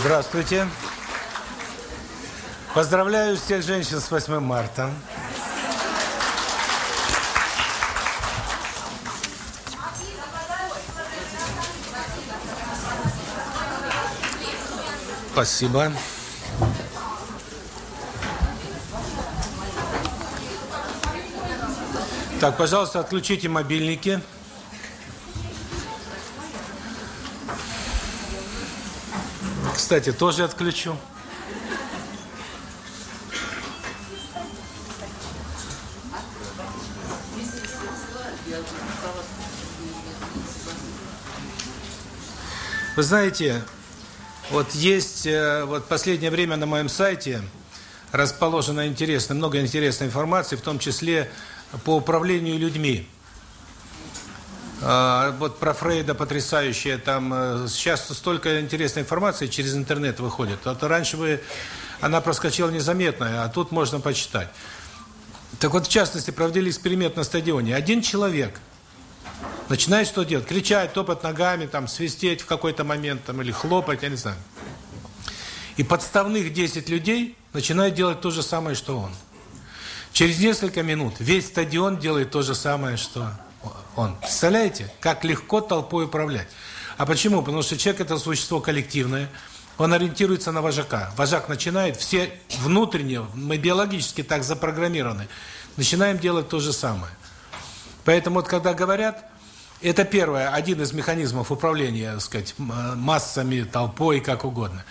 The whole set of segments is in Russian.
Здравствуйте. Поздравляю всех женщин с 8 марта. Спасибо. Так, пожалуйста, отключите мобильники. Кстати, тоже отключу. Вы знаете, вот есть, э, вот последнее время на моем сайте расположено интересно, много интересной информации, в том числе по управлению людьми. А, вот про Фрейда потрясающая, там э, сейчас столько интересной информации через интернет выходит. Вот раньше бы она проскочила незаметно, а тут можно почитать. Так вот, в частности, проводили эксперимент на стадионе. Один человек начинает что делать? Кричать, топать ногами, там, свистеть в какой-то момент, там, или хлопать, я не знаю. И подставных 10 людей начинают делать то же самое, что он. Через несколько минут весь стадион делает то же самое, что он. Представляете, как легко толпой управлять? А почему? Потому что человек – это существо коллективное, он ориентируется на вожака. Вожак начинает, все внутренне, мы биологически так запрограммированы, начинаем делать то же самое. Поэтому вот когда говорят, это первое, один из механизмов управления, так сказать, массами, толпой, как угодно.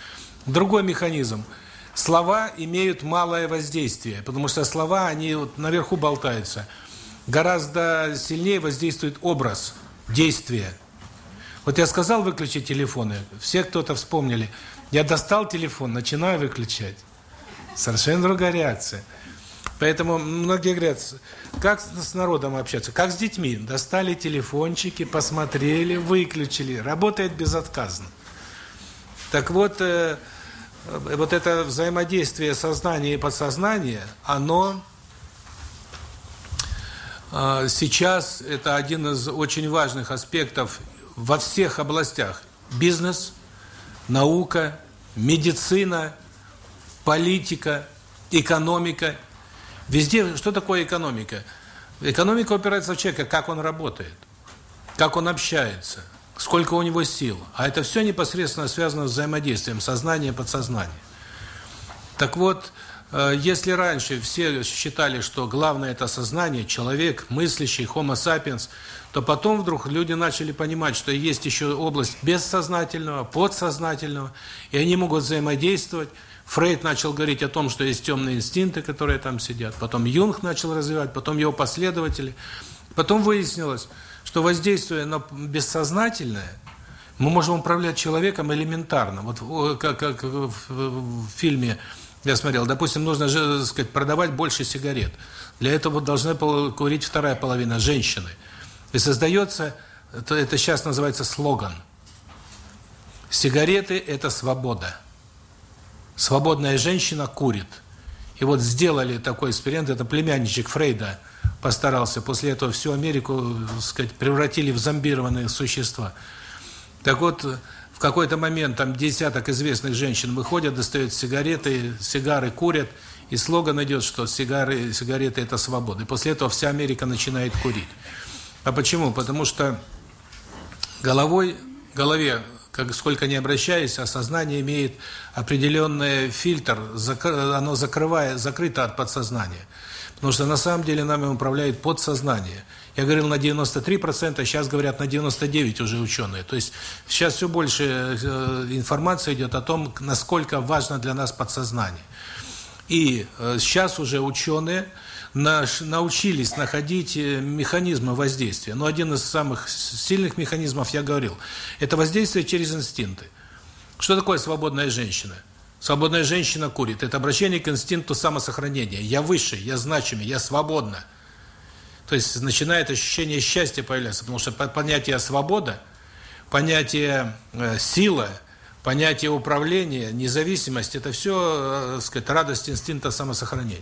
Другой механизм – Слова имеют малое воздействие, потому что слова, они вот наверху болтаются. Гораздо сильнее воздействует образ, действие. Вот я сказал выключить телефоны, все кто-то вспомнили. Я достал телефон, начинаю выключать. Совершенно другая реакция. Поэтому многие говорят, как с народом общаться? Как с детьми? Достали телефончики, посмотрели, выключили. Работает безотказно. Так вот, э, вот это взаимодействие сознания и подсознания, оно сейчас это один из очень важных аспектов во всех областях. Бизнес, наука, медицина, политика, экономика. Везде, что такое экономика? Экономика опирается в человека, как он работает, как он общается – сколько у него сил. А это все непосредственно связано с взаимодействием сознания и подсознания. Так вот, если раньше все считали, что главное это сознание, человек, мыслящий, homo sapiens, то потом вдруг люди начали понимать, что есть еще область бессознательного, подсознательного, и они могут взаимодействовать. Фрейд начал говорить о том, что есть темные инстинкты, которые там сидят. Потом Юнг начал развивать, потом его последователи. Потом выяснилось, что воздействуя на бессознательное, мы можем управлять человеком элементарно. Вот как, как в, в фильме я смотрел, допустим, нужно же, сказать, продавать больше сигарет. Для этого должны курить вторая половина женщины. И создается, это, это сейчас называется слоган. Сигареты – это свобода. Свободная женщина курит. И вот сделали такой эксперимент, это племянничек Фрейда – постарался. После этого всю Америку, так сказать, превратили в зомбированные существа. Так вот, в какой-то момент там десяток известных женщин выходят, достают сигареты, сигары курят, и слоган идет, что сигары, сигареты – это свобода. И после этого вся Америка начинает курить. А почему? Потому что головой, голове, как сколько не обращаясь, осознание имеет определенный фильтр, оно закрывает, закрыто от подсознания. Потому что на самом деле нами управляет подсознание. Я говорил на 93%, сейчас говорят на 99% уже ученые. То есть сейчас все больше э, информации идет о том, насколько важно для нас подсознание. И э, сейчас уже ученые научились находить э, механизмы воздействия. Но один из самых сильных механизмов, я говорил, это воздействие через инстинкты. Что такое свободная женщина? Свободная женщина курит. Это обращение к инстинкту самосохранения. Я выше, я значимый, я свободна. То есть начинает ощущение счастья появляться, потому что понятие свобода, понятие э, сила, понятие управления, независимость это все, э, сказать, радость инстинкта самосохранения.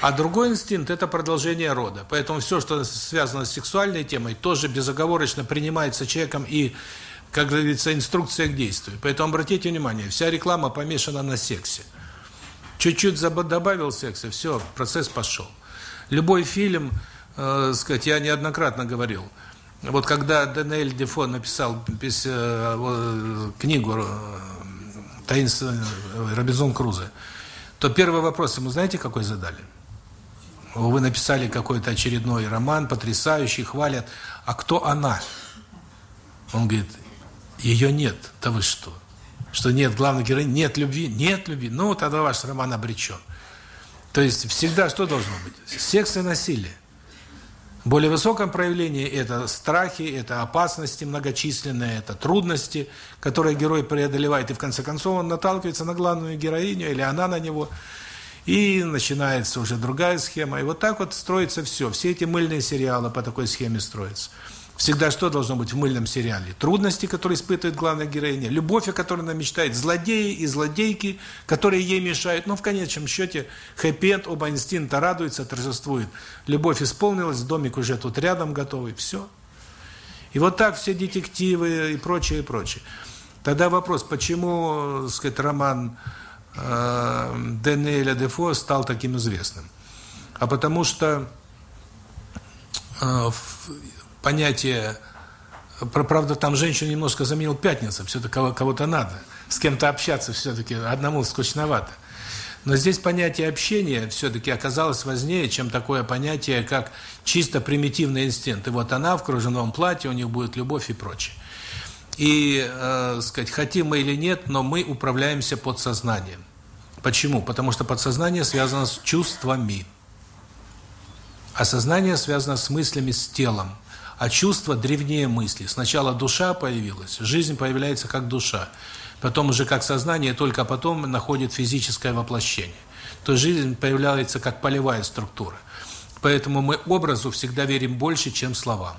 А другой инстинкт это продолжение рода. Поэтому все, что связано с сексуальной темой, тоже безоговорочно принимается человеком и как говорится, инструкция к действию. Поэтому обратите внимание, вся реклама помешана на сексе. Чуть-чуть добавил секса, все, процесс пошел. Любой фильм, э, сказать, я неоднократно говорил, вот когда Даниэль Дефо написал пис, э, книгу э, «Таинственный Робинзон Крузо», то первый вопрос ему знаете, какой задали? Вы написали какой-то очередной роман, потрясающий, хвалят. А кто она? Он говорит, ее нет. Да вы что? Что нет главной героини, нет любви? Нет любви. Ну, тогда ваш роман обречен. То есть всегда что должно быть? Секс и насилие. Более высоком проявлении это страхи, это опасности многочисленные, это трудности, которые герой преодолевает. И в конце концов он наталкивается на главную героиню, или она на него. И начинается уже другая схема. И вот так вот строится все. Все эти мыльные сериалы по такой схеме строятся. Всегда что должно быть в мыльном сериале? Трудности, которые испытывает главная героиня, любовь, о которой она мечтает, злодеи и злодейки, которые ей мешают. Но в конечном счете хэппи оба инстинкта радуются, торжествуют. Любовь исполнилась, домик уже тут рядом готовый, все. И вот так все детективы и прочее, и прочее. Тогда вопрос, почему, так сказать, роман э, Даниэля Дефо стал таким известным? А потому что э, понятие, правда, там женщину немножко заменил пятница, все-таки кого-то надо, с кем-то общаться все-таки, одному скучновато. Но здесь понятие общения все-таки оказалось важнее, чем такое понятие, как чисто примитивный инстинкт. И вот она в кружевном платье, у них будет любовь и прочее. И, э, сказать, хотим мы или нет, но мы управляемся подсознанием. Почему? Потому что подсознание связано с чувствами. А сознание связано с мыслями, с телом. А чувство древнее мысли. Сначала душа появилась, жизнь появляется как душа. Потом уже как сознание, только потом находит физическое воплощение. То есть жизнь появляется как полевая структура. Поэтому мы образу всегда верим больше, чем словам.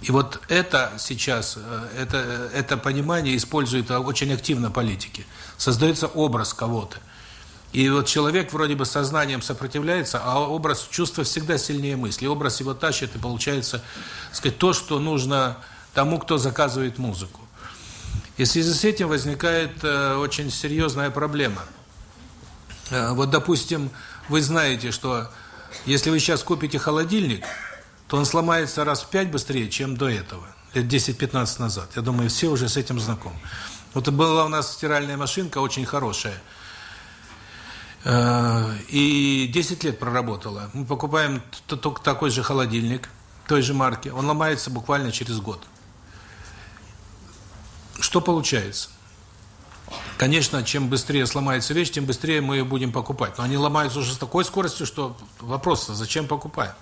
И вот это сейчас, э, это, это понимание использует очень активно политики. Создается образ кого-то. И вот человек вроде бы сознанием сопротивляется, а образ чувства всегда сильнее мысли. Образ его тащит, и получается, сказать, то, что нужно тому, кто заказывает музыку. И в связи с этим возникает э, очень серьезная проблема. Э, вот, допустим, вы знаете, что если вы сейчас купите холодильник, то он сломается раз в пять быстрее, чем до этого, лет 10-15 назад. Я думаю, все уже с этим знакомы. Вот была у нас стиральная машинка очень хорошая – и 10 лет проработала. Мы покупаем только такой же холодильник, той же марки. Он ломается буквально через год. Что получается? Конечно, чем быстрее сломается вещь, тем быстрее мы ее будем покупать. Но они ломаются уже с такой скоростью, что вопрос, зачем покупаем?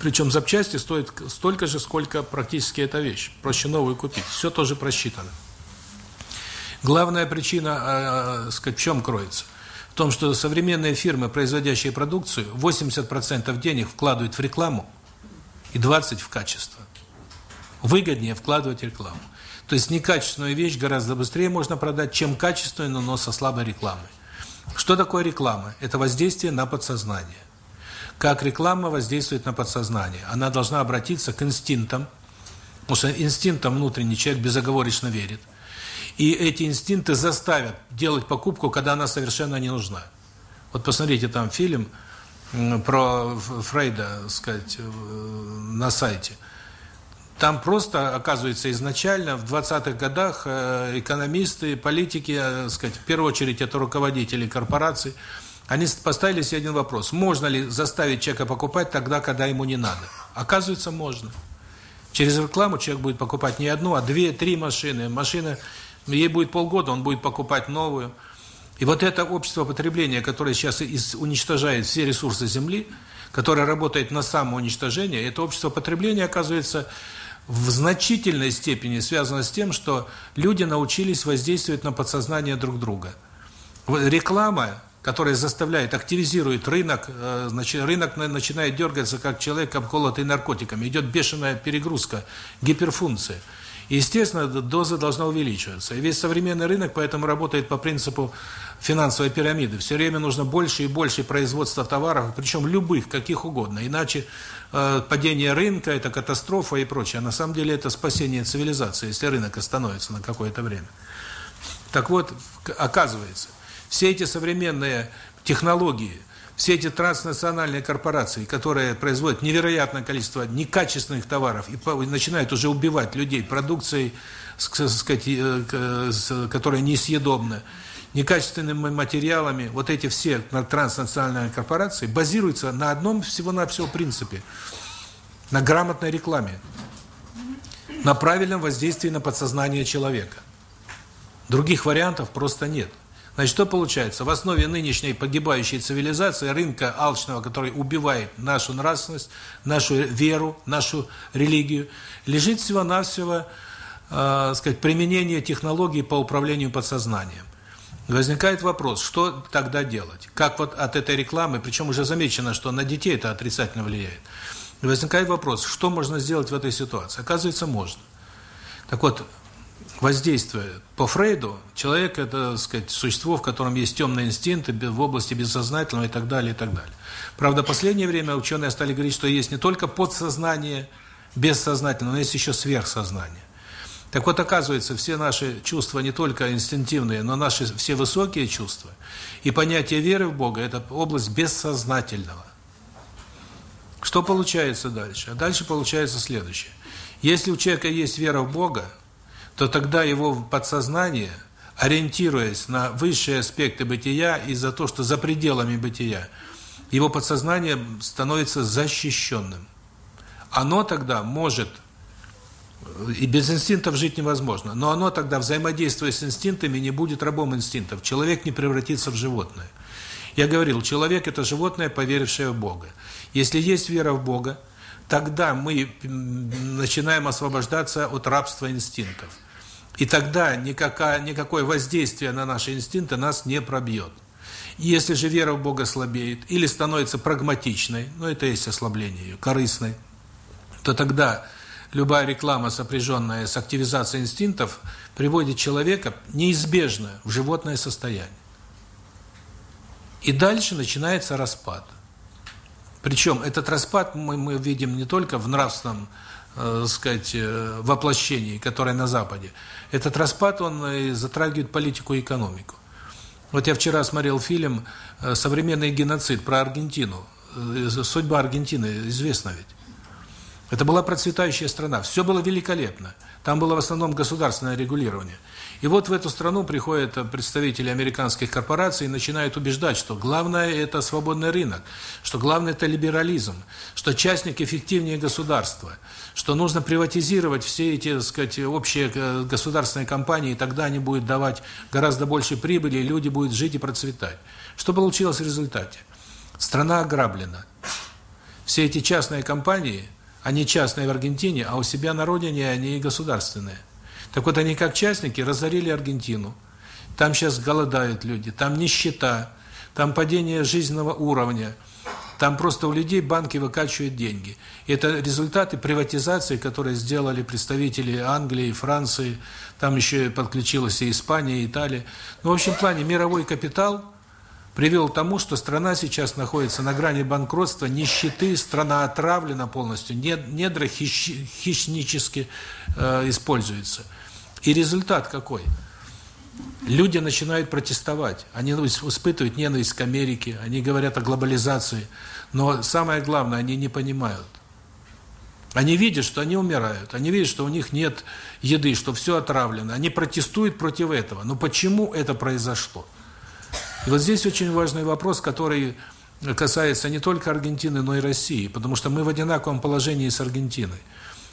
Причем запчасти стоят столько же, сколько практически эта вещь. Проще новую купить. Все тоже просчитано. Главная причина, э, сказать, в чем кроется – том, что современные фирмы, производящие продукцию, 80% денег вкладывают в рекламу и 20% в качество. Выгоднее вкладывать рекламу. То есть некачественную вещь гораздо быстрее можно продать, чем качественную, но со слабой рекламой. Что такое реклама? Это воздействие на подсознание. Как реклама воздействует на подсознание? Она должна обратиться к инстинктам, потому что инстинктам внутренний человек безоговорочно верит. И эти инстинкты заставят делать покупку, когда она совершенно не нужна. Вот посмотрите там фильм про Фрейда, сказать, на сайте. Там просто, оказывается, изначально в 20-х годах э, экономисты, политики, э, сказать, в первую очередь это руководители корпораций, они поставили себе один вопрос. Можно ли заставить человека покупать тогда, когда ему не надо? Оказывается, можно. Через рекламу человек будет покупать не одну, а две, три машины. Машина Ей будет полгода, он будет покупать новую. И вот это общество потребления, которое сейчас уничтожает все ресурсы Земли, которое работает на самоуничтожение, это общество потребления, оказывается, в значительной степени связано с тем, что люди научились воздействовать на подсознание друг друга. Реклама, которая заставляет, активизирует рынок, э, значит, рынок начинает дергаться, как человек обколотый наркотиками. Идет бешеная перегрузка, гиперфункция. Естественно, доза должна увеличиваться. И весь современный рынок поэтому работает по принципу финансовой пирамиды. Все время нужно больше и больше производства товаров, причем любых, каких угодно. Иначе э, падение рынка – это катастрофа и прочее. А на самом деле это спасение цивилизации, если рынок остановится на какое-то время. Так вот, оказывается, все эти современные технологии, все эти транснациональные корпорации, которые производят невероятное количество некачественных товаров и начинают уже убивать людей продукцией, сказать, э, которая несъедобна, некачественными материалами, вот эти все транснациональные корпорации базируются на одном всего-навсего принципе – на грамотной рекламе, на правильном воздействии на подсознание человека. Других вариантов просто нет. Значит, что получается? В основе нынешней погибающей цивилизации, рынка алчного, который убивает нашу нравственность, нашу веру, нашу религию, лежит всего-навсего, э, сказать, применение технологий по управлению подсознанием. Возникает вопрос, что тогда делать? Как вот от этой рекламы, причем уже замечено, что на детей это отрицательно влияет. возникает вопрос, что можно сделать в этой ситуации? Оказывается, можно. Так вот, воздействие по Фрейду, человек – это, сказать, существо, в котором есть темные инстинкты в области бессознательного и так далее, и так далее. Правда, в последнее время ученые стали говорить, что есть не только подсознание бессознательное, но есть еще сверхсознание. Так вот, оказывается, все наши чувства не только инстинктивные, но наши все высокие чувства и понятие веры в Бога – это область бессознательного. Что получается дальше? А дальше получается следующее. Если у человека есть вера в Бога, то тогда его подсознание, ориентируясь на высшие аспекты бытия и за то, что за пределами бытия, его подсознание становится защищенным. Оно тогда может, и без инстинктов жить невозможно, но оно тогда, взаимодействуя с инстинктами, не будет рабом инстинктов. Человек не превратится в животное. Я говорил, человек – это животное, поверившее в Бога. Если есть вера в Бога, тогда мы начинаем освобождаться от рабства инстинктов. И тогда никакое, никакое воздействие на наши инстинкты нас не пробьет. Если же вера в Бога слабеет или становится прагматичной, ну это есть ослабление ее, корыстной, то тогда любая реклама, сопряженная с активизацией инстинктов, приводит человека неизбежно в животное состояние. И дальше начинается распад. Причем этот распад мы, мы видим не только в нравственном э, сказать, э, воплощении, которое на Западе. Этот распад, он и затрагивает политику и экономику. Вот я вчера смотрел фильм э, «Современный геноцид» про Аргентину. Э, судьба Аргентины известна ведь. Это была процветающая страна. Все было великолепно. Там было в основном государственное регулирование. И вот в эту страну приходят представители американских корпораций и начинают убеждать, что главное – это свободный рынок, что главное – это либерализм, что частник эффективнее государства, что нужно приватизировать все эти, так сказать, общие э, государственные компании, и тогда они будут давать гораздо больше прибыли, и люди будут жить и процветать. Что получилось в результате? Страна ограблена. Все эти частные компании, они частные в Аргентине, а у себя на родине они государственные. Так вот, они как частники разорили Аргентину. Там сейчас голодают люди, там нищета, там падение жизненного уровня, там просто у людей банки выкачивают деньги. Это результаты приватизации, которые сделали представители Англии, Франции, там еще подключилась и Испания, и Италия. Ну, в общем плане, мировой капитал привел к тому, что страна сейчас находится на грани банкротства, нищеты, страна отравлена полностью, недра хищ, хищнически э, используются. И результат какой? Люди начинают протестовать, они испытывают ненависть к Америке, они говорят о глобализации, но самое главное, они не понимают. Они видят, что они умирают, они видят, что у них нет еды, что все отравлено, они протестуют против этого. Но почему это произошло? И вот здесь очень важный вопрос, который касается не только Аргентины, но и России, потому что мы в одинаковом положении с Аргентиной.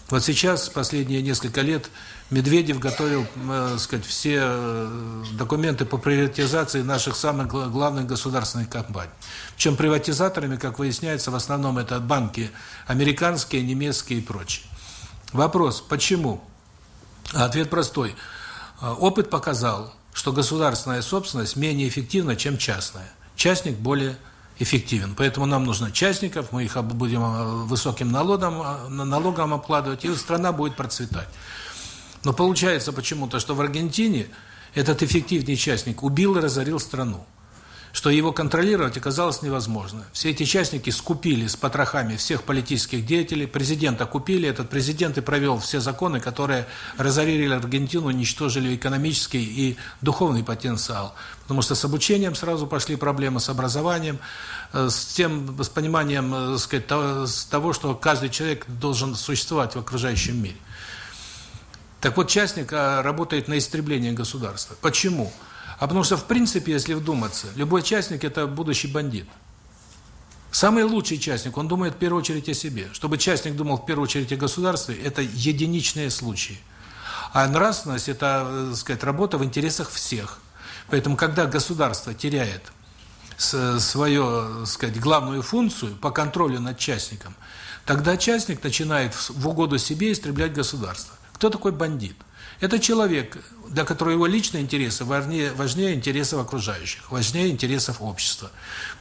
Вот сейчас, последние несколько лет, Медведев готовил, э, сказать, все э, документы по приватизации наших самых главных государственных компаний. Причем приватизаторами, как выясняется, в основном это банки американские, немецкие и прочие. Вопрос, почему? Ответ простой. Э, опыт показал, что государственная собственность менее эффективна, чем частная. Частник более эффективен. Поэтому нам нужно частников, мы их будем э, высоким налогом, налогом обкладывать, и страна будет процветать. Но получается почему-то, что в Аргентине этот эффективный частник убил и разорил страну что его контролировать оказалось невозможно. Все эти частники скупили с потрохами всех политических деятелей, президента купили, этот президент и провел все законы, которые разорили Аргентину, уничтожили экономический и духовный потенциал. Потому что с обучением сразу пошли проблемы, с образованием, э, с тем, с пониманием, э, сказать, того, что каждый человек должен существовать в окружающем мире. Так вот, частник а, работает на истребление государства. Почему? А потому что, в принципе, если вдуматься, любой частник – это будущий бандит. Самый лучший частник, он думает в первую очередь о себе. Чтобы частник думал в первую очередь о государстве, это единичные случаи. А нравственность – это, так э, сказать, работа в интересах всех. Поэтому, когда государство теряет свою, так сказать, главную функцию по контролю над частником, тогда частник начинает в угоду себе истреблять государство. Кто такой бандит? Это человек, для которого его личные интересы важнее, важнее интересов окружающих, важнее интересов общества.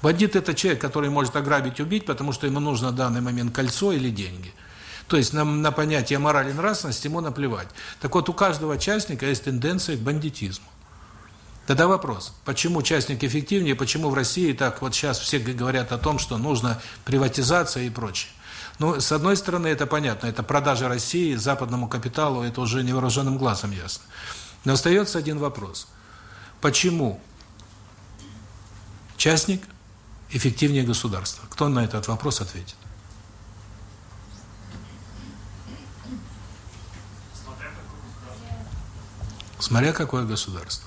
Бандит – это человек, который может ограбить, убить, потому что ему нужно в данный момент кольцо или деньги. То есть на, на понятие морали и нравственности ему наплевать. Так вот, у каждого участника есть тенденция к бандитизму. Тогда вопрос, почему частник эффективнее, почему в России так вот сейчас все говорят о том, что нужно приватизация и прочее. Ну, с одной стороны, это понятно, это продажа России западному капиталу, это уже невооруженным глазом ясно. Но остается один вопрос. Почему частник эффективнее государства? Кто на этот вопрос ответит? Смотря какое государство.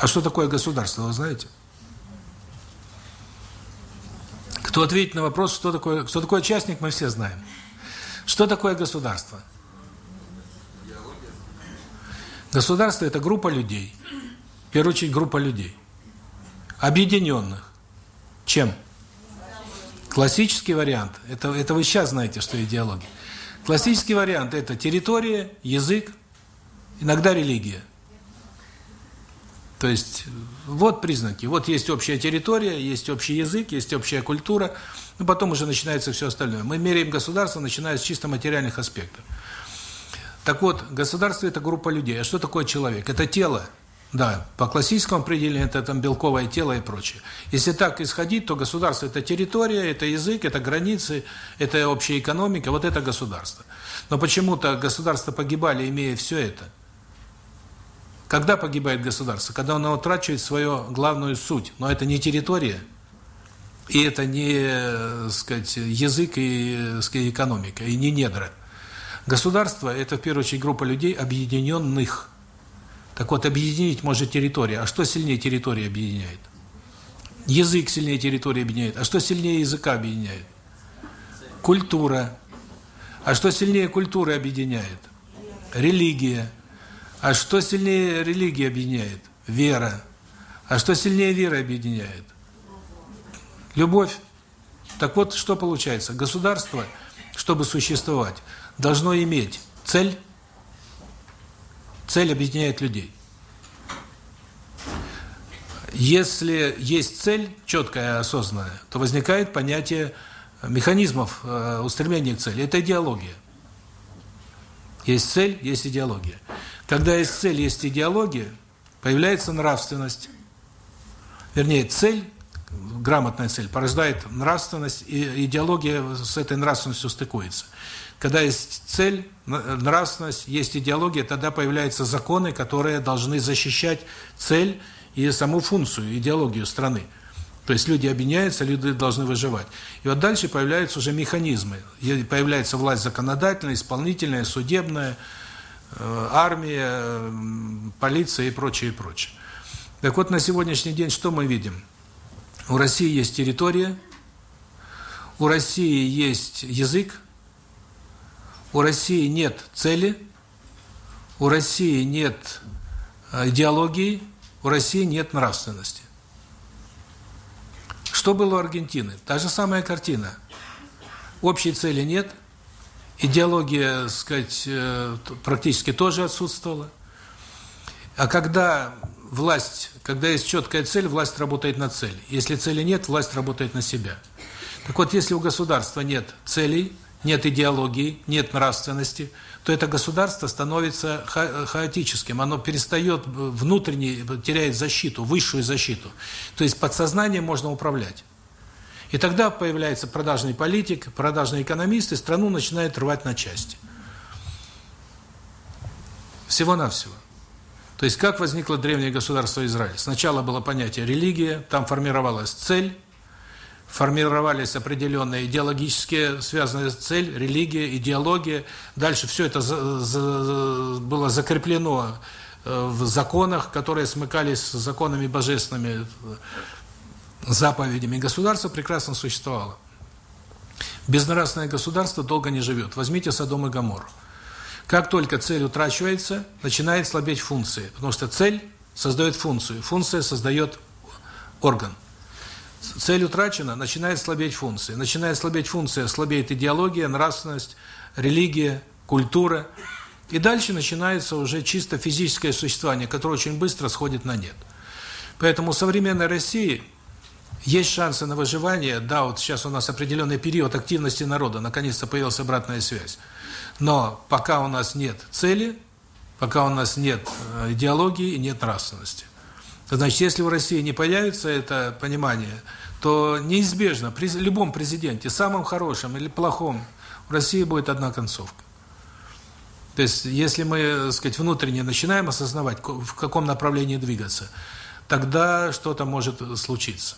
А что такое государство, вы знаете? Кто ответит на вопрос, что такое, что такое частник, мы все знаем. Что такое государство? Государство – это группа людей. В первую очередь, группа людей. Объединенных. Чем? Классический вариант. Это, это вы сейчас знаете, что идеология. Классический вариант – это территория, язык, иногда религия. То есть, вот признаки. Вот есть общая территория, есть общий язык, есть общая культура. Ну, потом уже начинается все остальное. Мы меряем государство, начиная с чисто материальных аспектов. Так вот, государство – это группа людей. А что такое человек? Это тело. Да, по классическому определению это там белковое тело и прочее. Если так исходить, то государство – это территория, это язык, это границы, это общая экономика, вот это государство. Но почему-то государства погибали, имея все это – когда погибает государство? Когда оно утрачивает свою главную суть. Но это не территория, и это не, сказать, язык и сказать, экономика, и не недра. Государство – это, в первую очередь, группа людей, объединенных. Так вот, объединить может территория. А что сильнее территории объединяет? Язык сильнее территории объединяет. А что сильнее языка объединяет? Культура. А что сильнее культуры объединяет? Религия. А что сильнее религии объединяет? Вера. А что сильнее веры объединяет? Любовь. Так вот, что получается? Государство, чтобы существовать, должно иметь цель. Цель объединяет людей. Если есть цель, четкая, осознанная, то возникает понятие механизмов э, устремления к цели. Это идеология. Есть цель, есть идеология. Когда есть цель, есть идеология, появляется нравственность. Вернее, цель, грамотная цель, порождает нравственность, и идеология с этой нравственностью стыкуется. Когда есть цель, нравственность, есть идеология, тогда появляются законы, которые должны защищать цель и саму функцию, идеологию страны. То есть люди объединяются, люди должны выживать. И вот дальше появляются уже механизмы. Появляется власть законодательная, исполнительная, судебная, армия, полиция и прочее, и прочее. Так вот, на сегодняшний день что мы видим? У России есть территория, у России есть язык, у России нет цели, у России нет э, идеологии, у России нет нравственности. Что было у Аргентины? Та же самая картина. Общей цели нет, идеология, сказать, э, практически тоже отсутствовала. А когда власть, когда есть четкая цель, власть работает на цель. Если цели нет, власть работает на себя. Так вот, если у государства нет целей, нет идеологии, нет нравственности, то это государство становится ха хаотическим, оно перестает внутренне, теряет защиту, высшую защиту. То есть подсознанием можно управлять. И тогда появляется продажный политик, продажный экономист, и страну начинает рвать на части. Всего-навсего. То есть как возникло древнее государство Израиль? Сначала было понятие религия, там формировалась цель, формировались определенные идеологические, связанные с цель, религия, идеология. Дальше все это за, за, было закреплено э, в законах, которые смыкались с законами божественными, заповедями. Государство прекрасно существовало. Безнравственное государство долго не живет. Возьмите Содом и Гоморру. Как только цель утрачивается, начинает слабеть функция, потому что цель создает функцию, функция создает орган. Цель утрачена, начинает слабеть функция. Начинает слабеть функция, слабеет идеология, нравственность, религия, культура. И дальше начинается уже чисто физическое существование, которое очень быстро сходит на нет. Поэтому современной России есть шансы на выживание. Да, вот сейчас у нас определенный период активности народа, наконец-то появилась обратная связь. Но пока у нас нет цели, пока у нас нет э, идеологии и нет нравственности. Значит, если в России не появится это понимание, то неизбежно при любом президенте, самом хорошем или плохом, в России будет одна концовка. То есть, если мы, так сказать, внутренне начинаем осознавать, в каком направлении двигаться, тогда что-то может случиться.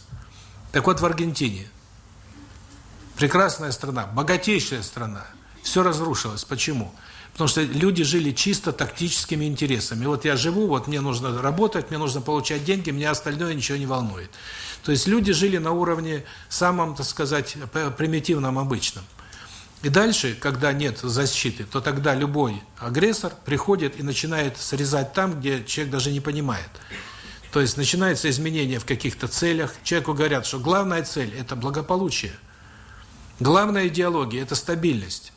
Так вот, в Аргентине, прекрасная страна, богатейшая страна, все разрушилось. Почему? Потому что люди жили чисто тактическими интересами. Вот я живу, вот мне нужно работать, мне нужно получать деньги, меня остальное ничего не волнует. То есть люди жили на уровне самом, так сказать, примитивном, обычном. И дальше, когда нет защиты, то тогда любой агрессор приходит и начинает срезать там, где человек даже не понимает. То есть начинается изменение в каких-то целях. Человеку говорят, что главная цель – это благополучие. Главная идеология – это стабильность.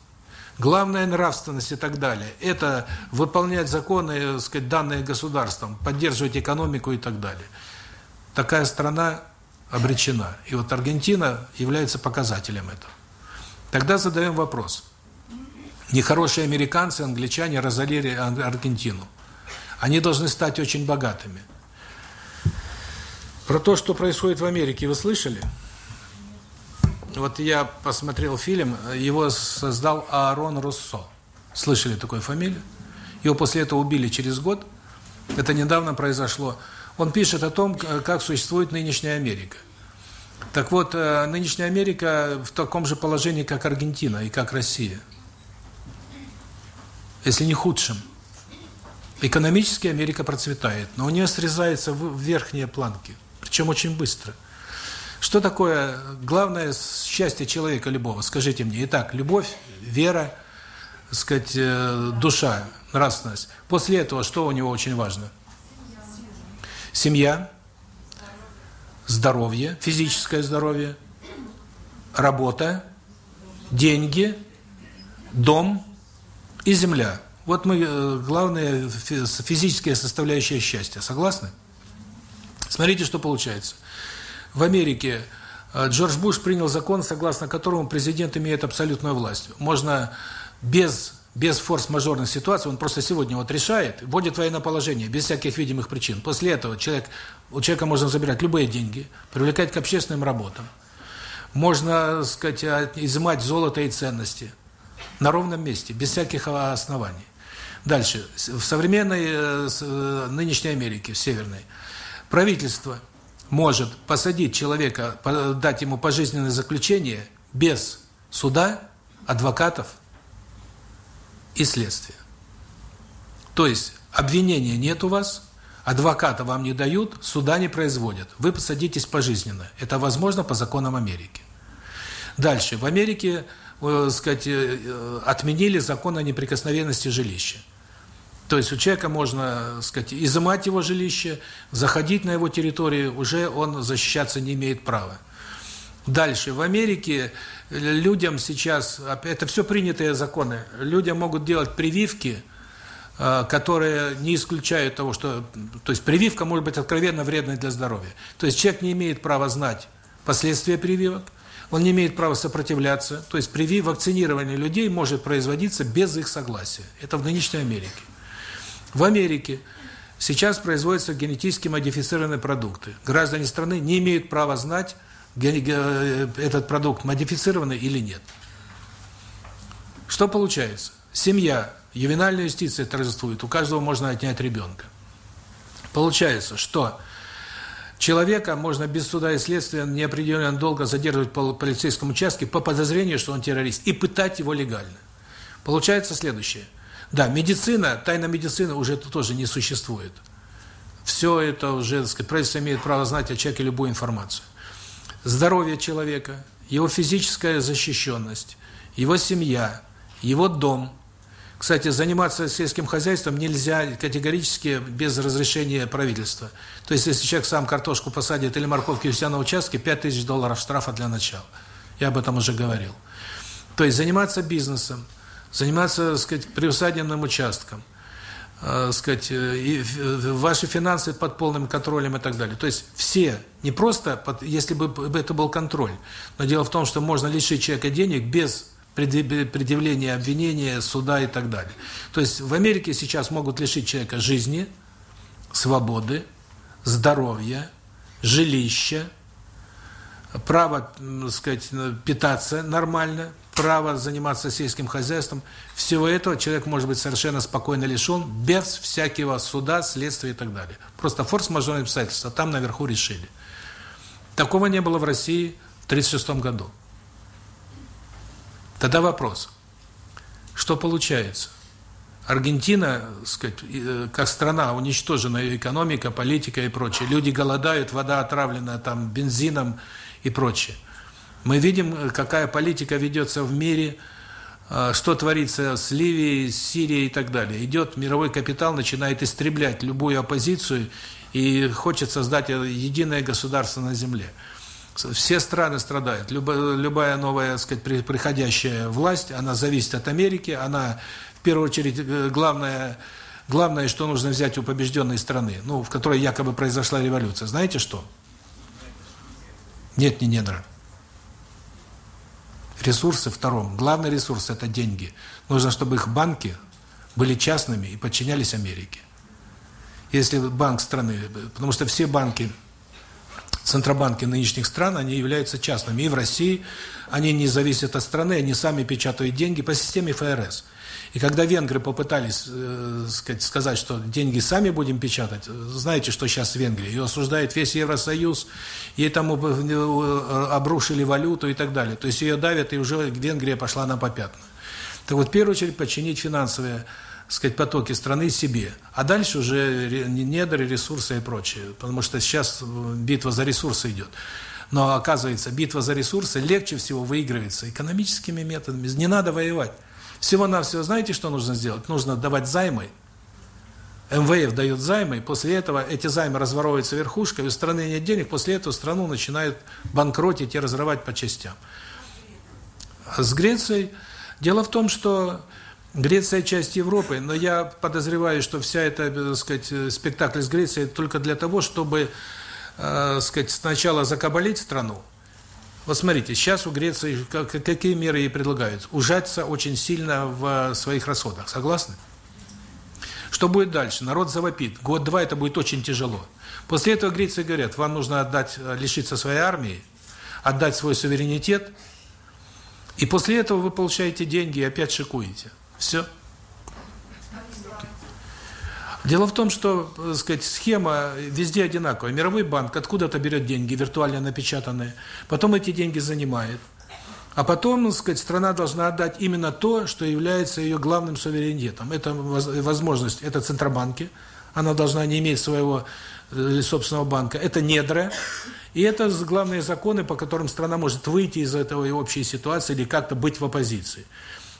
Главная нравственность и так далее – это выполнять законы, сказать, данные государством, поддерживать экономику и так далее. Такая страна обречена. И вот Аргентина является показателем этого. Тогда задаем вопрос. Нехорошие американцы, англичане разорили Аргентину. Они должны стать очень богатыми. Про то, что происходит в Америке, вы слышали? Вот я посмотрел фильм, его создал Аарон Руссо. Слышали такую фамилию? Его после этого убили через год. Это недавно произошло. Он пишет о том, как существует нынешняя Америка. Так вот, э, нынешняя Америка в таком же положении, как Аргентина и как Россия. Если не худшим. Экономически Америка процветает, но у нее срезается в верхние планки. Причем очень быстро. Что такое главное счастье человека любого? Скажите мне. Итак, любовь, вера, сказать, э, душа, нравственность. После этого что у него очень важно? Семья, здоровье, физическое здоровье, работа, деньги, дом и земля. Вот мы э, главные физические составляющие счастья. Согласны? Смотрите, что получается. В Америке э, Джордж Буш принял закон, согласно которому президент имеет абсолютную власть. Можно без без форс-мажорной ситуации, он просто сегодня вот решает, вводит военное положение, без всяких видимых причин. После этого человек, у человека можно забирать любые деньги, привлекать к общественным работам. Можно, сказать, изымать золото и ценности на ровном месте, без всяких оснований. Дальше. В современной, э, э, нынешней Америке, в Северной, правительство может посадить человека, дать ему пожизненное заключение без суда, адвокатов и следствия. То есть обвинения нет у вас, адвоката вам не дают, суда не производят. Вы посадитесь пожизненно. Это возможно по законам Америки. Дальше. В Америке, э, сказать, э, э, отменили закон о неприкосновенности жилища. То есть у человека можно, сказать, изымать его жилище, заходить на его территорию, уже он защищаться не имеет права. Дальше. В Америке людям сейчас, это все принятые законы, людям могут делать прививки, э, которые не исключают того, что... То есть прививка может быть откровенно вредной для здоровья. То есть человек не имеет права знать последствия прививок, Он не имеет права сопротивляться. То есть при вакцинировании людей может производиться без их согласия. Это в нынешней Америке. В Америке сейчас производятся генетически модифицированные продукты. Граждане страны не имеют права знать, э, этот продукт модифицированный или нет. Что получается? Семья, ювенальная юстиция торжествует, у каждого можно отнять ребенка. Получается, что человека можно без суда и следствия неопределенно долго задерживать по полицейскому участке по подозрению, что он террорист, и пытать его легально. Получается следующее. Да, медицина, тайна медицины уже тоже не существует. Все это уже, так сказать, правительство имеет право знать о человеке любую информацию. Здоровье человека, его физическая защищенность, его семья, его дом, кстати, заниматься сельским хозяйством нельзя категорически без разрешения правительства. То есть, если человек сам картошку посадит или морковки у себя на участке, 5000 долларов штрафа для начала. Я об этом уже говорил. То есть, заниматься бизнесом, заниматься, так сказать, приусадебным участком, э, сказать, э, и ваши финансы под полным контролем и так далее. То есть все, не просто, под, если бы это был контроль, но дело в том, что можно лишить человека денег без предъявления обвинения, суда и так далее. То есть в Америке сейчас могут лишить человека жизни, свободы, здоровья, жилища, право, так сказать, питаться нормально, право заниматься сельским хозяйством. Всего этого человек может быть совершенно спокойно лишен, без всякого суда, следствия и так далее. Просто форс-мажорные обстоятельства там наверху решили. Такого не было в России в 1936 году. Тогда вопрос. Что получается? Аргентина, сказать, э, как страна уничтожена, ее экономика, политика и прочее. Люди голодают, вода отравлена там бензином и прочее. Мы видим, э, какая политика ведется в мире, э, что творится с Ливией, с Сирией и так далее. Идет мировой капитал, начинает истреблять любую оппозицию и хочет создать единое государство на земле. Все страны страдают. Любая, новая, так сказать, приходящая власть, она зависит от Америки, она, в первую очередь, э, главное, главное, что нужно взять у побежденной страны, ну, в которой якобы произошла революция. Знаете что? Нет, не недра. Ресурсы втором. Главный ресурс – это деньги. Нужно, чтобы их банки были частными и подчинялись Америке. Если банк страны, потому что все банки Центробанки нынешних стран, они являются частными. И в России они не зависят от страны, они сами печатают деньги по системе ФРС. И когда венгры попытались э, сказать, сказать, что деньги сами будем печатать, знаете, что сейчас в Венгрии? Ее осуждает весь Евросоюз, ей там э, обрушили валюту и так далее. То есть ее давят, и уже Венгрия пошла на попятную. Так вот, в первую очередь, подчинить финансовые сказать, потоки страны себе. А дальше уже недры, ресурсы и прочее. Потому что сейчас битва за ресурсы идет. Но оказывается, битва за ресурсы легче всего выигрывается экономическими методами. Не надо воевать. Всего-навсего знаете, что нужно сделать? Нужно давать займы. МВФ дает займы, после этого эти займы разворовываются верхушкой, у страны нет денег, после этого страну начинают банкротить и разрывать по частям. С Грецией дело в том, что Греция – часть Европы, но я подозреваю, что вся эта, так сказать, спектакль с Грецией только для того, чтобы, э, сказать, сначала закабалить страну. Вот смотрите, сейчас у Греции как, какие меры ей предлагают? Ужаться очень сильно в своих расходах. Согласны? Что будет дальше? Народ завопит. Год-два это будет очень тяжело. После этого Греции говорят, вам нужно отдать, лишиться своей армии, отдать свой суверенитет, и после этого вы получаете деньги и опять шикуете. Все. Дело в том, что, так сказать, схема везде одинаковая. Мировой банк откуда-то берет деньги, виртуально напечатанные, потом эти деньги занимает. А потом, так сказать, страна должна отдать именно то, что является ее главным суверенитетом. Это возможность, это Центробанки, она должна не иметь своего э, собственного банка, это недра, и это главные законы, по которым страна может выйти из этой общей ситуации или как-то быть в оппозиции.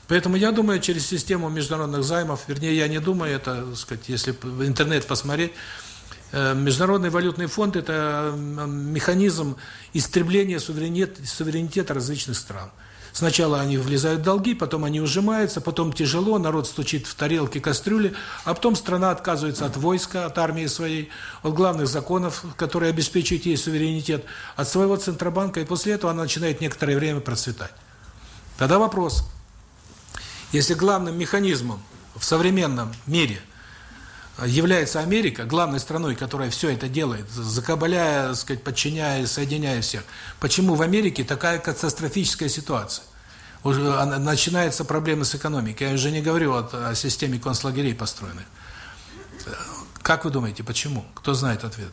Поэтому я думаю, через систему международных займов, вернее, я не думаю, это, так сказать, если интернет посмотреть, э, Международный валютный фонд – это механизм истребления суверенитета, суверенитета различных стран. Сначала они влезают в долги, потом они ужимаются, потом тяжело, народ стучит в тарелки, кастрюли, а потом страна отказывается от войска, от армии своей, от главных законов, которые обеспечивают ей суверенитет, от своего Центробанка, и после этого она начинает некоторое время процветать. Тогда вопрос. Если главным механизмом в современном мире является Америка, главной страной, которая все это делает, закабаляя, сказать, подчиняя, соединяя всех. Почему в Америке такая катастрофическая ситуация? Уже начинаются проблемы с экономикой. Я уже не говорю о, о системе концлагерей построенных. Как вы думаете, почему? Кто знает ответ?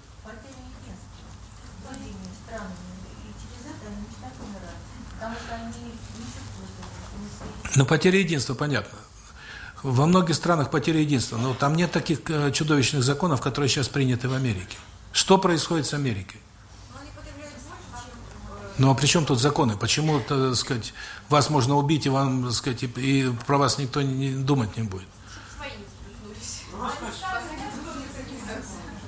Ну, потеря единства, понятно. Во многих странах потеря единства, но там нет таких э, чудовищных законов, которые сейчас приняты в Америке. Что происходит с Америкой? Ну а при чем тут законы? Почему, так сказать, вас можно убить и вам, так сказать, и про вас никто не думать не будет?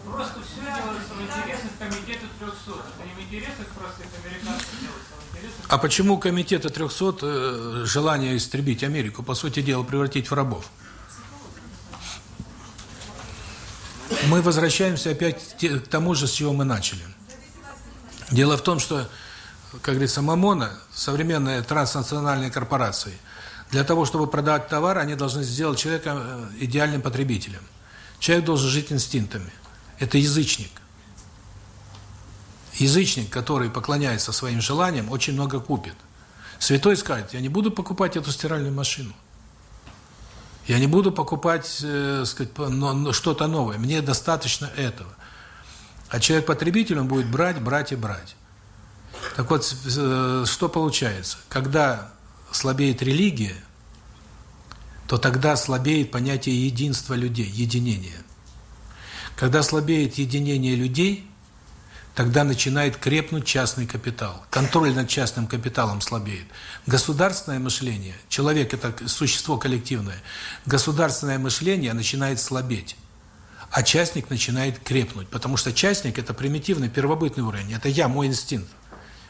Просто все делается в интересах комитета 300, а не в интересах просто американцев делается. А почему комитета 300 э, желание истребить Америку, по сути дела, превратить в рабов? Мы возвращаемся опять к тому же, с чего мы начали. Дело в том, что, как говорится, Мамона, современные транснациональные корпорации, для того, чтобы продавать товар, они должны сделать человека э, идеальным потребителем. Человек должен жить инстинктами. Это язычник. Язычник, который поклоняется своим желаниям, очень много купит. Святой скажет, я не буду покупать эту стиральную машину. Я не буду покупать э, что-то новое. Мне достаточно этого. А человек-потребитель, он будет брать, брать и брать. Так вот, э, что получается? Когда слабеет религия, то тогда слабеет понятие единства людей, единения. Когда слабеет единение людей, тогда начинает крепнуть частный капитал. Контроль над частным капиталом слабеет. Государственное мышление, человек – это существо коллективное, государственное мышление начинает слабеть. А частник начинает крепнуть, потому что частник – это примитивный, первобытный уровень. Это я, мой инстинкт.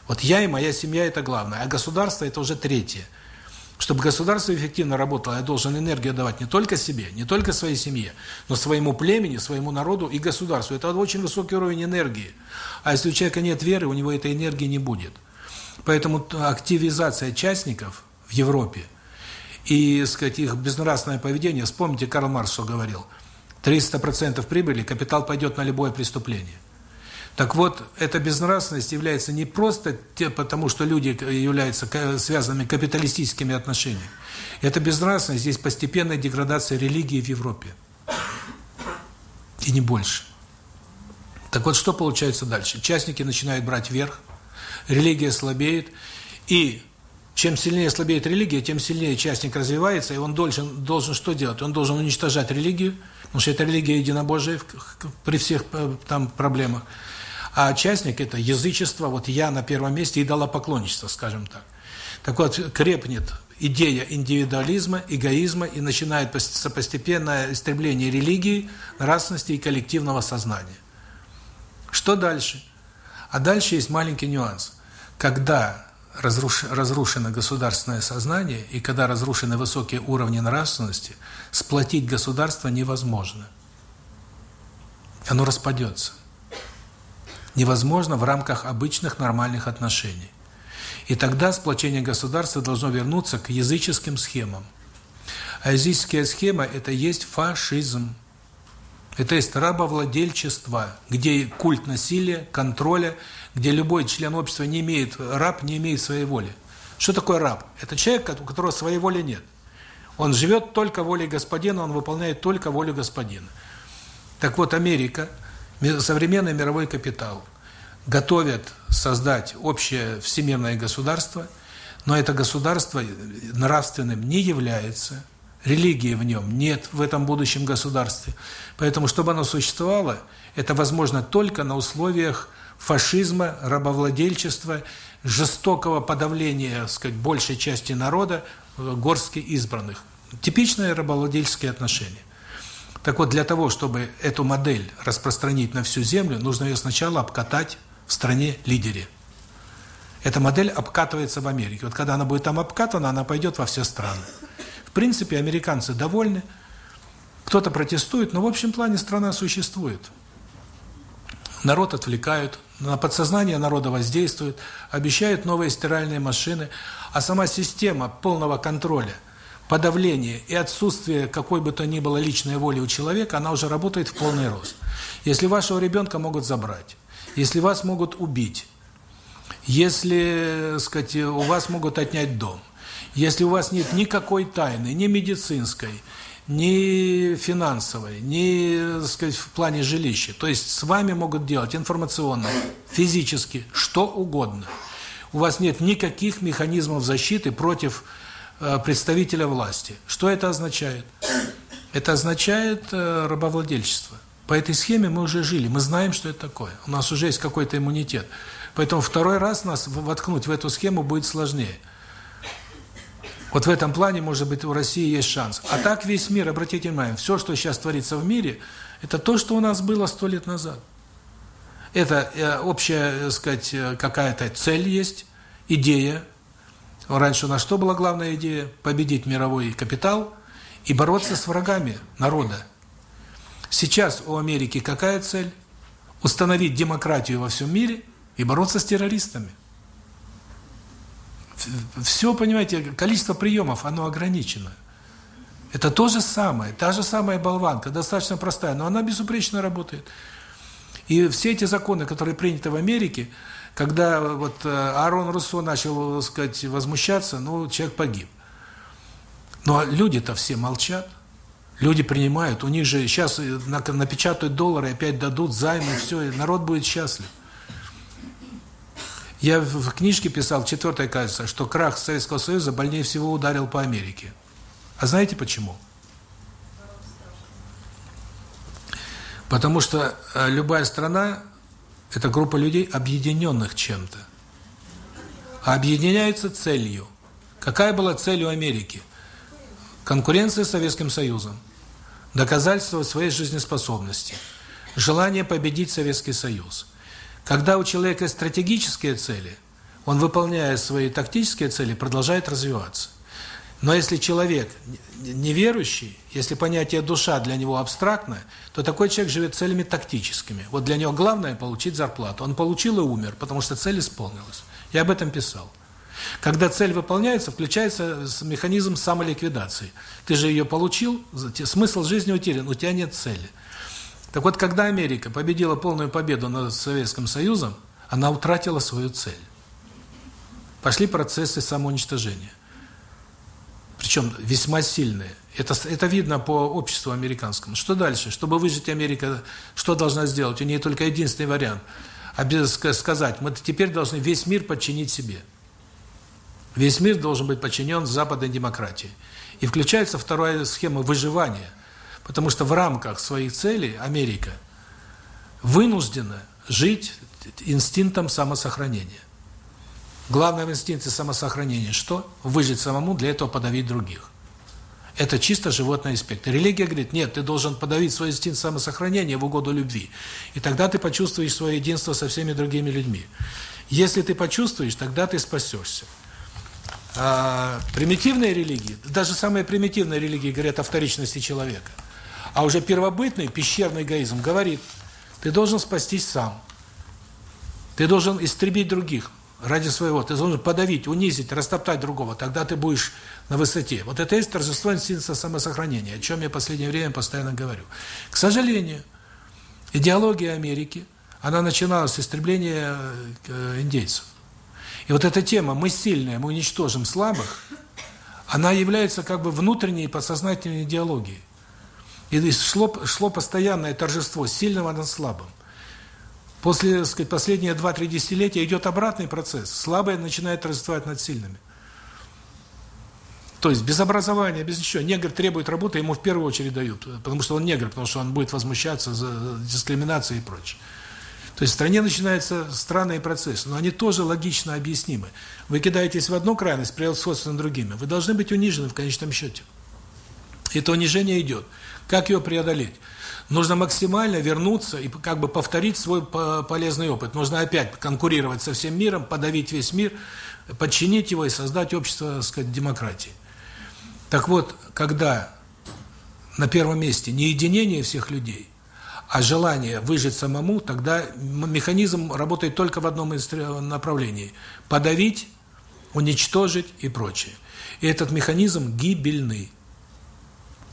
Вот я и моя семья – это главное, а государство – это уже третье – чтобы государство эффективно работало, я должен энергию давать не только себе, не только своей семье, но своему племени, своему народу и государству. Это очень высокий уровень энергии. А если у человека нет веры, у него этой энергии не будет. Поэтому активизация частников в Европе и, сказать, их безнравственное поведение, вспомните, Карл Маркс что говорил, 300% прибыли, капитал пойдет на любое преступление. Так вот, эта безнравственность является не просто те, потому, что люди являются связанными капиталистическими отношениями. Это безнравственность, здесь постепенная деградация религии в Европе. И не больше. Так вот, что получается дальше? Частники начинают брать верх, религия слабеет, и чем сильнее слабеет религия, тем сильнее частник развивается, и он должен, должен что делать? Он должен уничтожать религию, потому что это религия единобожия при всех э, там проблемах. А частник – это язычество, вот я на первом месте, идолопоклонничество, скажем так. Так вот, крепнет идея индивидуализма, эгоизма и начинает постепенное истребление религии, нравственности и коллективного сознания. Что дальше? А дальше есть маленький нюанс. Когда разруш... разрушено государственное сознание и когда разрушены высокие уровни нравственности, сплотить государство невозможно. Оно распадется невозможно в рамках обычных нормальных отношений. И тогда сплочение государства должно вернуться к языческим схемам. А языческая схема – это есть фашизм. Это есть рабовладельчество, где культ насилия, контроля, где любой член общества не имеет, раб не имеет своей воли. Что такое раб? Это человек, у которого своей воли нет. Он живет только волей господина, он выполняет только волю господина. Так вот, Америка – современный мировой капитал готовят создать общее всемирное государство, но это государство нравственным не является, религии в нем нет в этом будущем государстве. Поэтому, чтобы оно существовало, это возможно только на условиях фашизма, рабовладельчества, жестокого подавления, сказать, большей части народа, горстки избранных. Типичные рабовладельческие отношения. Так вот, для того, чтобы эту модель распространить на всю Землю, нужно ее сначала обкатать в стране-лидере. Эта модель обкатывается в Америке. Вот когда она будет там обкатана, она пойдет во все страны. В принципе, американцы довольны. Кто-то протестует, но в общем плане страна существует. Народ отвлекают, на подсознание народа воздействуют, обещают новые стиральные машины, а сама система полного контроля, подавления и отсутствия какой бы то ни было личной воли у человека, она уже работает в полный рост. Если вашего ребенка могут забрать, если вас могут убить, если, сказать, у вас могут отнять дом, если у вас нет никакой тайны, ни медицинской, ни финансовой, ни, так сказать, в плане жилища. То есть с вами могут делать информационно, физически, что угодно. У вас нет никаких механизмов защиты против э, представителя власти. Что это означает? Это означает э, рабовладельчество. По этой схеме мы уже жили, мы знаем, что это такое. У нас уже есть какой-то иммунитет. Поэтому второй раз нас воткнуть в эту схему будет сложнее. Вот в этом плане, может быть, у России есть шанс. А так весь мир, обратите внимание, все, что сейчас творится в мире, это то, что у нас было сто лет назад. Это э, общая, так сказать, э, какая-то цель есть, идея. Раньше у нас что была главная идея? Победить мировой капитал и бороться с врагами народа. Сейчас у Америки какая цель? Установить демократию во всем мире и бороться с террористами все, понимаете, количество приемов, оно ограничено. Это то же самое, та же самая болванка, достаточно простая, но она безупречно работает. И все эти законы, которые приняты в Америке, когда вот э, Аарон Руссо начал, так сказать, возмущаться, ну, человек погиб. Но люди-то все молчат. Люди принимают, у них же сейчас напечатают доллары, опять дадут займы, все, и народ будет счастлив. Я в книжке писал, четвертая кажется, что крах Советского Союза больнее всего ударил по Америке. А знаете почему? Потому что э, любая страна – это группа людей, объединенных чем-то. А объединяются целью. Какая была цель у Америки? Конкуренция с Советским Союзом. Доказательство своей жизнеспособности. Желание победить Советский Союз. Когда у человека стратегические цели, он, выполняя свои тактические цели, продолжает развиваться. Но если человек неверующий, если понятие душа для него абстрактное, то такой человек живет целями тактическими. Вот для него главное получить зарплату. Он получил и умер, потому что цель исполнилась. Я об этом писал. Когда цель выполняется, включается механизм самоликвидации. Ты же ее получил, смысл жизни утерян, у тебя нет цели. Так вот, когда Америка победила полную победу над Советским Союзом, она утратила свою цель. Пошли процессы самоуничтожения. Причем весьма сильные. Это, это видно по обществу американскому. Что дальше? Чтобы выжить, Америка что должна сделать? У нее только единственный вариант. Сказать, мы теперь должны весь мир подчинить себе. Весь мир должен быть подчинен западной демократии. И включается вторая схема выживания. Потому что в рамках своих целей Америка вынуждена жить инстинктом самосохранения. Главное в инстинкте самосохранения что? Выжить самому, для этого подавить других. Это чисто животный аспект. Религия говорит, нет, ты должен подавить свой инстинкт самосохранения в угоду любви. И тогда ты почувствуешь свое единство со всеми другими людьми. Если ты почувствуешь, тогда ты спасешься. А примитивные религии, даже самые примитивные религии говорят о вторичности человека – а уже первобытный пещерный эгоизм говорит, ты должен спастись сам. Ты должен истребить других ради своего. Ты должен подавить, унизить, растоптать другого. Тогда ты будешь на высоте. Вот это есть торжество инстинкта самосохранения, о чем я в последнее время постоянно говорю. К сожалению, идеология Америки, она начиналась с истребления э, индейцев. И вот эта тема «мы сильные, мы уничтожим слабых», она является как бы внутренней подсознательной идеологией. И шло, шло постоянное торжество сильного над слабым. После, так сказать, последние 2-3 десятилетия идет обратный процесс. Слабые начинают торжествовать над сильными. То есть без образования, без ничего. Негр требует работы, ему в первую очередь дают. Потому что он негр, потому что он будет возмущаться за дискриминацией и прочее. То есть в стране начинаются странные процессы, но они тоже логично объяснимы. Вы кидаетесь в одну крайность, превосходство над другими. Вы должны быть унижены в конечном счете. Это унижение идет. Как ее преодолеть? Нужно максимально вернуться и как бы повторить свой полезный опыт. Нужно опять конкурировать со всем миром, подавить весь мир, подчинить его и создать общество, так сказать, демократии. Так вот, когда на первом месте не единение всех людей, а желание выжить самому, тогда механизм работает только в одном из направлений – подавить, уничтожить и прочее. И этот механизм гибельный.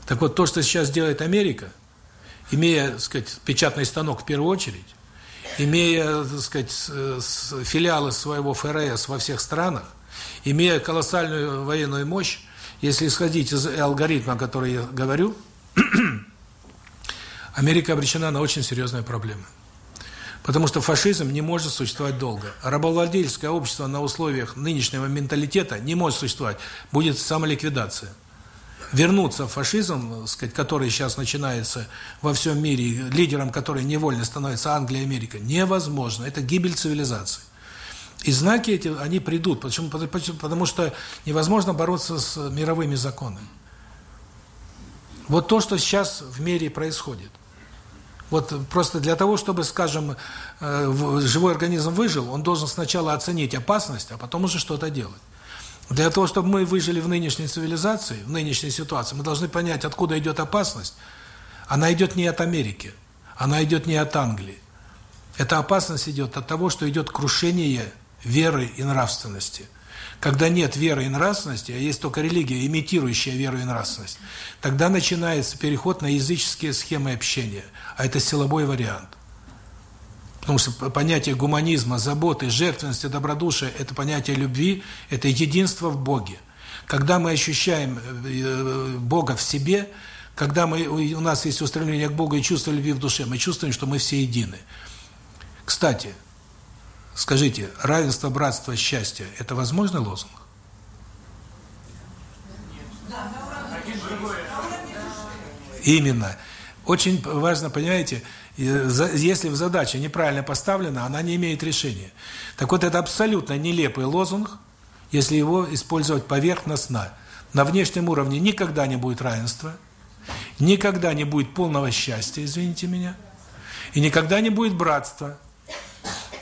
Так вот, то, что сейчас делает Америка, имея, так сказать, печатный станок в первую очередь, имея, так сказать, филиалы своего ФРС во всех странах, имея колоссальную военную мощь, если исходить из алгоритма, который я говорю, Америка обречена на очень серьезные проблемы. Потому что фашизм не может существовать долго. Рабовладельческое общество на условиях нынешнего менталитета не может существовать. Будет самоликвидация. Вернуться в фашизм, сказать, который сейчас начинается во всем мире, лидером которой невольно становится Англия и Америка, невозможно. Это гибель цивилизации. И знаки эти, они придут. Почему? Потому что невозможно бороться с мировыми законами. Вот то, что сейчас в мире происходит. Вот просто для того, чтобы, скажем, э, живой организм выжил, он должен сначала оценить опасность, а потом уже что-то делать. Для того, чтобы мы выжили в нынешней цивилизации, в нынешней ситуации, мы должны понять, откуда идет опасность. Она идет не от Америки, она идет не от Англии. Эта опасность идет от того, что идет крушение веры и нравственности – когда нет веры и нравственности, а есть только религия, имитирующая веру и нравственность, тогда начинается переход на языческие схемы общения, а это силовой вариант. Потому что понятие гуманизма, заботы, жертвенности, добродушия – это понятие любви, это единство в Боге. Когда мы ощущаем э, Бога в себе, когда мы, у нас есть устремление к Богу и чувство любви в душе, мы чувствуем, что мы все едины. Кстати, Скажите, равенство, братство, счастье – это возможный лозунг? Именно. Очень важно, понимаете, если задача неправильно поставлена, она не имеет решения. Так вот, это абсолютно нелепый лозунг, если его использовать поверхностно. На внешнем уровне никогда не будет равенства, никогда не будет полного счастья, извините меня, и никогда не будет братства.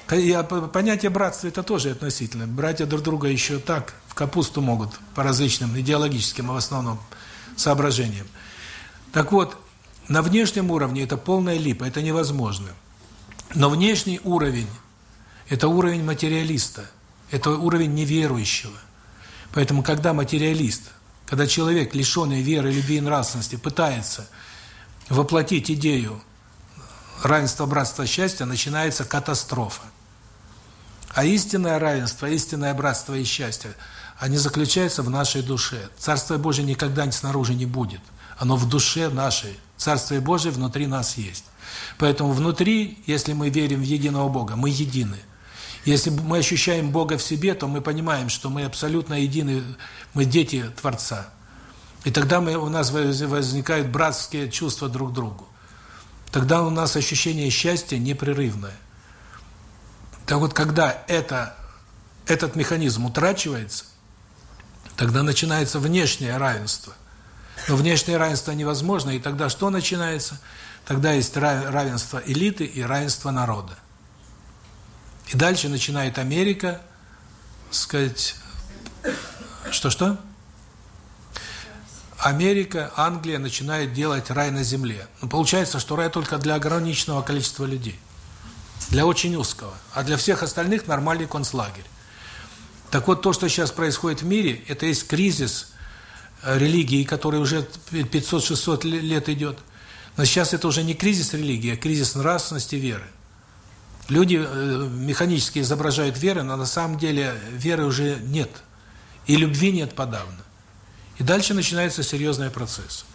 Понятие братства это тоже относительно. Братья друг друга еще так в капусту могут по различным идеологическим, в основном соображениям. Так вот, на внешнем уровне это полная липа, это невозможно. Но внешний уровень – это уровень материалиста, это уровень неверующего. Поэтому, когда материалист, когда человек, лишенный веры, любви и нравственности, пытается воплотить идею равенства, братства, счастья, начинается катастрофа. А истинное равенство, истинное братство и счастье, они заключаются в нашей душе. Царство Божие никогда снаружи не будет. Оно в душе нашей. Царство Божие внутри нас есть. Поэтому внутри, если мы верим в единого Бога, мы едины. Если мы ощущаем Бога в себе, то мы понимаем, что мы абсолютно едины, мы дети Творца. И тогда мы, у нас возникают братские чувства друг к другу. Тогда у нас ощущение счастья непрерывное. Так вот, когда это, этот механизм утрачивается, тогда начинается внешнее равенство. Но внешнее равенство невозможно, и тогда что начинается? Тогда есть равенство элиты и равенство народа. И дальше начинает Америка, сказать, что-что? Америка, Англия начинает делать рай на земле. Но получается, что рай только для ограниченного количества людей для очень узкого, а для всех остальных нормальный концлагерь. Так вот, то, что сейчас происходит в мире, это есть кризис религии, который уже 500-600 лет идет. Но сейчас это уже не кризис религии, а кризис нравственности веры. Люди э, механически изображают веру, но на самом деле веры уже нет. И любви нет подавно. И дальше начинается серьезный процесс.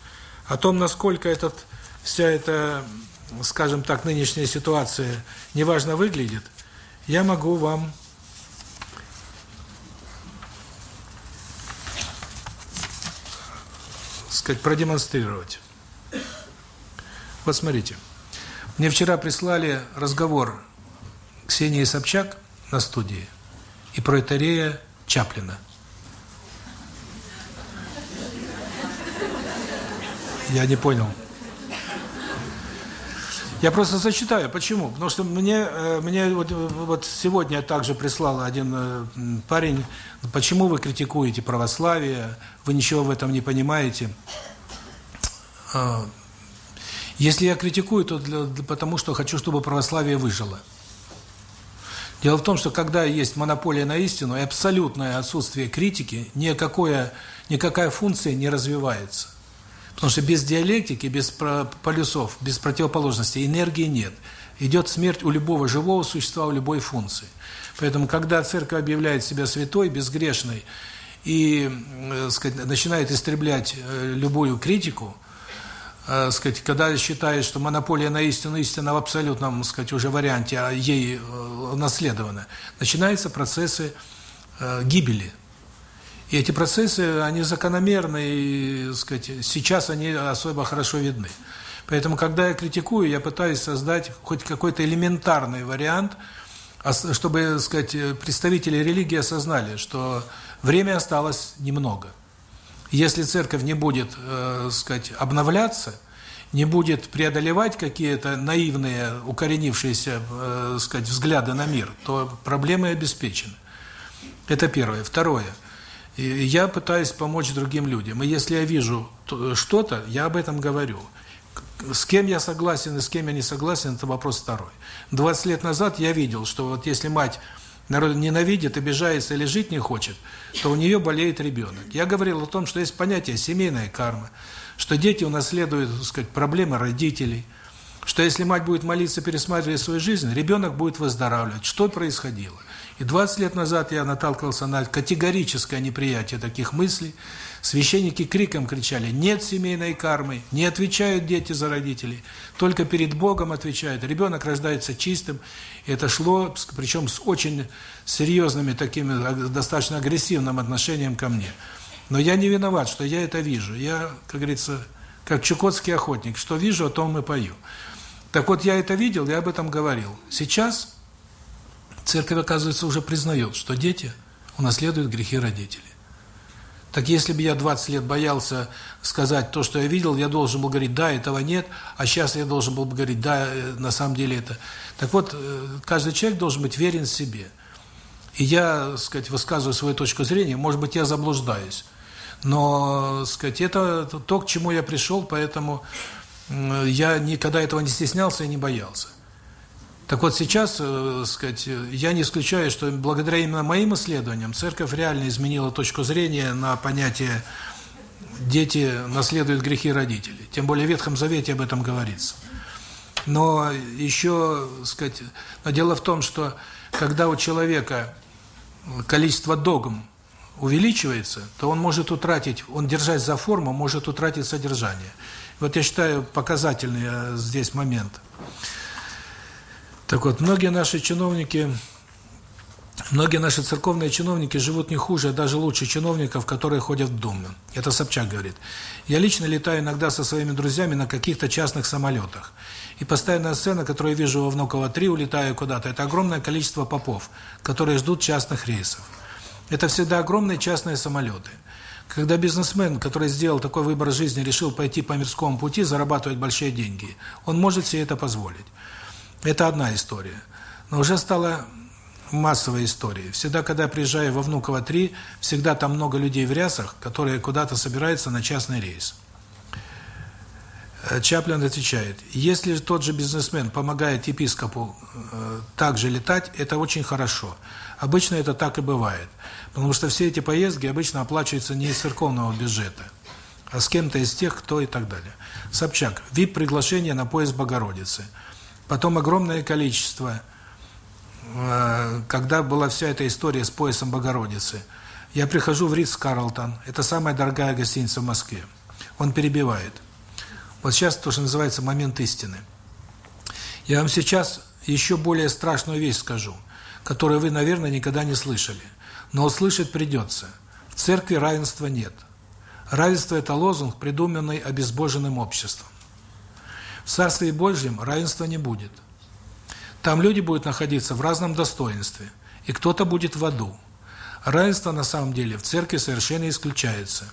О том, насколько этот, вся эта скажем так, нынешняя ситуация неважно выглядит, я могу вам сказать, продемонстрировать. Вот смотрите. Мне вчера прислали разговор Ксении Собчак на студии и про Этарея Чаплина. Я не понял. Я просто зачитаю. Почему? Потому что мне, э, мне вот, вот сегодня также прислал один э, парень, почему вы критикуете православие, вы ничего в этом не понимаете. А, если я критикую, то для, потому что хочу, чтобы православие выжило. Дело в том, что когда есть монополия на истину и абсолютное отсутствие критики, никакое, никакая функция не развивается. Потому что без диалектики, без полюсов, без противоположности энергии нет. Идет смерть у любого живого существа, у любой функции. Поэтому, когда церковь объявляет себя святой, безгрешной и э, сказать, начинает истреблять э, любую критику, э, сказать, когда считает, что монополия на истину, истина в абсолютном сказать, уже варианте, а ей наследована, начинаются процессы гибели и эти процессы, они закономерны, и, сказать, сейчас они особо хорошо видны. Поэтому, когда я критикую, я пытаюсь создать хоть какой-то элементарный вариант, чтобы, сказать, представители религии осознали, что время осталось немного. Если церковь не будет, э, сказать, обновляться, не будет преодолевать какие-то наивные, укоренившиеся, э, сказать, взгляды на мир, то проблемы обеспечены. Это первое. Второе – я пытаюсь помочь другим людям. И если я вижу что-то, я об этом говорю. С кем я согласен и с кем я не согласен, это вопрос второй. 20 лет назад я видел, что вот если мать народ ненавидит, обижается или жить не хочет, то у нее болеет ребенок. Я говорил о том, что есть понятие семейная карма, что дети унаследуют, так сказать, проблемы родителей, что если мать будет молиться, пересматривать свою жизнь, ребенок будет выздоравливать. Что происходило? И 20 лет назад я наталкивался на категорическое неприятие таких мыслей. Священники криком кричали «нет семейной кармы», не отвечают дети за родителей, только перед Богом отвечают. Ребенок рождается чистым. И это шло, причем с очень серьезными такими, достаточно агрессивным отношением ко мне. Но я не виноват, что я это вижу. Я, как говорится, как чукотский охотник, что вижу, о том и пою. Так вот, я это видел, я об этом говорил. Сейчас Церковь, оказывается, уже признает, что дети унаследуют грехи родителей. Так если бы я 20 лет боялся сказать то, что я видел, я должен был говорить, да, этого нет, а сейчас я должен был бы говорить, да, э, на самом деле это. Так вот, э, каждый человек должен быть верен себе. И я, так сказать, высказываю свою точку зрения, может быть, я заблуждаюсь. Но, так сказать, это то, к чему я пришел, поэтому я никогда этого не стеснялся и не боялся. Так вот сейчас, э, сказать, я не исключаю, что благодаря именно моим исследованиям церковь реально изменила точку зрения на понятие дети наследуют грехи родителей. Тем более в Ветхом Завете об этом говорится. Но еще, сказать, но дело в том, что когда у человека количество догм увеличивается, то он может утратить, он держась за форму, может утратить содержание. Вот я считаю показательный э, здесь момент. Так вот, многие наши чиновники, многие наши церковные чиновники живут не хуже, а даже лучше чиновников, которые ходят в Думу. Это Собчак говорит. Я лично летаю иногда со своими друзьями на каких-то частных самолетах. И постоянная сцена, которую я вижу во Внуково-3, улетаю куда-то, это огромное количество попов, которые ждут частных рейсов. Это всегда огромные частные самолеты. Когда бизнесмен, который сделал такой выбор жизни, решил пойти по мирскому пути, зарабатывать большие деньги, он может себе это позволить. Это одна история. Но уже стала массовой историей. Всегда, когда я приезжаю во Внуково-3, всегда там много людей в рясах, которые куда-то собираются на частный рейс. Э, Чаплин отвечает, если тот же бизнесмен помогает епископу э, также летать, это очень хорошо. Обычно это так и бывает. Потому что все эти поездки обычно оплачиваются не из церковного бюджета, а с кем-то из тех, кто и так далее. Собчак, VIP-приглашение на поезд Богородицы – Потом огромное количество, э, когда была вся эта история с поясом Богородицы. Я прихожу в Ридс Карлтон, это самая дорогая гостиница в Москве. Он перебивает. Вот сейчас то, что называется момент истины. Я вам сейчас еще более страшную вещь скажу, которую вы, наверное, никогда не слышали. Но услышать придется. В церкви равенства нет. Равенство – это лозунг, придуманный обезбоженным обществом. В Царстве Божьем равенства не будет. Там люди будут находиться в разном достоинстве, и кто-то будет в аду. Равенство на самом деле в церкви совершенно исключается.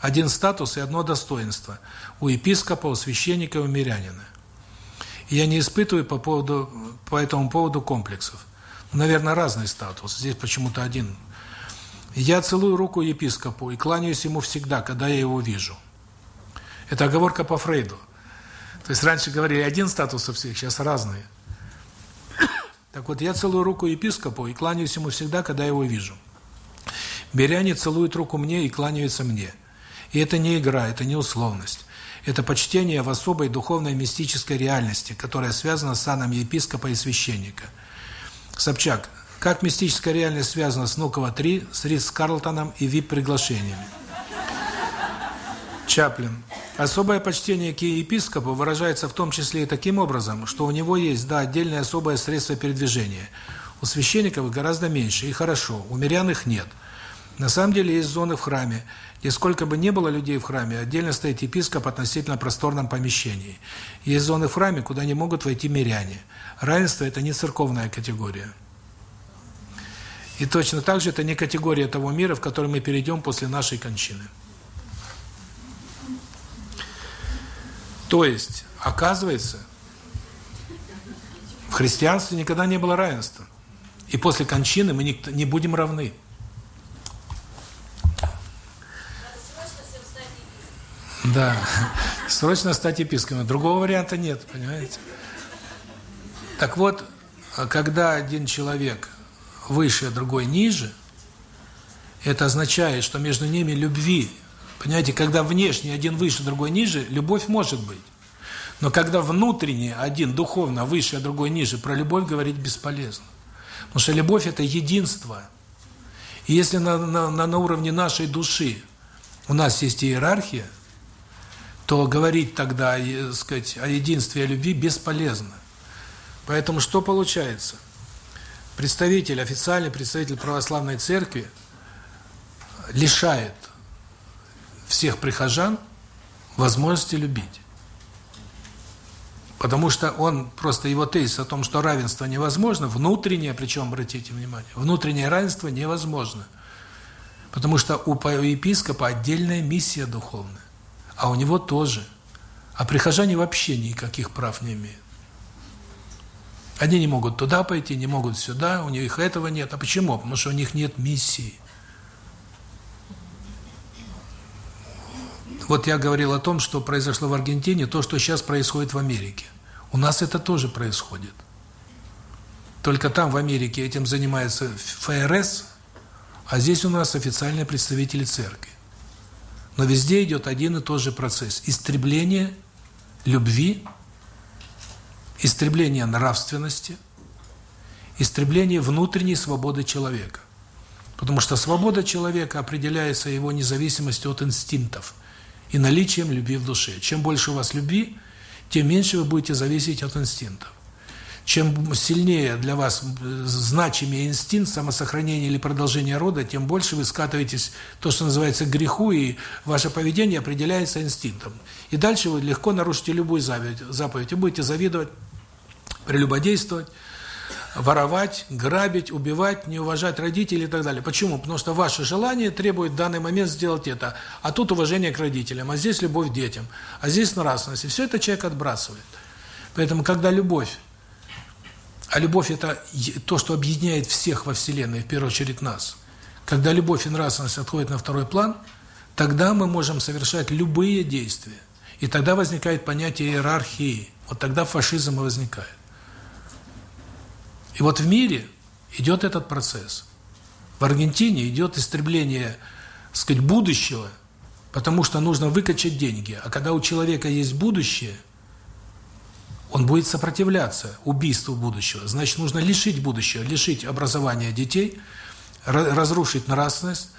Один статус и одно достоинство у епископа, у священника, у мирянина. Я не испытываю по поводу по этому поводу комплексов. Наверное, разный статус. Здесь почему-то один. Я целую руку епископу и кланяюсь ему всегда, когда я его вижу. Это оговорка по Фрейду. То есть раньше говорили один статус у всех, сейчас разные. Так вот, я целую руку епископу и кланяюсь ему всегда, когда его вижу. Миряне целуют руку мне и кланяются мне. И это не игра, это не условность. Это почтение в особой духовной мистической реальности, которая связана с саном епископа и священника. Собчак, как мистическая реальность связана с Нукова-3, с Ридс Карлтоном и ВИП-приглашениями? Чаплин. Особое почтение к епископу выражается в том числе и таким образом, что у него есть, да, отдельное особое средство передвижения. У священников гораздо меньше, и хорошо, у мирян их нет. На самом деле есть зоны в храме, где сколько бы ни было людей в храме, отдельно стоит епископ в относительно просторном помещении. Есть зоны в храме, куда не могут войти миряне. Равенство – это не церковная категория. И точно так же это не категория того мира, в который мы перейдем после нашей кончины. То есть, оказывается, в христианстве никогда не было равенства. И после кончины мы не, будем равны. Да, срочно стать епископом. Другого варианта нет, понимаете? Так вот, когда один человек выше, а другой ниже, это означает, что между ними любви Понимаете, когда внешне один выше, другой ниже, любовь может быть. Но когда внутренне один духовно выше, а другой ниже, про любовь говорить бесполезно. Потому что любовь – это единство. И если на, на, на уровне нашей души у нас есть иерархия, то говорить тогда, э, сказать, о единстве, о любви бесполезно. Поэтому что получается? Представитель, официальный представитель православной церкви лишает всех прихожан возможности любить. Потому что он, просто его тезис о том, что равенство невозможно, внутреннее, причем, обратите внимание, внутреннее равенство невозможно. Потому что у епископа отдельная миссия духовная, а у него тоже. А прихожане вообще никаких прав не имеют. Они не могут туда пойти, не могут сюда, у них этого нет. А почему? Потому что у них нет миссии. Вот я говорил о том, что произошло в Аргентине, то, что сейчас происходит в Америке. У нас это тоже происходит. Только там, в Америке, этим занимается ФРС, а здесь у нас официальные представители церкви. Но везде идет один и тот же процесс. Истребление любви, истребление нравственности, истребление внутренней свободы человека. Потому что свобода человека определяется его независимостью от инстинктов – и наличием любви в душе. Чем больше у вас любви, тем меньше вы будете зависеть от инстинктов. Чем сильнее для вас значимый инстинкт самосохранения или продолжения рода, тем больше вы скатываетесь то, что называется греху, и ваше поведение определяется инстинктом. И дальше вы легко нарушите любую заповедь. Вы будете завидовать, прелюбодействовать, воровать, грабить, убивать, не уважать родителей и так далее. Почему? Потому что ваше желание требует в данный момент сделать это. А тут уважение к родителям, а здесь любовь к детям, а здесь нравственность. И все это человек отбрасывает. Поэтому, когда любовь, а любовь – это то, что объединяет всех во Вселенной, в первую очередь нас. Когда любовь и нравственность отходят на второй план, тогда мы можем совершать любые действия. И тогда возникает понятие иерархии. Вот тогда фашизм и возникает. И вот в мире идет этот процесс. В Аргентине идет истребление, так сказать, будущего, потому что нужно выкачать деньги. А когда у человека есть будущее, он будет сопротивляться убийству будущего. Значит, нужно лишить будущего, лишить образования детей, разрушить нравственность,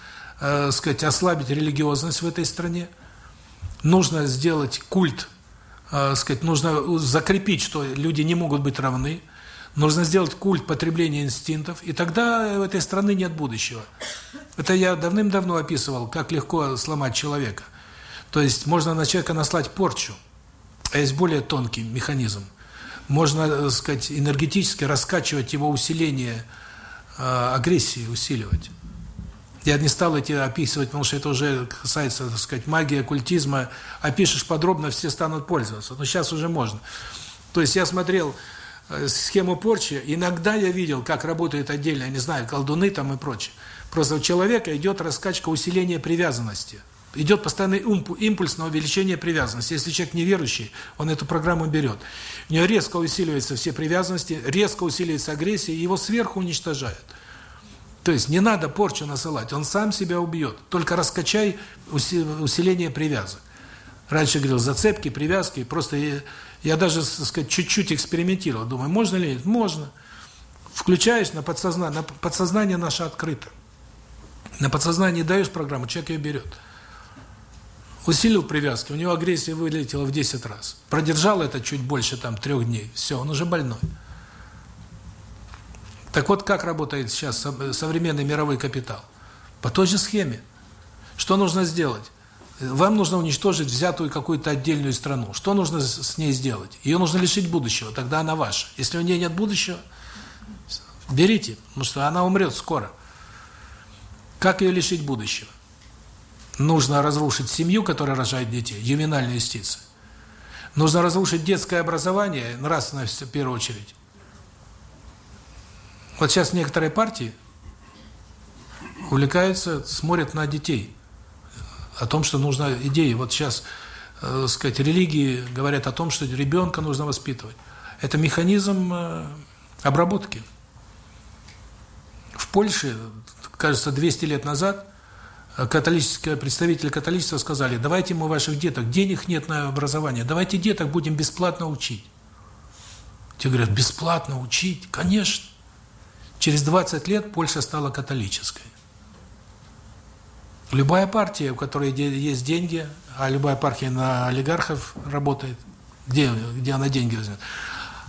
э, сказать, ослабить религиозность в этой стране. Нужно сделать культ, э, сказать, нужно закрепить, что люди не могут быть равны. Нужно сделать культ потребления инстинктов, и тогда в этой страны нет будущего. Это я давным-давно описывал, как легко сломать человека. То есть можно на человека наслать порчу, а есть более тонкий механизм. Можно, так э, сказать, энергетически раскачивать его усиление э, агрессии, усиливать. Я не стал эти описывать, потому что это уже касается, так сказать, магии, оккультизма. Опишешь подробно, все станут пользоваться. Но сейчас уже можно. То есть я смотрел схему порчи, иногда я видел, как работают отдельно, я не знаю, колдуны там и прочее. Просто у человека идет раскачка усиления привязанности. Идет постоянный импульс на увеличение привязанности. Если человек неверующий, он эту программу берет. У него резко усиливаются все привязанности, резко усиливается агрессия, его сверху уничтожают. То есть не надо порчу насылать, он сам себя убьет. Только раскачай усиление привязок. Раньше говорил зацепки, привязки, просто я, даже, так сказать, чуть-чуть экспериментировал. Думаю, можно ли? Можно. Включаешь на подсознание, на подсознание наше открыто. На подсознание даешь программу, человек ее берет. Усилил привязки, у него агрессия вылетела в 10 раз. Продержал это чуть больше там трех дней. Все, он уже больной. Так вот, как работает сейчас современный мировой капитал? По той же схеме. Что нужно сделать? Вам нужно уничтожить взятую какую-то отдельную страну. Что нужно с ней сделать? Ее нужно лишить будущего, тогда она ваша. Если у нее нет будущего, берите, потому что она умрет скоро. Как ее лишить будущего? Нужно разрушить семью, которая рожает детей, ювенальная юстиция. Нужно разрушить детское образование, нравственность в первую очередь. Вот сейчас некоторые партии увлекаются, смотрят на детей. О том, что нужна идеи. Вот сейчас, э, сказать, религии говорят о том, что ребенка нужно воспитывать. Это механизм э, обработки. В Польше, кажется, 200 лет назад э, католические представители католичества сказали, давайте мы ваших деток, денег нет на образование, давайте деток будем бесплатно учить. Те говорят, бесплатно учить? Конечно. Через 20 лет Польша стала католической. Любая партия, у которой есть деньги, а любая партия на олигархов работает, где, где она деньги возьмет,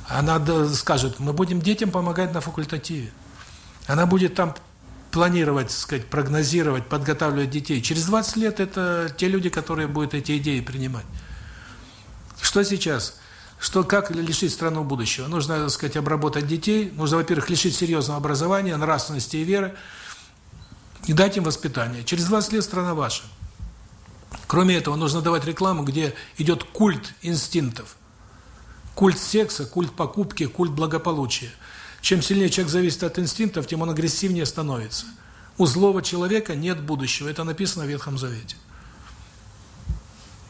она скажет, мы будем детям помогать на факультативе. Она будет там планировать, сказать, прогнозировать, подготавливать детей. Через 20 лет это те люди, которые будут эти идеи принимать. Что сейчас? Что как лишить страну будущего? Нужно, так сказать, обработать детей, нужно, во-первых, лишить серьезного образования, нравственности и веры, и дать им воспитание. Через 20 лет страна ваша. Кроме этого, нужно давать рекламу, где идет культ инстинктов. Культ секса, культ покупки, культ благополучия. Чем сильнее человек зависит от инстинктов, тем он агрессивнее становится. У злого человека нет будущего. Это написано в Ветхом Завете.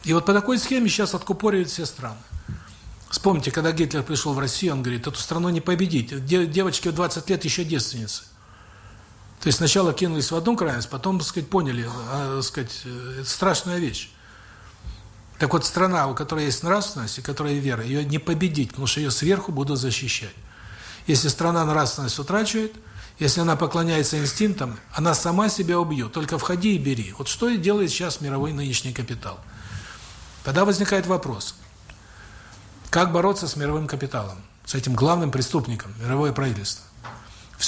И вот по такой схеме сейчас откупоривают все страны. Вспомните, когда Гитлер пришел в Россию, он говорит, эту страну не победить. Девочки в 20 лет еще девственницы. То есть сначала кинулись в одну крайность, потом, так сказать, поняли, а, так сказать, это страшная вещь. Так вот, страна, у которой есть нравственность и которая вера, ее не победить, потому что ее сверху будут защищать. Если страна нравственность утрачивает, если она поклоняется инстинктам, она сама себя убьет. Только входи и бери. Вот что и делает сейчас мировой нынешний капитал. Тогда возникает вопрос – как бороться с мировым капиталом, с этим главным преступником, мировое правительство?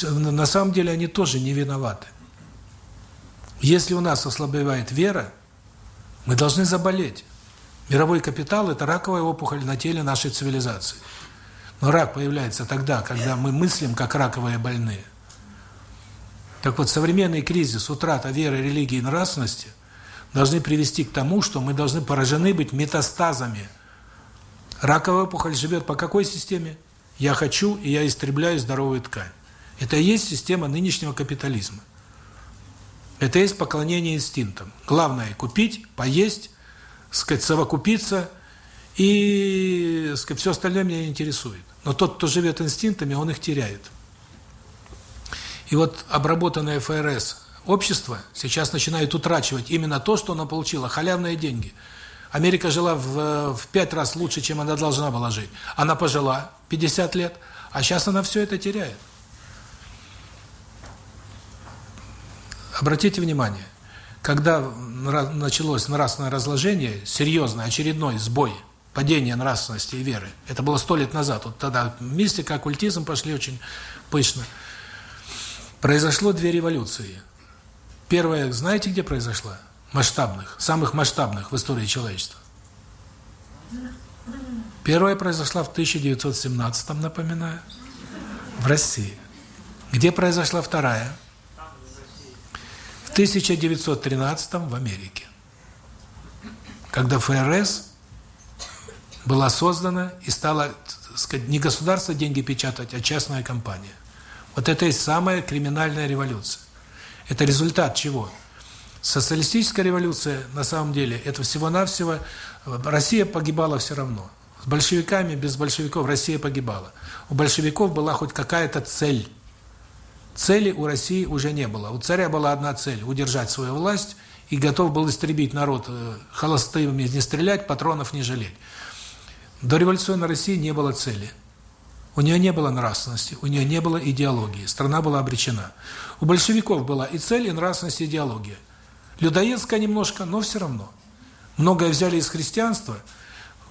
На самом деле они тоже не виноваты. Если у нас ослабевает вера, мы должны заболеть. Мировой капитал – это раковая опухоль на теле нашей цивилизации. Но рак появляется тогда, когда мы мыслим как раковые больные. Так вот, современный кризис, утрата веры, религии и нравственности должны привести к тому, что мы должны поражены быть метастазами – Раковая опухоль живет по какой системе? Я хочу, и я истребляю здоровую ткань. Это и есть система нынешнего капитализма. Это есть поклонение инстинктам. Главное – купить, поесть, сказать, совокупиться, и сказать, все остальное меня интересует. Но тот, кто живет инстинктами, он их теряет. И вот обработанное ФРС общество сейчас начинает утрачивать именно то, что оно получило – халявные деньги – Америка жила в, в пять раз лучше, чем она должна была жить. Она пожила 50 лет, а сейчас она все это теряет. Обратите внимание, когда началось нравственное разложение, серьезный, очередной сбой, падение нравственности и веры, это было сто лет назад, вот тогда мистика, оккультизм пошли очень пышно, произошло две революции. Первая, знаете, где произошла? масштабных, самых масштабных в истории человечества. Первая произошла в 1917, напоминаю, в России. Где произошла вторая? В 1913 в Америке. Когда ФРС была создана и стала сказать, не государство деньги печатать, а частная компания. Вот это и самая криминальная революция. Это результат чего? Социалистическая революция, на самом деле, это всего-навсего... Россия погибала все равно. С большевиками, без большевиков Россия погибала. У большевиков была хоть какая-то цель. Цели у России уже не было. У царя была одна цель – удержать свою власть, и готов был истребить народ э, холостыми, не стрелять, патронов не жалеть. До революционной России не было цели. У нее не было нравственности, у нее не было идеологии. Страна была обречена. У большевиков была и цель, и нравственность, и идеология. Людоедская немножко, но все равно. Многое взяли из христианства,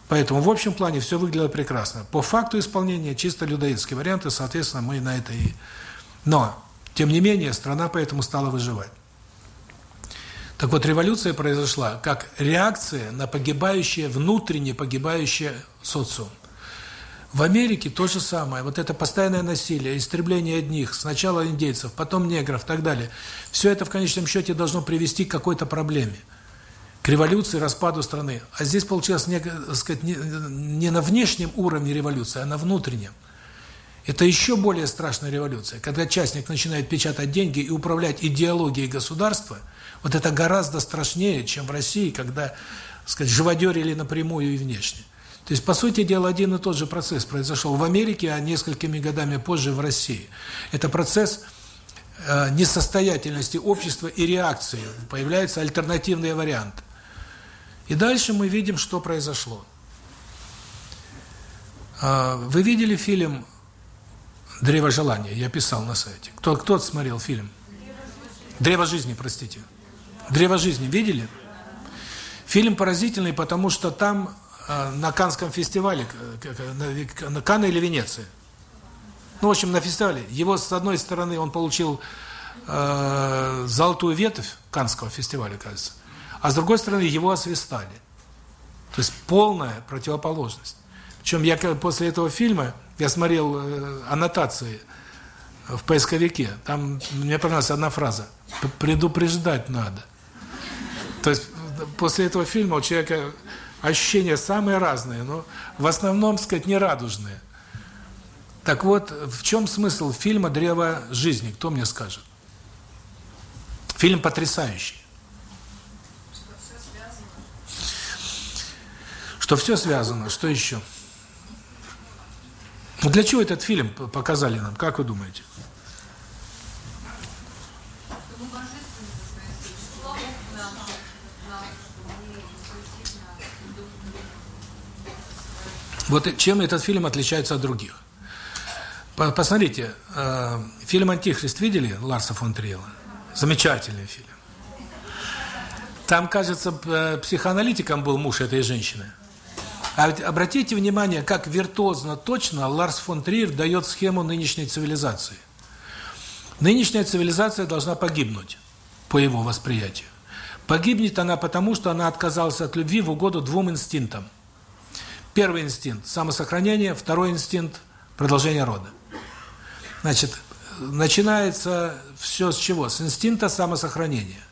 поэтому в общем плане все выглядело прекрасно. По факту исполнения чисто людоедские варианты, соответственно, мы на это и... Но, тем не менее, страна поэтому стала выживать. Так вот, революция произошла как реакция на погибающее, внутренне погибающее социум. В Америке то же самое. Вот это постоянное насилие, истребление одних, сначала индейцев, потом негров и так далее. Все это в конечном счете должно привести к какой-то проблеме. К революции, распаду страны. А здесь получилось не, сказать, не, не на внешнем уровне революция, а на внутреннем. Это еще более страшная революция. Когда частник начинает печатать деньги и управлять идеологией государства – вот это гораздо страшнее, чем в России, когда, сказать, живодерили напрямую и внешне. То есть, по сути дела, один и тот же процесс произошел в Америке, а несколькими годами позже в России. Это процесс э, несостоятельности общества и реакции. Появляются альтернативные варианты. И дальше мы видим, что произошло. Э, вы видели фильм «Древо желания»? Я писал на сайте. Кто, кто смотрел фильм? «Древо жизни», простите. Древо жизни видели? Фильм поразительный, потому что там э, на Канском фестивале, на, Канна или Венеция, ну, в общем, на фестивале, его с одной стороны он получил э, золотую ветвь Канского фестиваля, кажется, а с другой стороны его освистали. То есть полная противоположность. Причем я после этого фильма, я смотрел э, аннотации в поисковике, там мне понравилась одна фраза «предупреждать надо». То есть после этого фильма у человека ощущения самые разные, но в основном, сказать, не радужные. Так вот, в чем смысл фильма «Древо жизни»? Кто мне скажет? Фильм потрясающий. Что все связано, что еще? Ну для чего этот фильм показали нам, как вы думаете? Вот чем этот фильм отличается от других. Посмотрите, э, фильм «Антихрист» видели Ларса фон Триела? Замечательный фильм. Там, кажется, психоаналитиком был муж этой женщины. А обратите внимание, как виртуозно точно Ларс фон Триер дает схему нынешней цивилизации. Нынешняя цивилизация должна погибнуть, по его восприятию. Погибнет она потому, что она отказалась от любви в угоду двум инстинктам – Первый инстинкт – самосохранение, второй инстинкт – продолжение рода. Значит, начинается все с чего? С инстинкта самосохранения.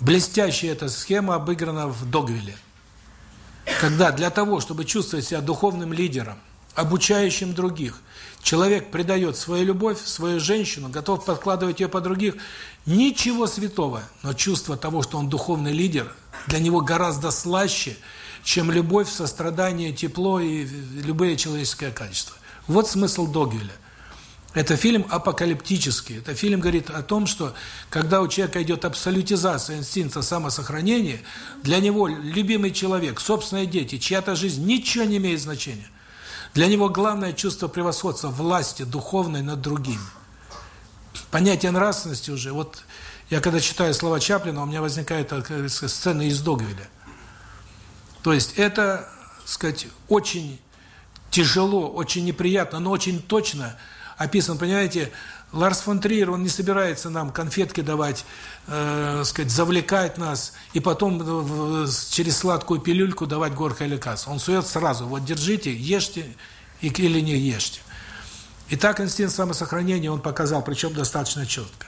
Блестящая эта схема обыграна в Догвилле. Когда для того, чтобы чувствовать себя духовным лидером, обучающим других, человек предает свою любовь, свою женщину, готов подкладывать ее под других, ничего святого, но чувство того, что он духовный лидер, для него гораздо слаще – чем любовь, сострадание, тепло и любые человеческие качества. Вот смысл Догвиля. Это фильм апокалиптический. Это фильм говорит о том, что когда у человека идет абсолютизация инстинкта самосохранения, для него любимый человек, собственные дети, чья-то жизнь ничего не имеет значения. Для него главное чувство превосходства, власти духовной над другими. Понятие нравственности уже. Вот я когда читаю слова Чаплина, у меня возникает сцена из Догвиля. То есть это, сказать, очень тяжело, очень неприятно, но очень точно описан, понимаете, Ларс фон Триер, он не собирается нам конфетки давать, э, сказать, завлекать нас и потом через сладкую пилюльку давать горькое лекарство. Он сует сразу, вот держите, ешьте или не ешьте. И так инстинкт самосохранения он показал, причем достаточно четко.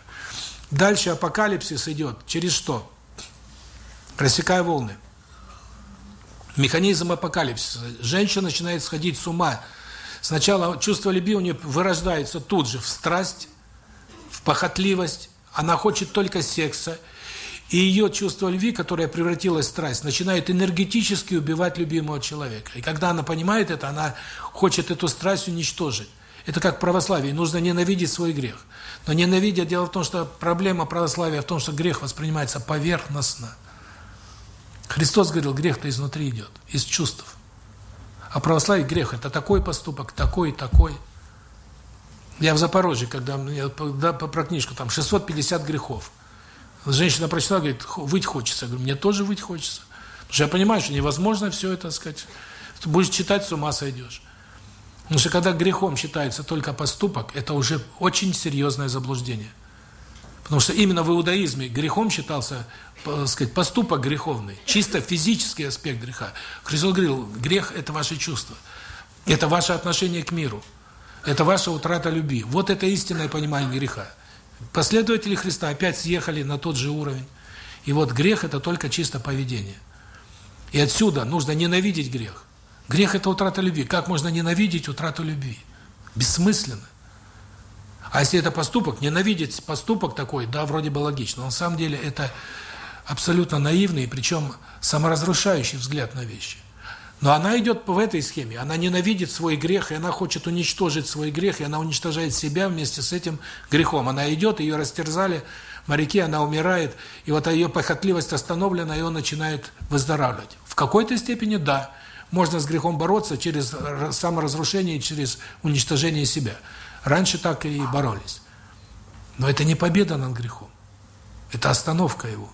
Дальше апокалипсис идет через что? Рассекая волны. Механизм апокалипсиса. Женщина начинает сходить с ума, Сначала чувство любви у нее вырождается тут же в страсть, в похотливость, она хочет только секса, и ее чувство любви, которое превратилось в страсть, начинает энергетически убивать любимого человека. И когда она понимает это, она хочет эту страсть уничтожить. Это как православие, нужно ненавидеть свой грех. Но ненавидя, дело в том, что проблема православия в том, что грех воспринимается поверхностно. Христос говорил, грех-то изнутри идет, из чувств. А православие грех – это такой поступок, такой, такой. Я в Запорожье, когда мне да, про книжку, там 650 грехов. Женщина прочитала, говорит, выть хочется. Я говорю, мне тоже выть хочется. Потому что я понимаю, что невозможно все это, сказать. Ты будешь читать, с ума сойдешь. Потому что когда грехом считается только поступок, это уже очень серьезное заблуждение. Потому что именно в иудаизме грехом считался, так сказать, поступок греховный, чисто физический аспект греха. Христос говорил, грех – это ваши чувства, это ваше отношение к миру, это ваша утрата любви. Вот это истинное понимание греха. Последователи Христа опять съехали на тот же уровень. И вот грех – это только чисто поведение. И отсюда нужно ненавидеть грех. Грех – это утрата любви. Как можно ненавидеть утрату любви? Бессмысленно. А если это поступок, ненавидеть поступок такой, да, вроде бы логично. Но на самом деле это абсолютно наивный, причем саморазрушающий взгляд на вещи. Но она идет в этой схеме, она ненавидит свой грех, и она хочет уничтожить свой грех, и она уничтожает себя вместе с этим грехом. Она идет, ее растерзали, моряки, она умирает, и вот ее похотливость остановлена, и он начинает выздоравливать. В какой-то степени да, можно с грехом бороться через саморазрушение, через уничтожение себя. Раньше так и боролись. Но это не победа над грехом, это остановка его.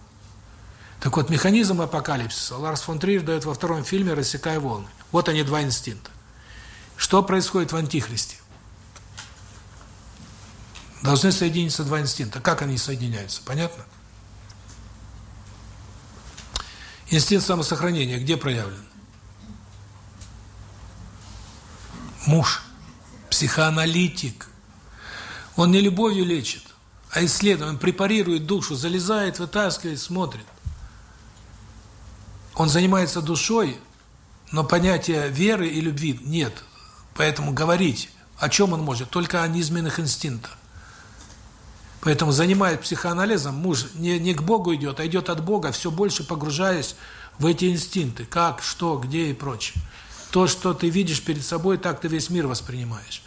Так вот, механизм апокалипсиса Ларс фон Триер дает во втором фильме «Рассекая волны». Вот они, два инстинкта. Что происходит в Антихристе? Должны соединиться два инстинкта. Как они соединяются? Понятно? Инстинкт самосохранения где проявлен? Муж, психоаналитик. Он не любовью лечит, а исследует, он препарирует душу, залезает, вытаскивает, смотрит. Он занимается душой, но понятия веры и любви нет. Поэтому говорить, о чем он может, только о низменных инстинктах. Поэтому, занимаясь психоанализом, муж не, не к Богу идет, а идет от Бога, все больше погружаясь в эти инстинкты, как, что, где и прочее. То, что ты видишь перед собой, так ты весь мир воспринимаешь.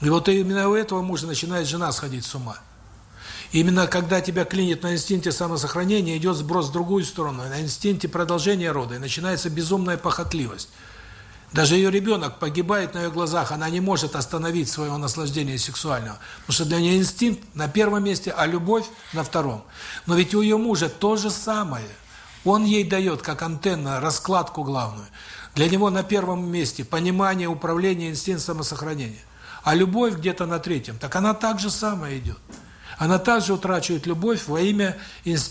И вот именно у этого мужа начинает жена сходить с ума. Именно когда тебя клинит на инстинкте самосохранения, идет сброс в другую сторону, на инстинкте продолжения рода, и начинается безумная похотливость. Даже ее ребенок погибает на ее глазах, она не может остановить своего наслаждения сексуального. Потому что для нее инстинкт на первом месте, а любовь на втором. Но ведь у ее мужа то же самое. Он ей дает, как антенна, раскладку главную. Для него на первом месте понимание, управление, инстинкт самосохранения. А любовь где-то на третьем. Так она так же самое идет. Она также утрачивает любовь во имя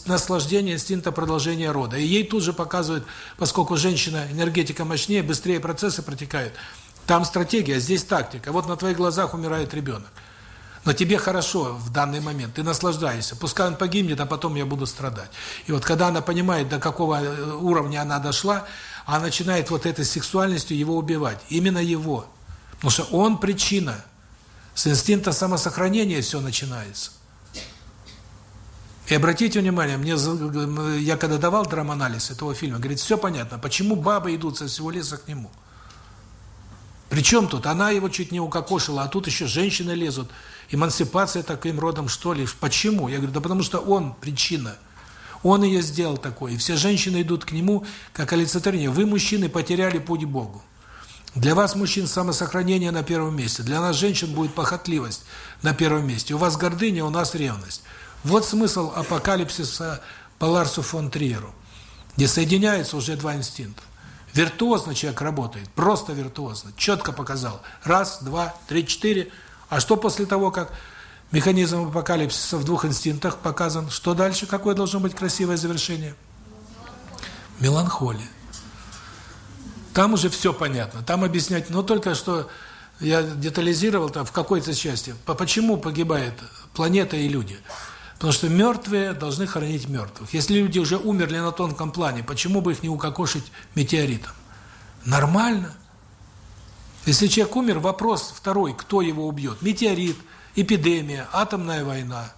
наслаждения инстинкта продолжения рода. И ей тут же показывают, поскольку женщина энергетика мощнее, быстрее процессы протекают. Там стратегия, здесь тактика. Вот на твоих глазах умирает ребенок. Но тебе хорошо в данный момент, ты наслаждаешься. Пускай он погибнет, а потом я буду страдать. И вот когда она понимает, до какого э, уровня она дошла, она начинает вот этой сексуальностью его убивать. Именно его. Потому что он причина. С инстинкта самосохранения все начинается. И обратите внимание, мне я когда давал драманализ этого фильма, говорит, все понятно, почему бабы идут со всего леса к нему. Причем тут? Она его чуть не укокошила, а тут еще женщины лезут. Эмансипация таким родом, что ли? Почему? Я говорю, да потому что он причина. Он ее сделал такой. И все женщины идут к нему, как олицетворение. Вы, мужчины, потеряли путь Богу. Для вас, мужчин, самосохранение на первом месте. Для нас, женщин, будет похотливость на первом месте. У вас гордыня, у нас ревность. Вот смысл апокалипсиса по Ларсу фон Триеру, где соединяются уже два инстинкта. Виртуозно человек работает, просто виртуозно, четко показал. Раз, два, три, четыре. А что после того, как механизм апокалипсиса в двух инстинктах показан, что дальше? Какое должно быть красивое завершение? Меланхолия. Там уже все понятно. Там объяснять, но только что я детализировал там в какой-то части, почему погибает планета и люди. Потому что мертвые должны хоронить мертвых. Если люди уже умерли на тонком плане, почему бы их не укокошить метеоритом? Нормально. Если человек умер, вопрос второй, кто его убьет? Метеорит, эпидемия, атомная война.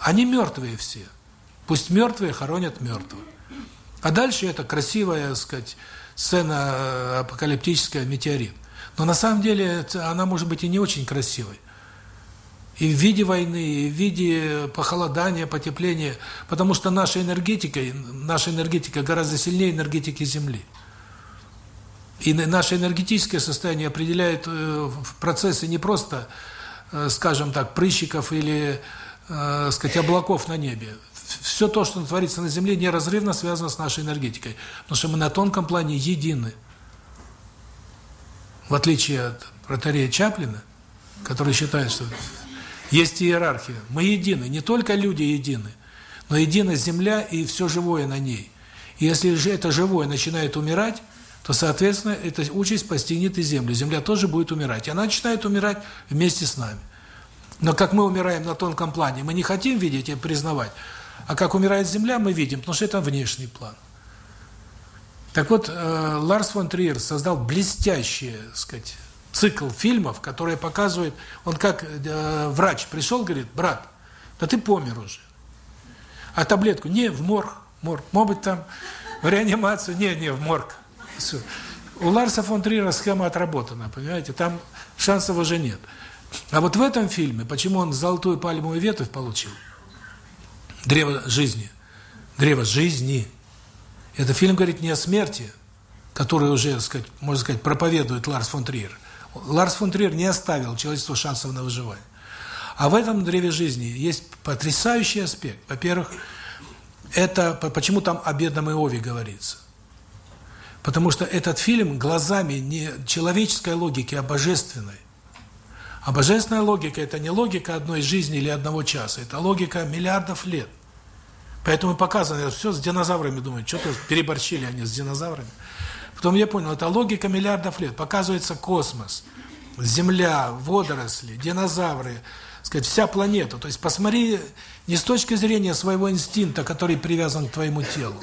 Они мертвые все. Пусть мертвые хоронят мертвых. А дальше это красивая, так сказать, сцена э, апокалиптическая, метеорит. Но на самом деле она может быть и не очень красивой. И в виде войны, и в виде похолодания, потепления. Потому что наша энергетика, наша энергетика гораздо сильнее энергетики Земли. И наше энергетическое состояние определяет э, процессы не просто, э, скажем так, прыщиков или, э, сказать, облаков на небе. Все то, что творится на Земле, неразрывно связано с нашей энергетикой. Потому что мы на тонком плане едины. В отличие от протарея Чаплина, который считает, что есть иерархия. Мы едины, не только люди едины, но едина Земля и все живое на ней. И если же это живое начинает умирать, то, соответственно, эта участь постигнет и Землю. Земля тоже будет умирать. И она начинает умирать вместе с нами. Но как мы умираем на тонком плане, мы не хотим видеть и признавать. А как умирает Земля, мы видим, потому что это внешний план. Так вот, э, Ларс фон Триер создал блестящий, сказать, цикл фильмов, которые показывают, он как э, врач пришел, говорит, брат, да ты помер уже. А таблетку, не, в морг, морг, может быть там в реанимацию, не, не, в морг. Все. У Ларса фон Триера схема отработана, понимаете, там шансов уже нет. А вот в этом фильме, почему он золотую пальмовую ветвь получил? Древо жизни. Древо жизни. Это фильм говорит не о смерти, который уже, сказать, можно сказать, проповедует Ларс фон Триер. Ларс фон Триер не оставил человечеству шансов на выживание. А в этом древе жизни есть потрясающий аспект. Во-первых, это почему там о бедном Иове говорится. Потому что этот фильм глазами не человеческой логики, а божественной. А божественная логика – это не логика одной жизни или одного часа, это логика миллиардов лет. Поэтому показано, все с динозаврами думают, что-то переборщили они с динозаврами. Потом я понял, это логика миллиардов лет. Показывается космос, Земля, водоросли, динозавры, сказать, вся планета. То есть посмотри не с точки зрения своего инстинкта, который привязан к твоему телу,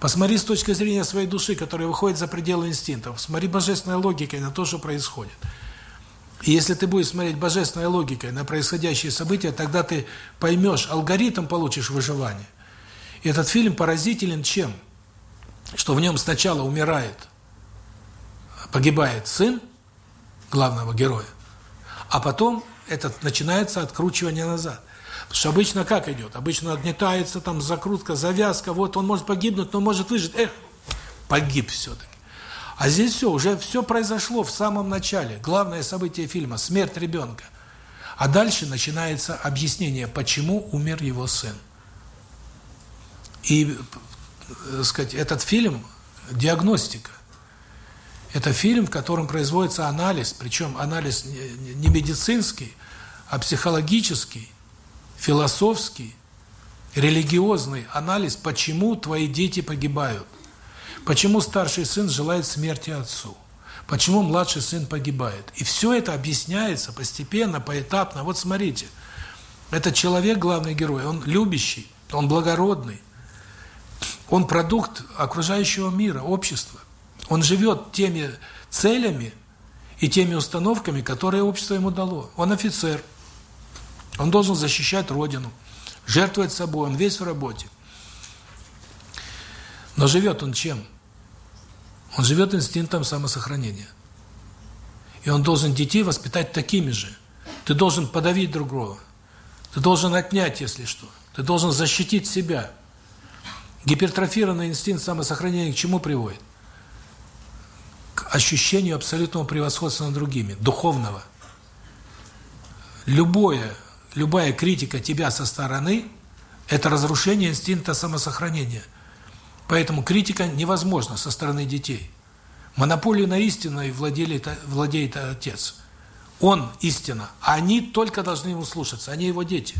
Посмотри с точки зрения своей души, которая выходит за пределы инстинктов. Смотри божественной логикой на то, что происходит. И если ты будешь смотреть божественной логикой на происходящие события, тогда ты поймешь, алгоритм получишь выживания. И этот фильм поразителен чем? Что в нем сначала умирает, погибает сын главного героя, а потом этот начинается откручивание назад. Потому что обычно как идет? Обычно отнятается там закрутка, завязка, вот он может погибнуть, но может выжить. Эх, погиб все-таки. А здесь все, уже все произошло в самом начале. Главное событие фильма – смерть ребенка. А дальше начинается объяснение, почему умер его сын. И, так сказать, этот фильм – диагностика. Это фильм, в котором производится анализ, причем анализ не медицинский, а психологический, философский, религиозный анализ, почему твои дети погибают. Почему старший сын желает смерти отцу? Почему младший сын погибает? И все это объясняется постепенно, поэтапно. Вот смотрите, этот человек, главный герой, он любящий, он благородный, он продукт окружающего мира, общества. Он живет теми целями и теми установками, которые общество ему дало. Он офицер, он должен защищать Родину, жертвовать собой, он весь в работе. Но живет он чем? Он живет инстинктом самосохранения. И он должен детей воспитать такими же. Ты должен подавить другого. Ты должен отнять, если что. Ты должен защитить себя. Гипертрофированный инстинкт самосохранения к чему приводит? К ощущению абсолютного превосходства над другими, духовного. Любое любая критика тебя со стороны – это разрушение инстинкта самосохранения. Поэтому критика невозможна со стороны детей. Монополию на истину владеет, владеет отец. Он истина, а они только должны ему слушаться, они его дети.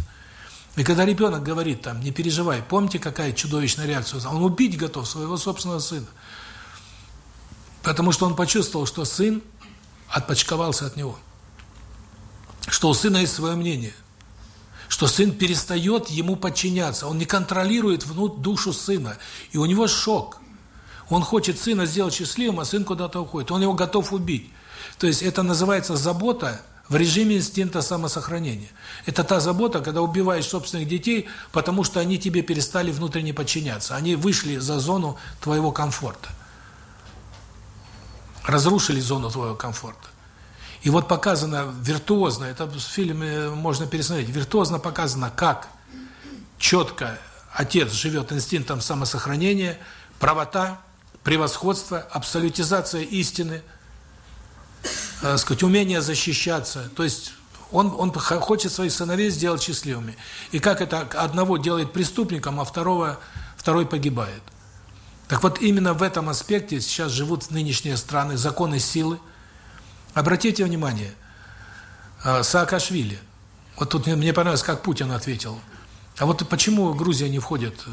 И когда ребенок говорит там, не переживай, помните, какая чудовищная реакция, он убить готов своего собственного сына. Потому что он почувствовал, что сын отпочковался от него. Что у сына есть свое мнение – что сын перестает ему подчиняться, он не контролирует внут душу сына, и у него шок. Он хочет сына сделать счастливым, а сын куда-то уходит. Он его готов убить. То есть это называется забота в режиме инстинкта самосохранения. Это та забота, когда убиваешь собственных детей, потому что они тебе перестали внутренне подчиняться. Они вышли за зону твоего комфорта. Разрушили зону твоего комфорта. И вот показано виртуозно, это в фильме можно пересмотреть, виртуозно показано, как четко отец живет инстинктом самосохранения, правота, превосходство, абсолютизация истины – э, сказать, умение защищаться. То есть он, он хочет своих сыновей сделать счастливыми. И как это одного делает преступником, а второго, второй погибает. Так вот, именно в этом аспекте сейчас живут нынешние страны, законы силы. Обратите внимание, э, Саакашвили, вот тут мне понравилось, как Путин ответил. А вот почему Грузия не входит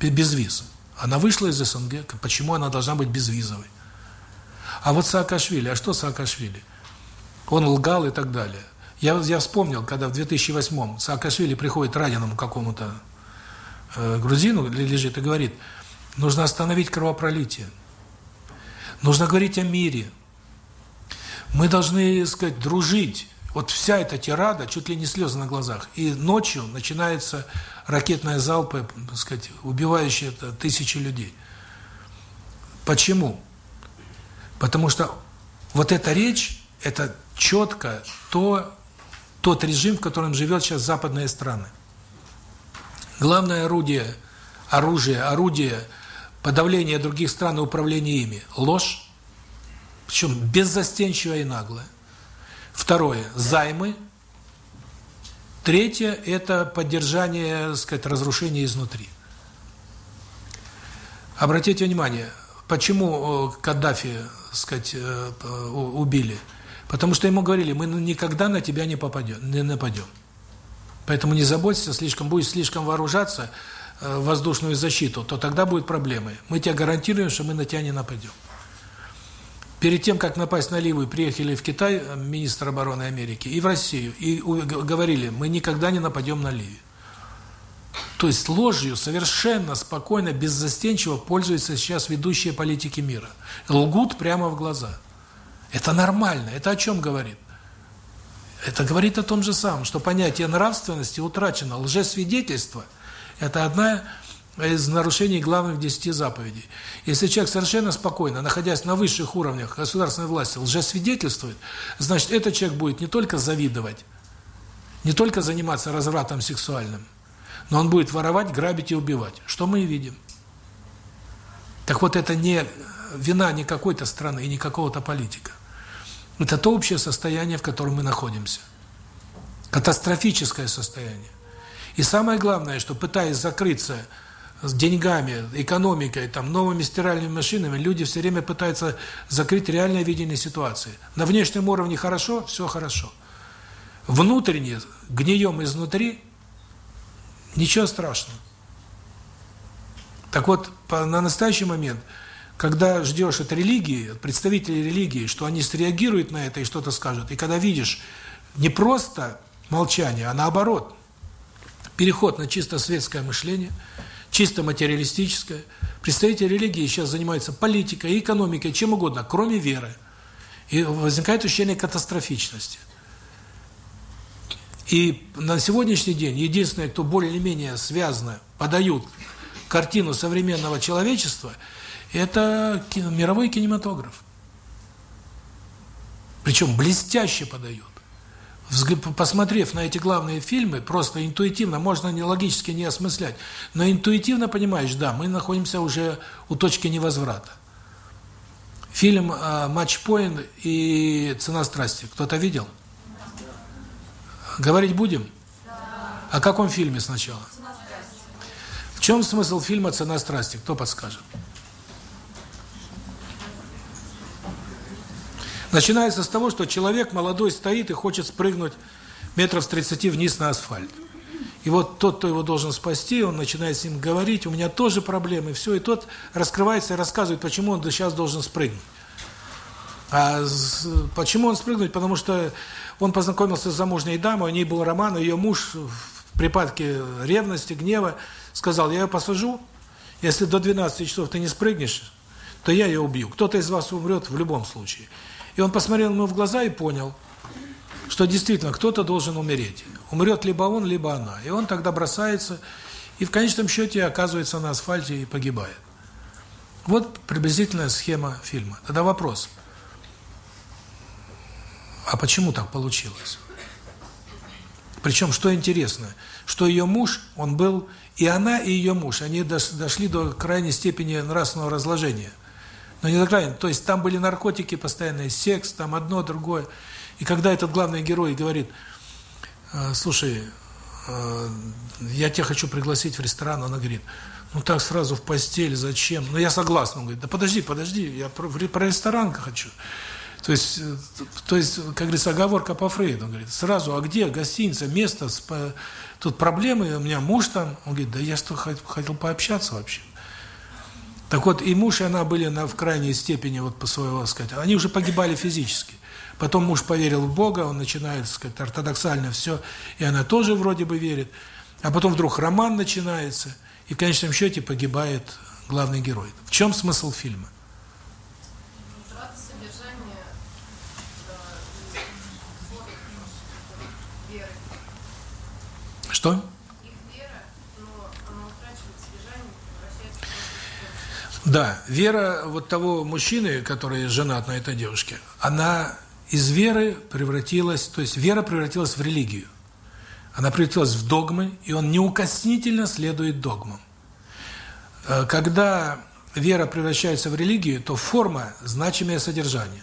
э, без виз? Она вышла из СНГ, почему она должна быть безвизовой? А вот Саакашвили, а что Саакашвили? Он лгал и так далее. Я, я вспомнил, когда в 2008-м Саакашвили приходит раненому какому-то э, грузину, лежит и говорит, нужно остановить кровопролитие. Нужно говорить о мире. Мы должны, сказать, дружить. Вот вся эта тирада, чуть ли не слезы на глазах. И ночью начинается ракетная залпы, так сказать, убивающие тысячи людей. Почему? Потому что вот эта речь, это четко то, тот режим, в котором живет сейчас западные страны. Главное орудие, оружие, орудие подавления других стран и управления ими – ложь, причем беззастенчивая и наглая. Второе – займы. Третье – это поддержание, сказать, разрушения изнутри. Обратите внимание, почему э, Каддафи сказать, э, убили. Потому что ему говорили, мы никогда на тебя не попадем, не нападем. Поэтому не заботься, слишком будешь слишком вооружаться воздушную защиту, то тогда будут проблемы. Мы тебе гарантируем, что мы на тебя не нападем. Перед тем, как напасть на Ливию, приехали в Китай э, министр обороны Америки и в Россию, и говорили, мы никогда не нападем на Ливию. То есть ложью совершенно спокойно, беззастенчиво пользуются сейчас ведущие политики мира. Лгут прямо в глаза. Это нормально. Это о чем говорит? Это говорит о том же самом, что понятие нравственности утрачено. Лжесвидетельство – это одна из нарушений главных десяти заповедей. Если человек совершенно спокойно, находясь на высших уровнях государственной власти, лжесвидетельствует, значит, этот человек будет не только завидовать, не только заниматься развратом сексуальным, но он будет воровать, грабить и убивать. Что мы и видим. Так вот, это не вина не какой-то страны и не какого-то политика. Это то общее состояние, в котором мы находимся. Катастрофическое состояние. И самое главное, что пытаясь закрыться с деньгами, экономикой, там, новыми стиральными машинами, люди все время пытаются закрыть реальное видение ситуации. На внешнем уровне хорошо, все хорошо. Внутренне, гнием изнутри, Ничего страшного. Так вот, на настоящий момент, когда ждешь от религии, от представителей религии, что они среагируют на это и что-то скажут, и когда видишь не просто молчание, а наоборот, переход на чисто светское мышление, чисто материалистическое, представители религии сейчас занимаются политикой, экономикой, чем угодно, кроме веры. И возникает ощущение катастрофичности. И на сегодняшний день единственное, кто более-менее связано, подают картину современного человечества, это кино, мировой кинематограф. Причем блестяще подают. Посмотрев на эти главные фильмы, просто интуитивно, можно не логически не осмыслять, но интуитивно понимаешь, да, мы находимся уже у точки невозврата. Фильм «Матчпоинт» и «Цена страсти» кто-то видел? Говорить будем? О каком фильме сначала? В чем смысл фильма «Цена страсти»? Кто подскажет? Начинается с того, что человек молодой стоит и хочет спрыгнуть метров с 30 вниз на асфальт. И вот тот, кто его должен спасти, он начинает с ним говорить, у меня тоже проблемы, все, и тот раскрывается и рассказывает, почему он сейчас должен спрыгнуть. А почему он спрыгнуть? Потому что он познакомился с замужней дамой, у ней был роман, ее муж в припадке ревности, гнева сказал, я ее посажу, Если до 12 часов ты не спрыгнешь, то я ее убью. Кто-то из вас умрет в любом случае. И он посмотрел ему в глаза и понял, что действительно кто-то должен умереть. Умрет либо он, либо она. И он тогда бросается и в конечном счете оказывается на асфальте и погибает. Вот приблизительная схема фильма. Тогда вопрос. А почему так получилось? Причем, что интересно, что ее муж, он был, и она, и ее муж, они дошли до крайней степени нравственного разложения. Но не до крайней, то есть там были наркотики, постоянный секс, там одно, другое. И когда этот главный герой говорит, «Э, слушай, э, я тебя хочу пригласить в ресторан, она говорит, ну так сразу в постель, зачем? Ну я согласна. Он говорит, да подожди, подожди, я про ресторан хочу. То есть, э, то есть, как говорится, оговорка по Фрейду. Он говорит, сразу, а где гостиница, место, тут проблемы, у меня муж там. Он говорит, да я что, хотел пообщаться вообще. Так вот, и муж, и она были на, в крайней степени, вот по своего сказать, они уже погибали физически. Потом муж поверил в Бога, он начинает, сказать, ортодоксально все, и она тоже вроде бы верит. А потом вдруг роман начинается, и в конечном счете погибает главный герой. В чем смысл фильма? Что? Да, вера вот того мужчины, который женат на этой девушке, она из веры превратилась, то есть вера превратилась в религию. Она превратилась в догмы, и он неукоснительно следует догмам. Э, когда вера превращается в религию, то форма – значимое содержание.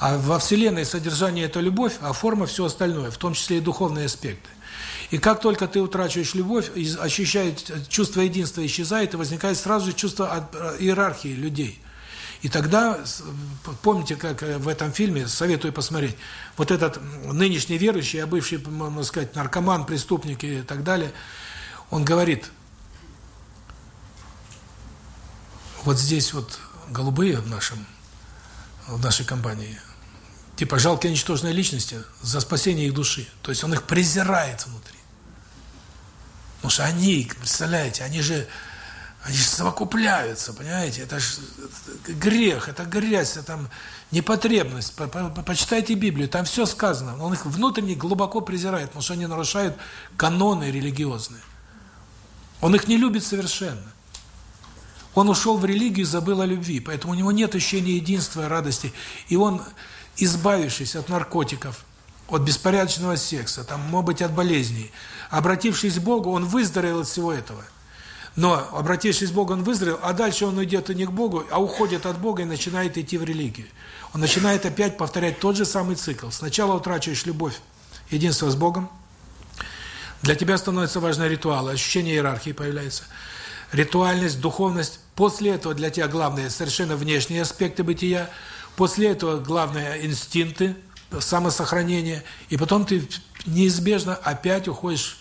А во Вселенной содержание – это любовь, а форма – все остальное, в том числе и духовные аспекты. И как только ты утрачиваешь любовь, ощущает чувство единства исчезает, и возникает сразу же чувство э, иерархии людей. И тогда, помните, как э, в этом фильме, советую посмотреть, вот этот нынешний верующий, а бывший, можно сказать, наркоман, преступник и так далее, он говорит, вот здесь вот голубые в нашем, в нашей компании, типа жалкие ничтожные личности за спасение их души. То есть он их презирает внутри. Потому что они, представляете, они же они же совокупляются, понимаете? Это же грех, это грязь, это там непотребность. По -по Почитайте Библию, там все сказано. Он их внутренне глубоко презирает, потому что они нарушают каноны религиозные. Он их не любит совершенно. Он ушел в религию забыл о любви, поэтому у него нет ощущения единства и радости. И он, избавившись от наркотиков, от беспорядочного секса, там, может быть, от болезней. Обратившись к Богу, он выздоровел от всего этого. Но, обратившись к Богу, он выздоровел, а дальше он идет не к Богу, а уходит от Бога и начинает идти в религию. Он начинает опять повторять тот же самый цикл. Сначала утрачиваешь любовь, единство с Богом. Для тебя становятся важны ритуалы, ощущение иерархии появляется. Ритуальность, духовность. После этого для тебя главное совершенно внешние аспекты бытия. После этого главное инстинкты, самосохранение, и потом ты неизбежно опять уходишь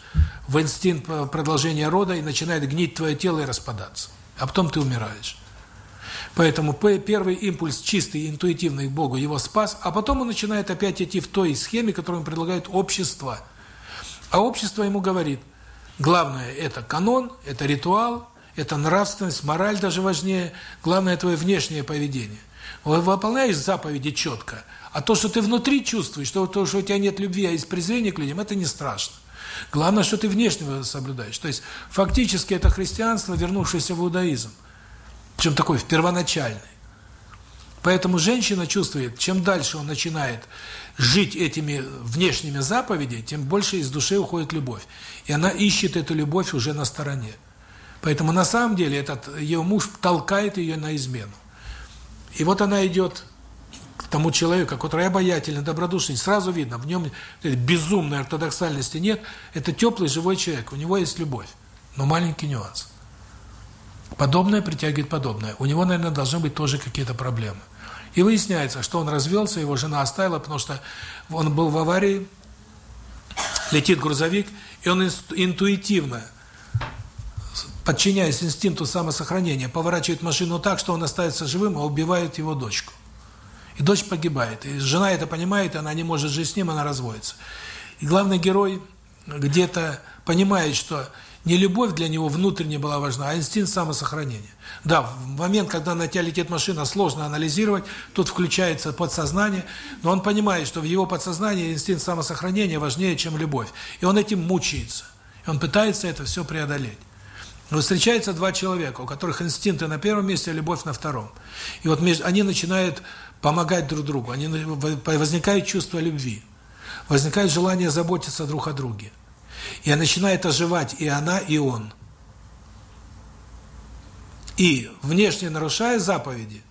в инстинкт продолжения рода, и начинает гнить твое тело и распадаться. А потом ты умираешь. Поэтому первый импульс чистый, интуитивный к Богу его спас, а потом он начинает опять идти в той схеме, которую предлагает общество. А общество ему говорит, главное – это канон, это ритуал, это нравственность, мораль даже важнее, главное – твое внешнее поведение. Выполняешь заповеди четко – а то, что ты внутри чувствуешь, что то, что у тебя нет любви, а есть презрение к людям, это не страшно. Главное, что ты внешнего соблюдаешь. То есть, фактически, это христианство, вернувшееся в иудаизм. Причем такой, в первоначальный. Поэтому женщина чувствует, чем дальше он начинает жить этими внешними заповедями, тем больше из души уходит любовь. И она ищет эту любовь уже на стороне. Поэтому на самом деле этот ее муж толкает ее на измену. И вот она идет тому человеку, который обаятельный, добродушный, сразу видно, в нем безумной ортодоксальности нет, это теплый, живой человек, у него есть любовь. Но маленький нюанс. Подобное притягивает подобное. У него, наверное, должны быть тоже какие-то проблемы. И выясняется, что он развелся, его жена оставила, потому что он был в аварии, летит грузовик, и он интуитивно, подчиняясь инстинкту самосохранения, поворачивает машину так, что он остается живым, а убивает его дочку. И дочь погибает. И жена это понимает, она не может жить с ним, она разводится. И главный герой где-то понимает, что не любовь для него внутренне была важна, а инстинкт самосохранения. Да, в момент, когда на тебя летит машина, сложно анализировать, тут включается подсознание, но он понимает, что в его подсознании инстинкт самосохранения важнее, чем любовь. И он этим мучается. И он пытается это все преодолеть. Но встречаются два человека, у которых инстинкты на первом месте, а любовь на втором. И вот они начинают помогать друг другу, они возникает чувство любви, возникает желание заботиться друг о друге. И начинает оживать и она, и он. И внешне нарушая заповеди,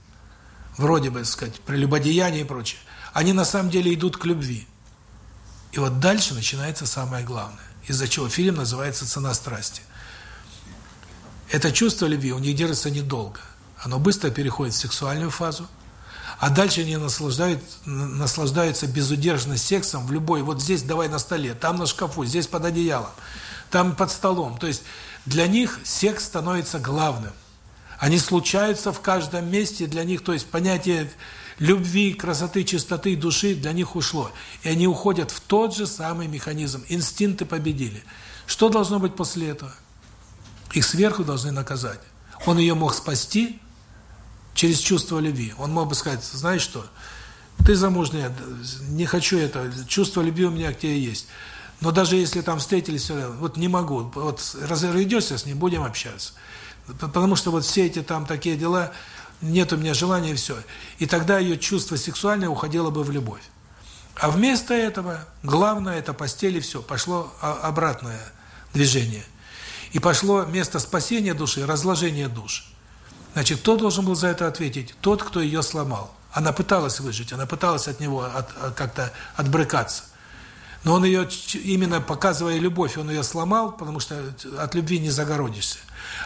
вроде бы, сказать, прелюбодеяние и прочее, они на самом деле идут к любви. И вот дальше начинается самое главное, из-за чего фильм называется «Цена страсти». Это чувство любви у них держится недолго. Оно быстро переходит в сексуальную фазу, а дальше они наслаждают, наслаждаются безудержно сексом в любой, вот здесь давай на столе, там на шкафу, здесь под одеялом, там под столом. То есть для них секс становится главным. Они случаются в каждом месте для них, то есть понятие любви, красоты, чистоты души для них ушло. И они уходят в тот же самый механизм. Инстинкты победили. Что должно быть после этого? Их сверху должны наказать. Он ее мог спасти через чувство любви. Он мог бы сказать, знаешь что, ты замужняя, не хочу это, чувство любви у меня к тебе есть. Но даже если там встретились, вот не могу, вот разойдешься с ним, будем общаться. Потому что вот все эти там такие дела, нет у меня желания, и все. И тогда ее чувство сексуальное уходило бы в любовь. А вместо этого, главное, это постель и все, пошло обратное движение – и пошло место спасения души, разложение душ. Значит, кто должен был за это ответить? Тот, кто ее сломал. Она пыталась выжить, она пыталась от него от, от, как-то отбрыкаться. Но он ее, именно показывая любовь, он ее сломал, потому что от любви не загородишься.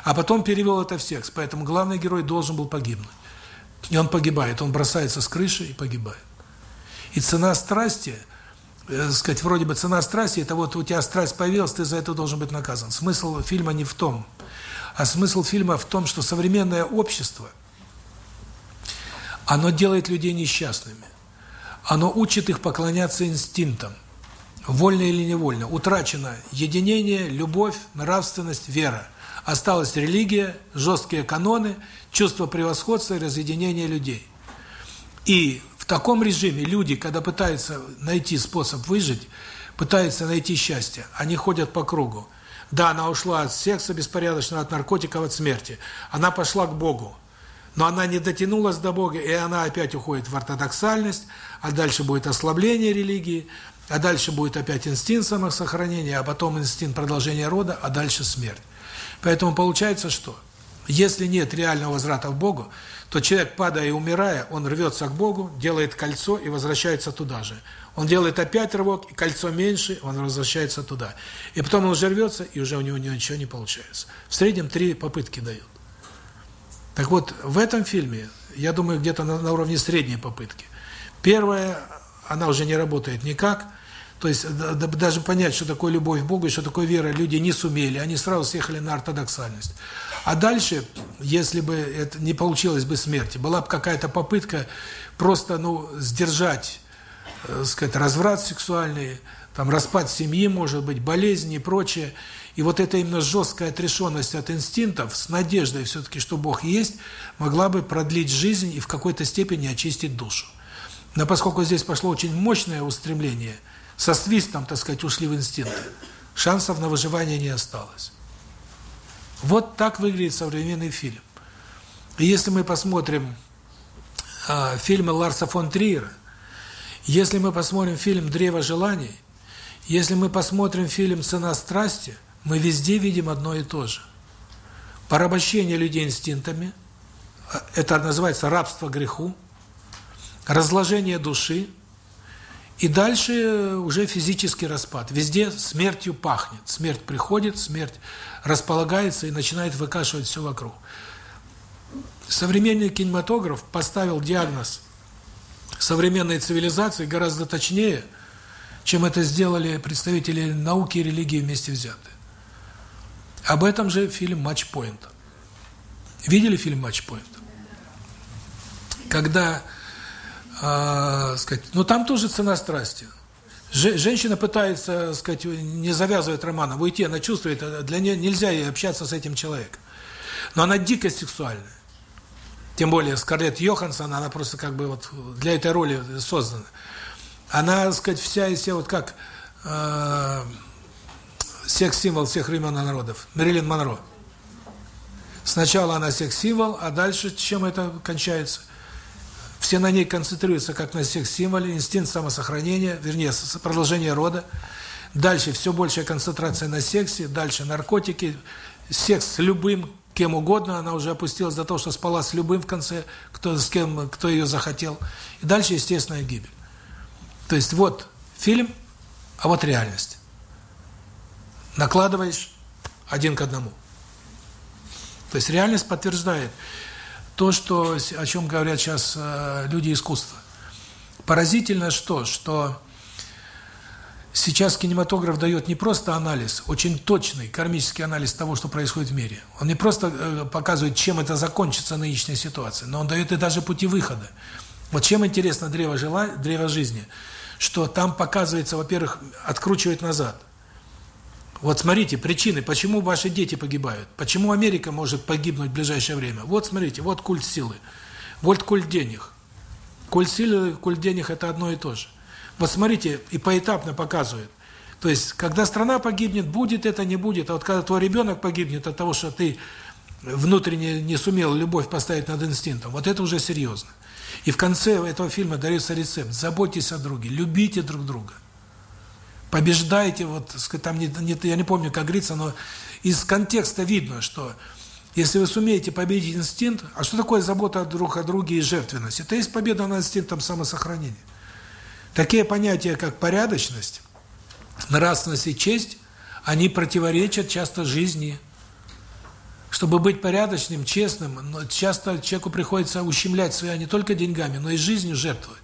А потом перевел это в секс. Поэтому главный герой должен был погибнуть. И он погибает, он бросается с крыши и погибает. И цена страсти – э, сказать, вроде бы цена страсти, это вот у тебя страсть появилась, ты за это должен быть наказан. Смысл фильма не в том. А смысл фильма в том, что современное общество, оно делает людей несчастными. Оно учит их поклоняться инстинктам, вольно или невольно. Утрачено единение, любовь, нравственность, вера. Осталась религия, жесткие каноны, чувство превосходства и разъединения людей. И в таком режиме люди, когда пытаются найти способ выжить, пытаются найти счастье, они ходят по кругу. Да, она ушла от секса беспорядочного, от наркотиков, от смерти. Она пошла к Богу. Но она не дотянулась до Бога, и она опять уходит в ортодоксальность, а дальше будет ослабление религии, а дальше будет опять инстинкт самосохранения, а потом инстинкт продолжения рода, а дальше смерть. Поэтому получается что? Если нет реального возврата в Богу, то человек, падая и умирая, он рвется к Богу, делает кольцо и возвращается туда же. Он делает опять рывок, и кольцо меньше, он возвращается туда. И потом он уже рвется, и уже у него ничего не получается. В среднем три попытки дают. Так вот, в этом фильме, я думаю, где-то на, на уровне средней попытки. Первая, она уже не работает никак. То есть даже понять, что такое любовь к Богу что такое вера, люди не сумели. Они сразу съехали на ортодоксальность. А дальше, если бы это не получилось бы смерти, была бы какая-то попытка просто, ну, сдержать, э, сказать, разврат сексуальный, там распад семьи, может быть, болезни и прочее. И вот эта именно жесткая отрешенность от инстинктов с надеждой все-таки, что Бог есть, могла бы продлить жизнь и в какой-то степени очистить душу. Но поскольку здесь пошло очень мощное устремление, со свистом, так сказать, ушли в инстинкты, шансов на выживание не осталось. Вот так выглядит современный фильм. И если мы посмотрим э, фильмы Ларса фон Триера, если мы посмотрим фильм «Древо желаний», если мы посмотрим фильм «Цена страсти», мы везде видим одно и то же. Порабощение людей инстинктами, а, это называется рабство греху, разложение души, и дальше уже физический распад. Везде смертью пахнет. Смерть приходит, смерть располагается и начинает выкашивать все вокруг. Современный кинематограф поставил диагноз современной цивилизации гораздо точнее, чем это сделали представители науки и религии вместе взятые. Об этом же фильм «Матчпоинт». Видели фильм «Матчпоинт»? Когда, э, сказать, ну там тоже цена страсти. Женщина пытается, сказать, не завязывать романом, уйти, она чувствует, э, для нее нельзя ей общаться с этим человеком. Но она дико сексуальная. Тем более Скарлетт Йоханссон, она просто как бы вот для этой роли создана. Она, так сказать, вся из себя вот как э, секс-символ всех времен и народов. Мэрилин Монро. Сначала она секс-символ, а дальше чем это кончается? Все на ней концентрируются как на секс-символе, инстинкт самосохранения, вернее, продолжение рода. Дальше все большая концентрация на сексе, дальше наркотики, секс с любым, кем угодно, она уже опустилась до того, что спала с любым в конце, кто с кем, кто ее захотел. И дальше естественная гибель. То есть вот фильм, а вот реальность. Накладываешь один к одному. То есть реальность подтверждает то, что о чем говорят сейчас э, люди искусства. Поразительно что, что сейчас кинематограф дает не просто анализ, очень точный кармический анализ того, что происходит в мире. Он не просто э, показывает, чем это закончится нынешняя ситуация, но он дает и даже пути выхода. Вот чем интересно древо жила, древо жизни, что там показывается, во-первых, откручивает назад – вот смотрите, причины, почему ваши дети погибают. Почему Америка может погибнуть в ближайшее время. Вот смотрите, вот культ силы. Вот культ денег. Культ силы, культ денег – это одно и то же. Вот смотрите, и поэтапно показывает. То есть, когда страна погибнет, будет это, не будет. А вот когда твой ребенок погибнет от того, что ты внутренне не сумел любовь поставить над инстинктом, вот это уже серьезно. И в конце этого фильма дается рецепт. Заботьтесь о друге, любите друг друга побеждаете, вот, там не, не, я не помню, как говорится, но из контекста видно, что если вы сумеете победить инстинкт, а что такое забота друг о друге и жертвенность? Это есть победа над инстинктом самосохранения. Такие понятия, как порядочность, нравственность и честь, они противоречат часто жизни. Чтобы быть порядочным, честным, часто человеку приходится ущемлять себя не только деньгами, но и жизнью жертвовать.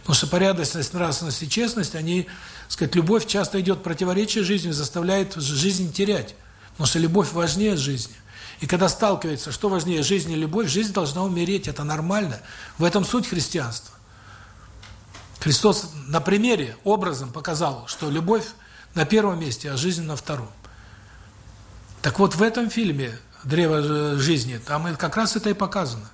Потому что порядочность, нравственность и честность, они сказать, любовь часто идет противоречие жизни, заставляет жизнь терять. Потому что любовь важнее жизни. И когда сталкивается, что важнее, жизнь и любовь, жизнь должна умереть, это нормально. В этом суть христианства. Христос на примере, образом показал, что любовь на первом месте, а жизнь на втором. Так вот, в этом фильме «Древо жизни» там как раз это и показано.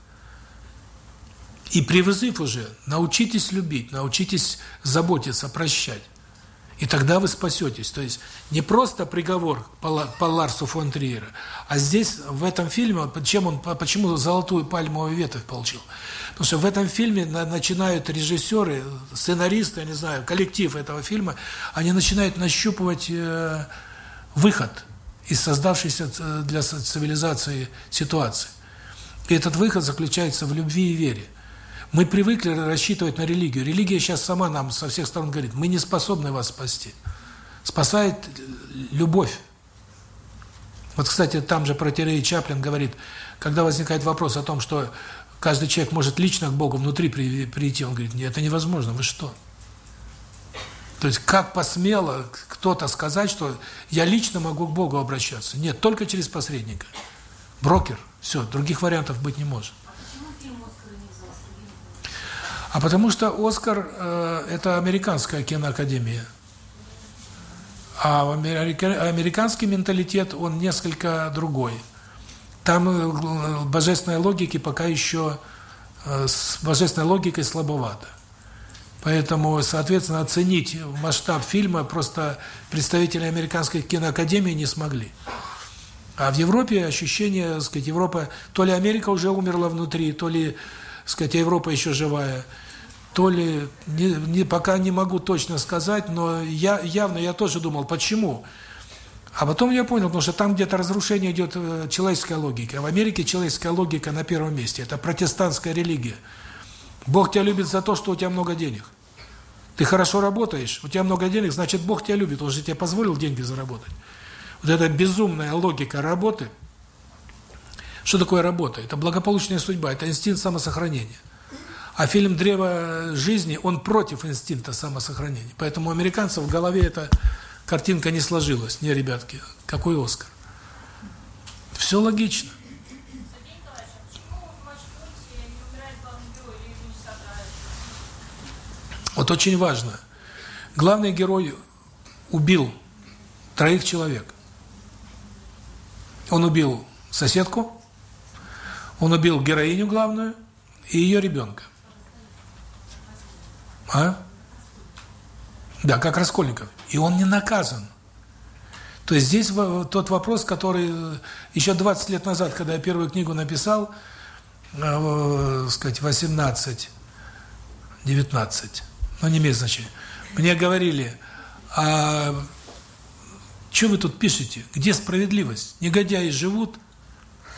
И призыв уже, научитесь любить, научитесь заботиться, прощать. И тогда вы спасетесь. То есть не просто приговор по, Ларсу фон Триера, а здесь, в этом фильме, чем он, почему золотую пальмовую ветвь получил? Потому что в этом фильме начинают режиссеры, сценаристы, я не знаю, коллектив этого фильма, они начинают нащупывать э, выход из создавшейся э, для цивилизации ситуации. И этот выход заключается в любви и вере. Мы привыкли рассчитывать на религию. Религия сейчас сама нам со всех сторон говорит, мы не способны вас спасти. Спасает любовь. Вот, кстати, там же про Терей Чаплин говорит, когда возникает вопрос о том, что каждый человек может лично к Богу внутри прийти, он говорит, нет, это невозможно, вы что? То есть как посмело кто-то сказать, что я лично могу к Богу обращаться? Нет, только через посредника. Брокер, все, других вариантов быть не может. А потому что «Оскар» э, – это американская киноакадемия. А американский менталитет, он несколько другой. Там э, божественной логики пока еще, э, с божественной логикой слабовато. Поэтому, соответственно, оценить масштаб фильма просто представители американской киноакадемии не смогли. А в Европе ощущение, так сказать, Европа, то ли Америка уже умерла внутри, то ли, так сказать, Европа еще живая – то ли, не, не, пока не могу точно сказать, но я явно я тоже думал, почему? А потом я понял, потому что там где-то разрушение идет э, человеческая логика. В Америке человеческая логика на первом месте. Это протестантская религия. Бог тебя любит за то, что у тебя много денег. Ты хорошо работаешь, у тебя много денег, значит, Бог тебя любит, Он же тебе позволил деньги заработать. Вот эта безумная логика работы. Что такое работа? Это благополучная судьба, это инстинкт самосохранения. А фильм «Древо жизни», он против инстинкта самосохранения. Поэтому у американцев в голове эта картинка не сложилась. Не, ребятки, какой Оскар? Все логично. Вот очень важно. Главный герой убил троих человек. Он убил соседку, он убил героиню главную и ее ребенка. А? Да, как Раскольников. И он не наказан. То есть здесь тот вопрос, который еще 20 лет назад, когда я первую книгу написал, э, сказать, 18, 19, но не имеет значения, мне говорили, а что вы тут пишете? Где справедливость? Негодяи живут,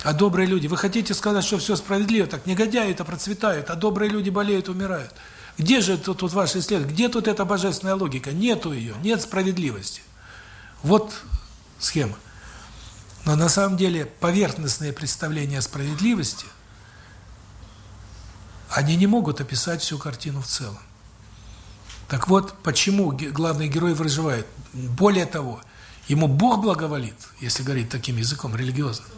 а добрые люди... Вы хотите сказать, что все справедливо? Так негодяи-то процветают, а добрые люди болеют, умирают. Где же тут, тут ваши исследования? Где тут эта божественная логика? Нету ее, нет справедливости. Вот схема. Но на самом деле поверхностные представления о справедливости, они не могут описать всю картину в целом. Так вот, почему главный герой выживает? Более того, ему Бог благоволит, если говорить таким языком религиозным.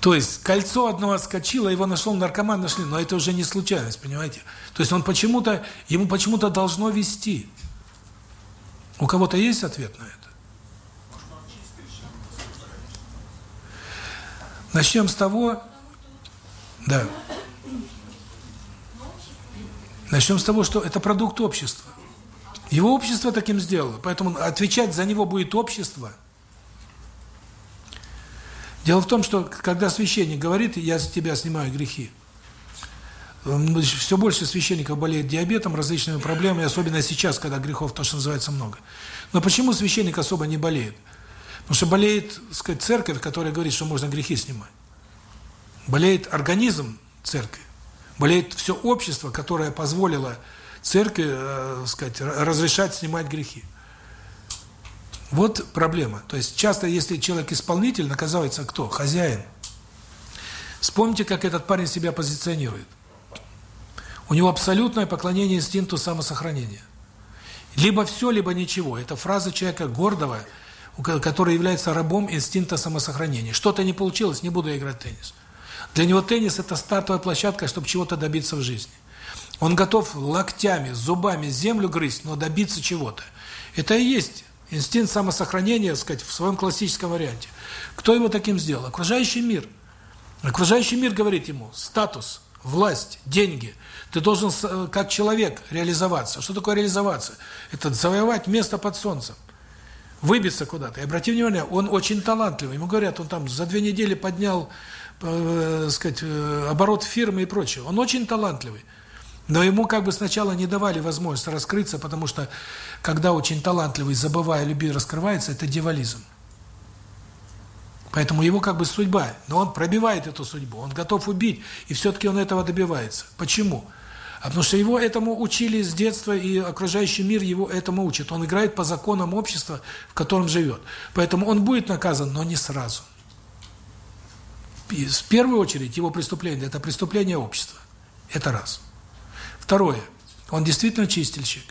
То есть кольцо одного отскочило, его нашел наркоман, нашли, но это уже не случайность, понимаете? То есть он почему-то, ему почему-то должно вести. У кого-то есть ответ на это? Начнем с того, да. Начнем с того, что это продукт общества. Его общество таким сделало, поэтому отвечать за него будет общество – Дело в том, что когда священник говорит, я с тебя снимаю грехи, все больше священников болеет диабетом, различными проблемами, особенно сейчас, когда грехов, то, что называется, много. Но почему священник особо не болеет? Потому что болеет, так сказать, церковь, которая говорит, что можно грехи снимать. Болеет организм церкви. Болеет все общество, которое позволило церкви, э, сказать, разрешать снимать грехи. Вот проблема. То есть часто, если человек исполнитель, наказывается кто? Хозяин. Вспомните, как этот парень себя позиционирует. У него абсолютное поклонение инстинкту самосохранения. Либо все, либо ничего. Это фраза человека гордого, который является рабом инстинкта самосохранения. Что-то не получилось, не буду играть в теннис. Для него теннис – это стартовая площадка, чтобы чего-то добиться в жизни. Он готов локтями, зубами землю грызть, но добиться чего-то. Это и есть Инстинкт самосохранения, так сказать, в своем классическом варианте. Кто его таким сделал? Окружающий мир. Окружающий мир говорит ему, статус, власть, деньги. Ты должен э, как человек реализоваться. Что такое реализоваться? Это завоевать место под солнцем. Выбиться куда-то. И обрати внимание, он очень талантливый. Ему говорят, он там за две недели поднял, э, сказать, э, оборот фирмы и прочее. Он очень талантливый. Но ему как бы сначала не давали возможность раскрыться, потому что когда очень талантливый, забывая любви, раскрывается, это дьяволизм. Поэтому его как бы судьба, но он пробивает эту судьбу, он готов убить, и все-таки он этого добивается. Почему? А потому что его этому учили с детства, и окружающий мир его этому учит. Он играет по законам общества, в котором живет. Поэтому он будет наказан, но не сразу. И в первую очередь его преступление – это преступление общества. Это раз. Второе. Он действительно чистильщик.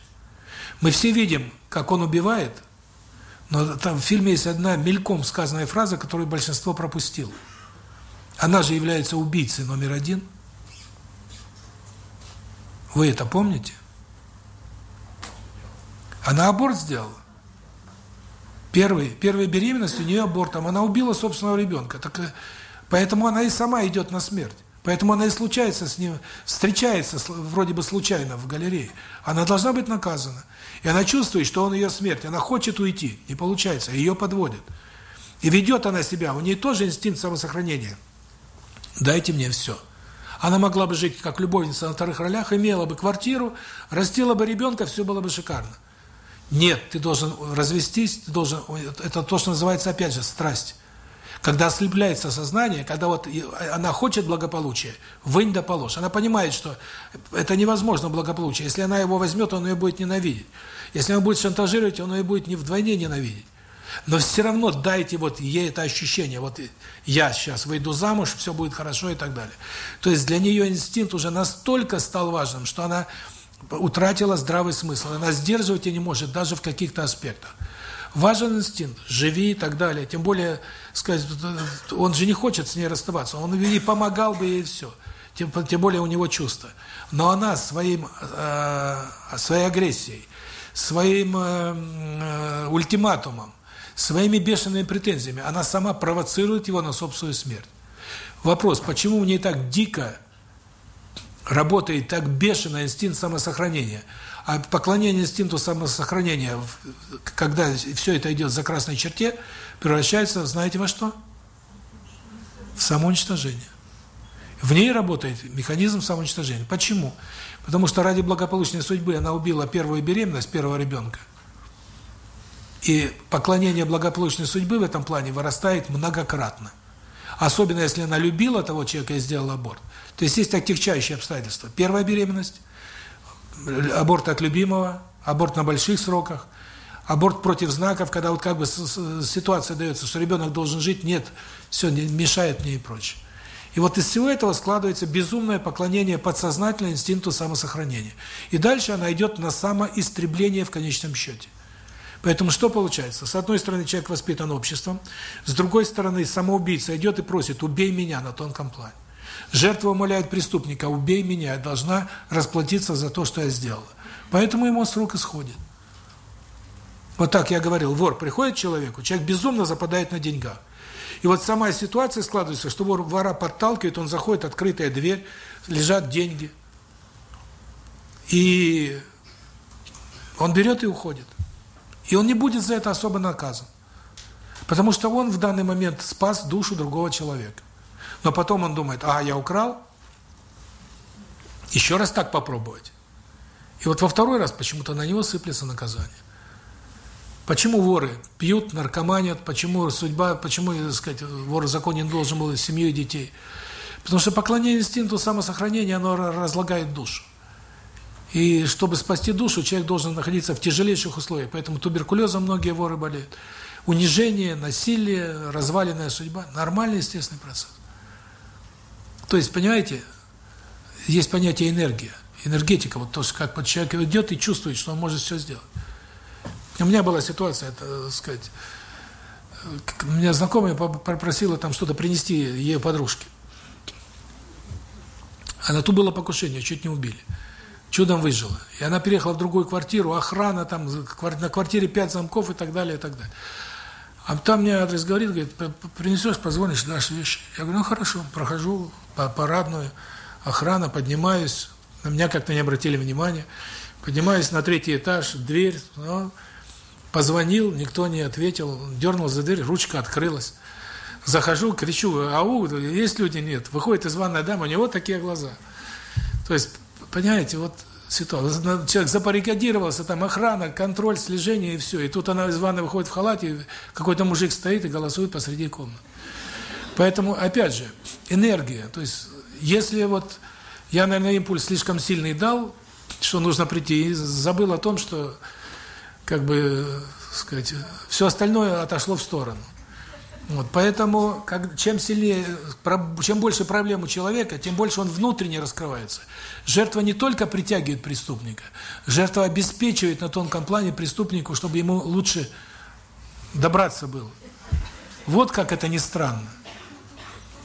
Мы все видим, как он убивает, но там в фильме есть одна мельком сказанная фраза, которую большинство пропустило. Она же является убийцей номер один. Вы это помните? Она аборт сделала. Первый, первая беременность у нее абортом. Она убила собственного ребенка. Так, э, поэтому она и сама идет на смерть. Поэтому она и случается с ним, встречается вроде бы случайно в галерее. Она должна быть наказана. И она чувствует, что он ее смерть. Она хочет уйти. Не получается. Ее подводят. И ведет она себя. У нее тоже инстинкт самосохранения. Дайте мне все. Она могла бы жить как любовница на вторых ролях, имела бы квартиру, растила бы ребенка, все было бы шикарно. Нет, ты должен развестись, ты должен... Это то, что называется, опять же, страсть. Когда ослепляется сознание, когда вот она хочет благополучия, вынь да положь. Она понимает, что это невозможно благополучие. Если она его возьмет, он ее будет ненавидеть. Если он будет шантажировать, он ее будет не вдвойне ненавидеть. Но все равно дайте вот ей это ощущение, вот я сейчас выйду замуж, все будет хорошо и так далее. То есть для нее инстинкт уже настолько стал важным, что она утратила здравый смысл. Она сдерживать ее не может даже в каких-то аспектах. Важен инстинкт, живи и так далее. Тем более, сказать, он же не хочет с ней расставаться. Он ей помогал бы ей все. Тем, тем более у него чувства. Но она своим, э, своей агрессией, своим э, э, ультиматумом, своими бешеными претензиями, она сама провоцирует его на собственную смерть. Вопрос, почему в ней так дико работает, так бешено инстинкт самосохранения? А поклонение инстинкту самосохранения, когда все это идет за красной черте, превращается, знаете во что? В самоуничтожение. В ней работает механизм самоуничтожения. Почему? Потому что ради благополучной судьбы она убила первую беременность первого ребенка. И поклонение благополучной судьбы в этом плане вырастает многократно. Особенно если она любила того человека и сделала аборт. То есть есть отягчающие обстоятельства. Первая беременность, аборт от любимого, аборт на больших сроках, аборт против знаков, когда вот как бы ситуация дается, что ребенок должен жить, нет, все, мешает мне и прочее. И вот из всего этого складывается безумное поклонение подсознательному инстинкту самосохранения. И дальше она идет на самоистребление в конечном счете. Поэтому что получается? С одной стороны, человек воспитан обществом, с другой стороны, самоубийца идет и просит «убей меня» на тонком плане. Жертва умоляет преступника «убей меня, я должна расплатиться за то, что я сделала». Поэтому ему срок исходит. Вот так я говорил, вор приходит к человеку, человек безумно западает на деньгах. И вот сама ситуация складывается, что вор вора подталкивает, он заходит, открытая дверь, лежат деньги. И он берет и уходит. И он не будет за это особо наказан. Потому что он в данный момент спас душу другого человека. Но потом он думает, а, я украл, еще раз так попробовать. И вот во второй раз почему-то на него сыплется наказание. Почему воры пьют, наркоманят, почему судьба, почему, так сказать, вор в законе не должен был семью и детей? Потому что поклонение инстинкту самосохранения, оно разлагает душу. И чтобы спасти душу, человек должен находиться в тяжелейших условиях. Поэтому туберкулезом многие воры болеют. Унижение, насилие, разваленная судьба – нормальный естественный процесс. То есть, понимаете, есть понятие энергия, энергетика, вот то, как под человек идет и чувствует, что он может все сделать. У меня была ситуация, это, сказать, меня знакомая попросила там что-то принести ее подружке. А на ту было покушение, чуть не убили. Чудом выжила. И она переехала в другую квартиру, охрана там, на квартире пять замков и так далее, и так далее. А там мне адрес говорит, говорит, принесешь, позвонишь, дашь вещи. Я говорю, ну хорошо, прохожу по парадную, охрана, поднимаюсь, на меня как-то не обратили внимания. Поднимаюсь на третий этаж, дверь, ну, Позвонил, никто не ответил, дернул за дверь, ручка открылась. Захожу, кричу, ау, есть люди? Нет. Выходит из ванной дамы, у него такие глаза. То есть, понимаете, вот ситуация. Человек запарикадировался, там охрана, контроль, слежение и все. И тут она из ванны выходит в халате, какой-то мужик стоит и голосует посреди комнаты. Поэтому, опять же, энергия. То есть, если вот я, наверное, импульс слишком сильный дал, что нужно прийти, и забыл о том, что как бы, сказать, все остальное отошло в сторону. Вот, поэтому, как, чем сильнее, чем больше проблем у человека, тем больше он внутренне раскрывается. Жертва не только притягивает преступника, жертва обеспечивает на тонком плане преступнику, чтобы ему лучше добраться было. Вот как это ни странно.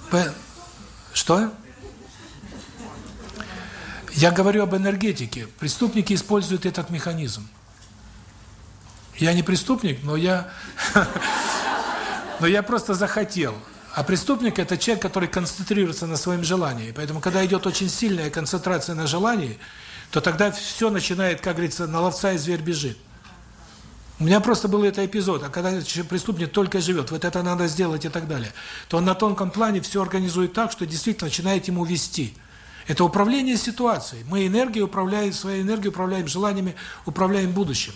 По... Что? Я говорю об энергетике. Преступники используют этот механизм. Я не преступник, но я но я просто захотел. А преступник – это человек, который концентрируется на своем желании. Поэтому, когда идет очень сильная концентрация на желании, то тогда все начинает, как говорится, на ловца и зверь бежит. У меня просто был это эпизод, а когда преступник только живет, вот это надо сделать и так далее, то он на тонком плане все организует так, что действительно начинает ему вести. Это управление ситуацией. Мы энергией управляем, своей энергией управляем желаниями, управляем будущим.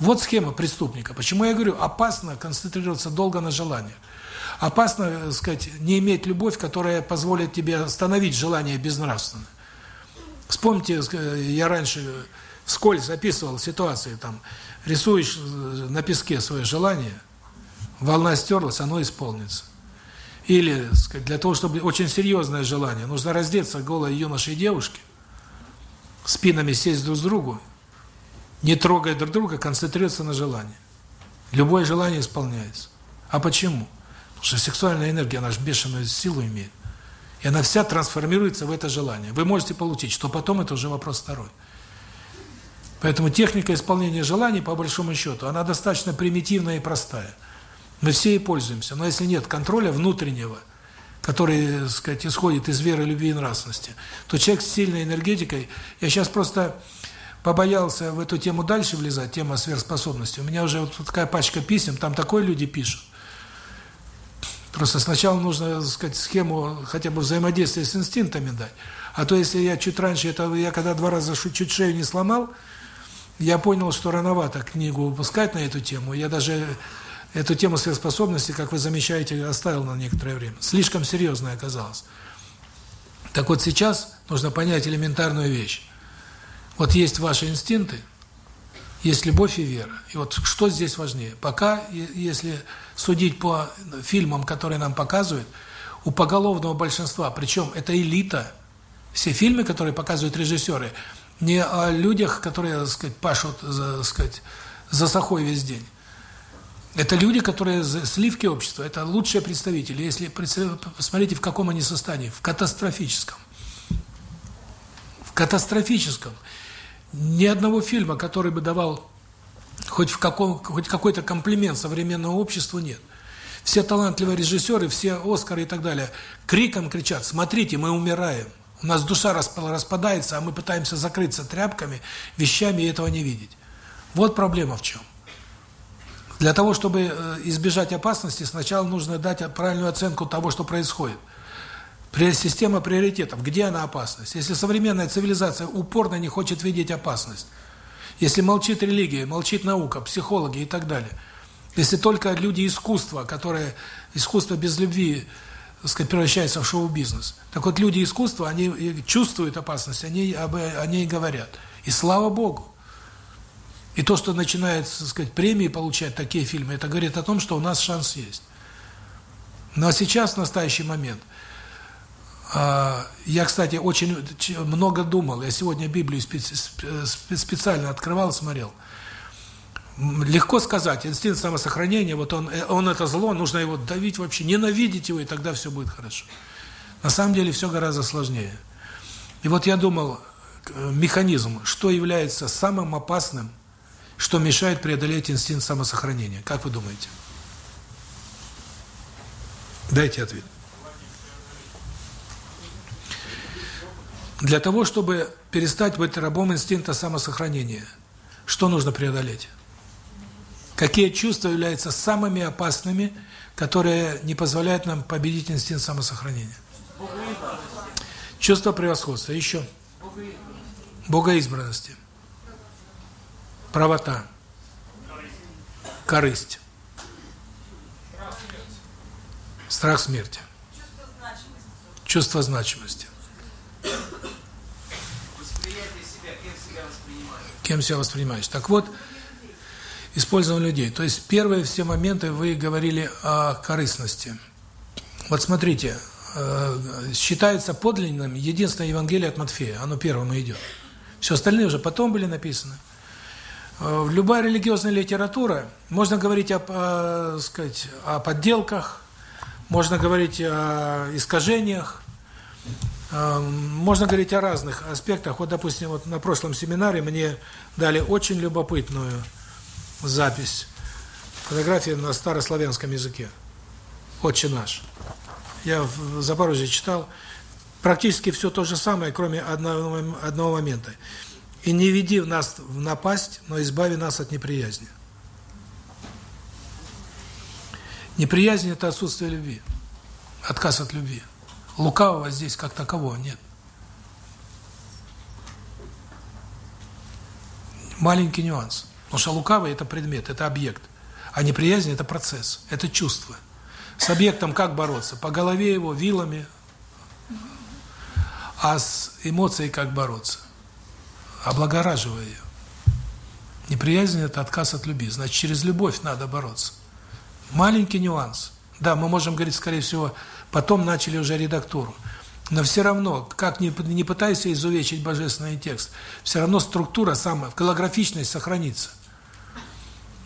Вот схема преступника. Почему я говорю, опасно концентрироваться долго на желаниях. Опасно, так сказать, не иметь любовь, которая позволит тебе остановить желание безнравственное. Вспомните, я раньше вскользь описывал ситуации, там, рисуешь на песке свое желание, волна стерлась, оно исполнится. Или, сказать, для того, чтобы очень серьезное желание, нужно раздеться голой юношей и девушке, спинами сесть друг с другу не трогая друг друга, концентрируется на желании. Любое желание исполняется. А почему? Потому что сексуальная энергия, она же бешеную силу имеет. И она вся трансформируется в это желание. Вы можете получить, что потом это уже вопрос второй. Поэтому техника исполнения желаний, по большому счету, она достаточно примитивная и простая. Мы все ей пользуемся. Но если нет контроля внутреннего, который, так сказать, исходит из веры, любви и нравственности, то человек с сильной энергетикой... Я сейчас просто побоялся в эту тему дальше влезать, тема сверхспособности. У меня уже вот такая пачка писем, там такое люди пишут. Просто сначала нужно, так сказать, схему хотя бы взаимодействия с инстинктами дать. А то если я чуть раньше, это я когда два раза чуть шею не сломал, я понял, что рановато книгу выпускать на эту тему. Я даже эту тему сверхспособности, как вы замечаете, оставил на некоторое время. Слишком серьезная оказалась. Так вот сейчас нужно понять элементарную вещь. Вот есть ваши инстинкты, есть любовь и вера. И вот что здесь важнее? Пока, если судить по фильмам, которые нам показывают, у поголовного большинства, причем это элита, все фильмы, которые показывают режиссеры, не о людях, которые, так сказать, пашут, так сказать, за сахой весь день. Это люди, которые сливки общества, это лучшие представители. Если посмотрите, в каком они состоянии, в катастрофическом. В катастрофическом. Ни одного фильма, который бы давал хоть в каком хоть какой-то комплимент современному обществу нет. Все талантливые режиссеры, все Оскары и так далее криком кричат: "Смотрите, мы умираем". У нас душа распадается, а мы пытаемся закрыться тряпками, вещами и этого не видеть. Вот проблема в чем. Для того, чтобы э, избежать опасности, сначала нужно дать правильную оценку того, что происходит. Система приоритетов. Где она опасность? Если современная цивилизация упорно не хочет видеть опасность, если молчит религия, молчит наука, психологи и так далее, если только люди искусства, которые искусство без любви, так сказать, превращается в шоу-бизнес. Так вот, люди искусства, они чувствуют опасность, они об о ней говорят. И слава Богу. И то, что начинает, так сказать, премии получать такие фильмы, это говорит о том, что у нас шанс есть. Но сейчас, в настоящий момент – я, кстати, очень много думал. Я сегодня Библию специально открывал, смотрел. Легко сказать, инстинкт самосохранения, вот он, э, он это зло, нужно его давить вообще, ненавидеть его, и тогда все будет хорошо. На самом деле все гораздо сложнее. И вот я думал, э, механизм, что является самым опасным, что мешает преодолеть инстинкт самосохранения. Как вы думаете? Дайте ответ. Для того, чтобы перестать быть рабом инстинкта самосохранения, что нужно преодолеть? Какие чувства являются самыми опасными, которые не позволяют нам победить инстинкт самосохранения? Чувство превосходства. Еще. Богоизбранности. Правота. Корысть. Страх смерти. Чувство значимости. Кем себя воспринимаешь. Так вот, использование людей. То есть первые все моменты вы говорили о корыстности. Вот смотрите, э, считается подлинным единственное Евангелие от Матфея, оно первым идет. Все остальные уже потом были написаны. Э, любая религиозная литература, можно говорить о, о, сказать, о подделках, можно говорить о искажениях, можно говорить о разных аспектах. Вот, допустим, вот на прошлом семинаре мне дали очень любопытную запись. Фотографии на старославянском языке. «Отче наш». Я в Запорожье читал. Практически все то же самое, кроме одного, одного момента. «И не веди в нас в напасть, но избави нас от неприязни». Неприязнь – это отсутствие любви, отказ от любви. Лукавого здесь как такового нет. Маленький нюанс. Потому что лукавый – это предмет, это объект. А неприязнь – это процесс, это чувство. С объектом как бороться? По голове его, вилами. А с эмоцией как бороться? Облагораживая ее. Неприязнь – это отказ от любви. Значит, через любовь надо бороться. Маленький нюанс. Да, мы можем говорить, скорее всего, Потом начали уже редактуру. Но все равно, как ни, не пытайся изувечить божественный текст, все равно структура самая, голографичность сохранится.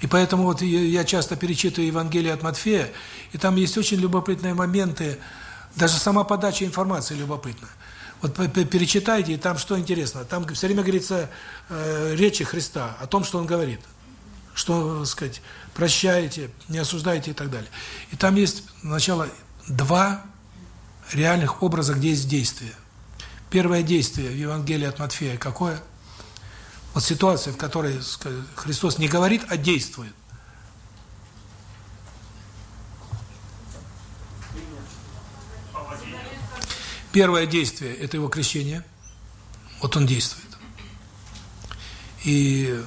И поэтому вот я часто перечитываю Евангелие от Матфея, и там есть очень любопытные моменты, даже сама подача информации любопытна. Вот перечитайте, и там что интересно. Там все время говорится э, речи Христа, о том, что Он говорит. Что, сказать, прощайте, не осуждайте и так далее. И там есть сначала два реальных образа, где есть действие. Первое действие в Евангелии от Матфея какое? Вот ситуация, в которой Христос не говорит, а действует. Первое действие – это его крещение. Вот он действует. И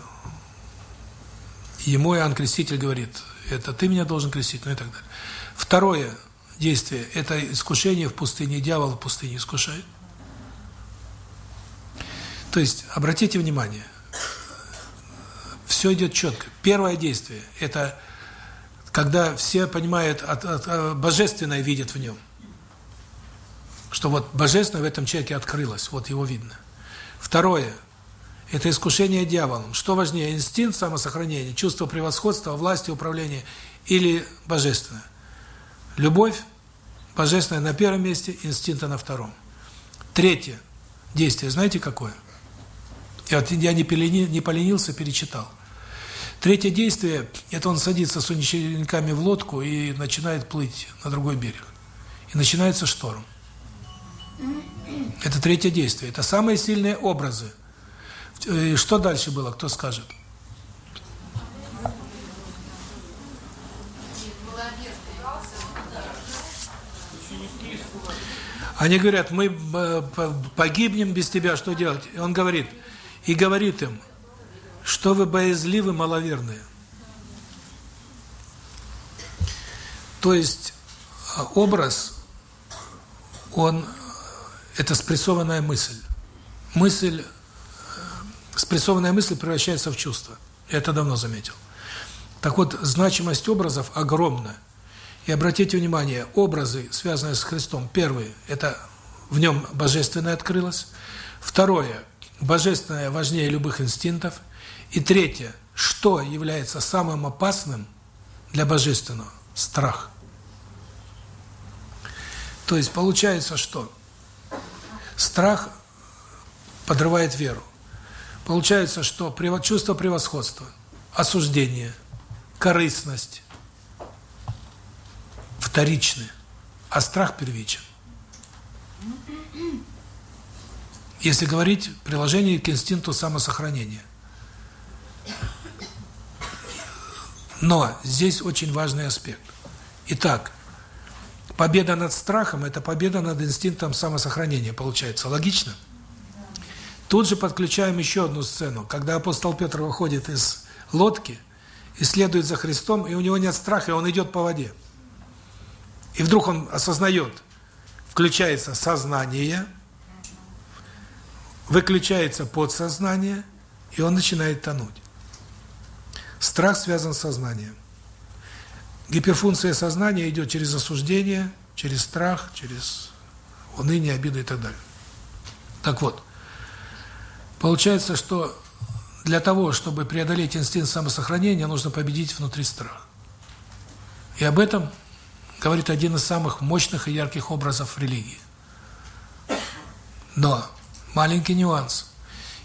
ему Иоанн Креститель говорит, это ты меня должен крестить, ну и так далее. Второе действие – это искушение в пустыне, дьявол в пустыне искушает. То есть, обратите внимание, все идет четко. Первое действие – это когда все понимают, от, от, от, божественное видят в нем – что вот божественное в этом человеке открылось, вот его видно. Второе – это искушение дьяволом. Что важнее, инстинкт самосохранения, чувство превосходства, власти, управления или божественное? Любовь, божественное на первом месте, инстинкта на втором. Третье действие, знаете какое? Я, я не, полени, не поленился, перечитал. Третье действие – это он садится с учениками в лодку и начинает плыть на другой берег. И начинается шторм. Это третье действие. Это самые сильные образы. И что дальше было, кто скажет? Они говорят, мы э, погибнем без тебя, что делать? И он говорит, и говорит им, что вы боязливы, маловерные. То есть э, образ, он это спрессованная мысль. Мысль, э, спрессованная мысль превращается в чувство. Я это давно заметил. Так вот, значимость образов огромна. И обратите внимание, образы, связанные с Христом, первый – это в нем божественное открылось. Второе – божественное важнее любых инстинктов. И третье – что является самым опасным для божественного? Страх. То есть получается, что Страх подрывает веру. Получается, что чувство превосходства, осуждение, корыстность вторичны, а страх первичен. Если говорить приложение к инстинкту самосохранения. Но здесь очень важный аспект. Итак, Победа над страхом – это победа над инстинктом самосохранения, получается. Логично? Тут же подключаем еще одну сцену, когда апостол Петр выходит из лодки и следует за Христом, и у него нет страха, и он идет по воде. И вдруг он осознает, включается сознание, выключается подсознание, и он начинает тонуть. Страх связан с сознанием. Гиперфункция сознания идет через осуждение, через страх, через уныние, обиду и так далее. Так вот, получается, что для того, чтобы преодолеть инстинкт самосохранения, нужно победить внутри страх. И об этом говорит один из самых мощных и ярких образов религии. Но маленький нюанс.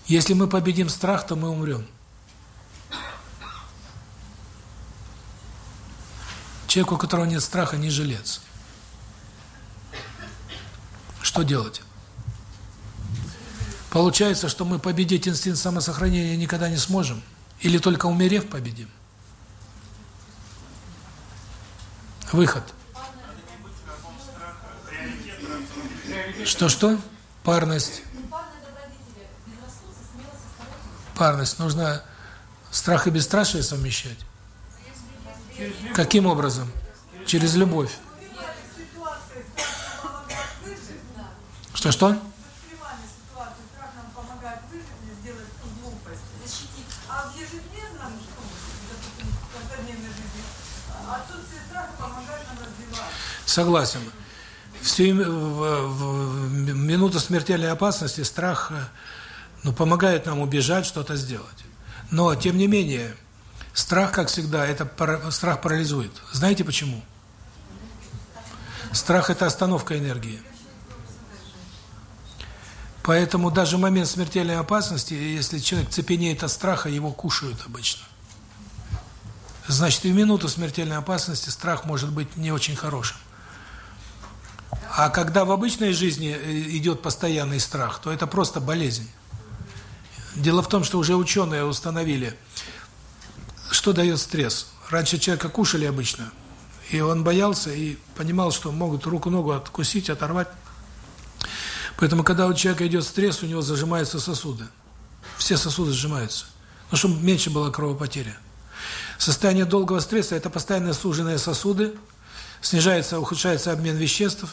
Если мы победим страх, то мы умрем. Человек, у которого нет страха, не жилец. Что делать? Получается, что мы победить инстинкт самосохранения никогда не сможем? Или только умерев победим? Выход. Что-что? Парность. Парность. Нужно страх и бесстрашие совмещать. Каким образом? Через любовь. Что-что? Согласен. Все в минуту смертельной опасности страх ну, помогает нам убежать, что-то сделать. Но, тем не менее, Страх, как всегда, это страх парализует. Знаете почему? Страх – это остановка энергии. Поэтому даже в момент смертельной опасности, если человек цепенеет от страха, его кушают обычно. Значит, и в минуту смертельной опасности страх может быть не очень хорошим. А когда в обычной жизни э, идет постоянный страх, то это просто болезнь. Дело в том, что уже ученые установили, что дает стресс. Раньше человека кушали обычно, и он боялся и понимал, что могут руку-ногу откусить, оторвать. Поэтому, когда у человека идет стресс, у него зажимаются сосуды. Все сосуды сжимаются. Ну, чтобы меньше было кровопотери. Состояние долгого стресса – это постоянно суженные сосуды, снижается, ухудшается обмен веществ,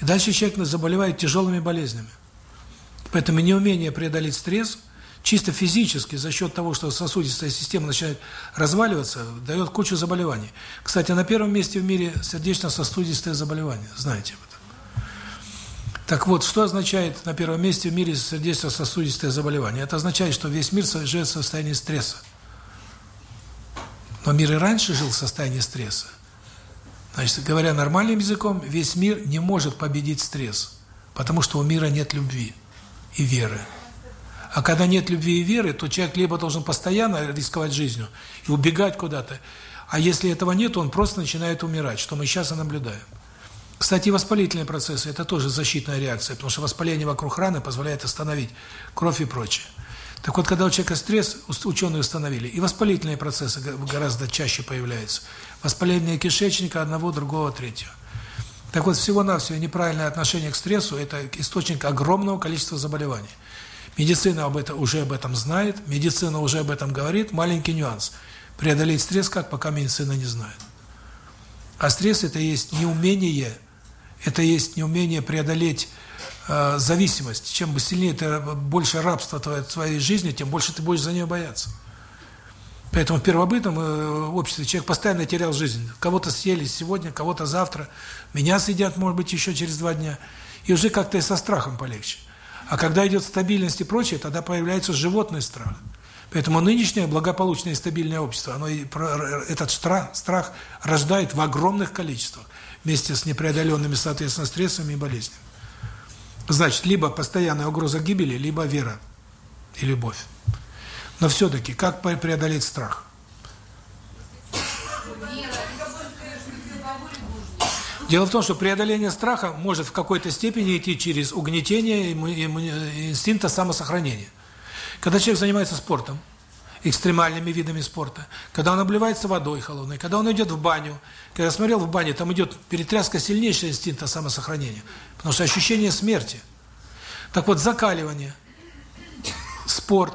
и дальше человек заболевает тяжелыми болезнями. Поэтому неумение преодолеть стресс чисто физически за счет того, что сосудистая система начинает разваливаться, дает кучу заболеваний. Кстати, на первом месте в мире сердечно-сосудистое заболевание, знаете об этом. Так вот, что означает на первом месте в мире сердечно-сосудистое заболевание? Это означает, что весь мир живет в состоянии стресса. Но мир и раньше жил в состоянии стресса. Значит, говоря нормальным языком, весь мир не может победить стресс, потому что у мира нет любви и веры. А когда нет любви и веры, то человек либо должен постоянно рисковать жизнью и убегать куда-то, а если этого нет, он просто начинает умирать, что мы сейчас и наблюдаем. Кстати, воспалительные процессы – это тоже защитная реакция, потому что воспаление вокруг раны позволяет остановить кровь и прочее. Так вот, когда у человека стресс, ученые установили, и воспалительные процессы гораздо чаще появляются. Воспаление кишечника одного, другого, третьего. Так вот, всего-навсего неправильное отношение к стрессу – это источник огромного количества заболеваний. Медицина об этом, уже об этом знает, медицина уже об этом говорит. Маленький нюанс. Преодолеть стресс как, пока медицина не знает. А стресс – это есть неумение это есть неумение преодолеть э, зависимость. Чем сильнее ты больше рабства твоей, твоей жизни, тем больше ты будешь за нее бояться. Поэтому в первобытном э, обществе человек постоянно терял жизнь. Кого-то съели сегодня, кого-то завтра. Меня съедят, может быть, еще через два дня. И уже как-то и со страхом полегче. А когда идет стабильность и прочее, тогда появляется животный страх. Поэтому нынешнее благополучное и стабильное общество, оно этот страх, страх рождает в огромных количествах вместе с непреодоленными, соответственно, стрессами и болезнями. Значит, либо постоянная угроза гибели, либо вера и любовь. Но все-таки, как преодолеть страх? Дело в том, что преодоление страха может в какой-то степени идти через угнетение инстинкта самосохранения. Когда человек занимается спортом, экстремальными видами спорта, когда он обливается водой холодной, когда он идет в баню. Когда я смотрел в бане, там идет перетряска сильнейшего инстинкта самосохранения, потому что ощущение смерти. Так вот, закаливание, спорт,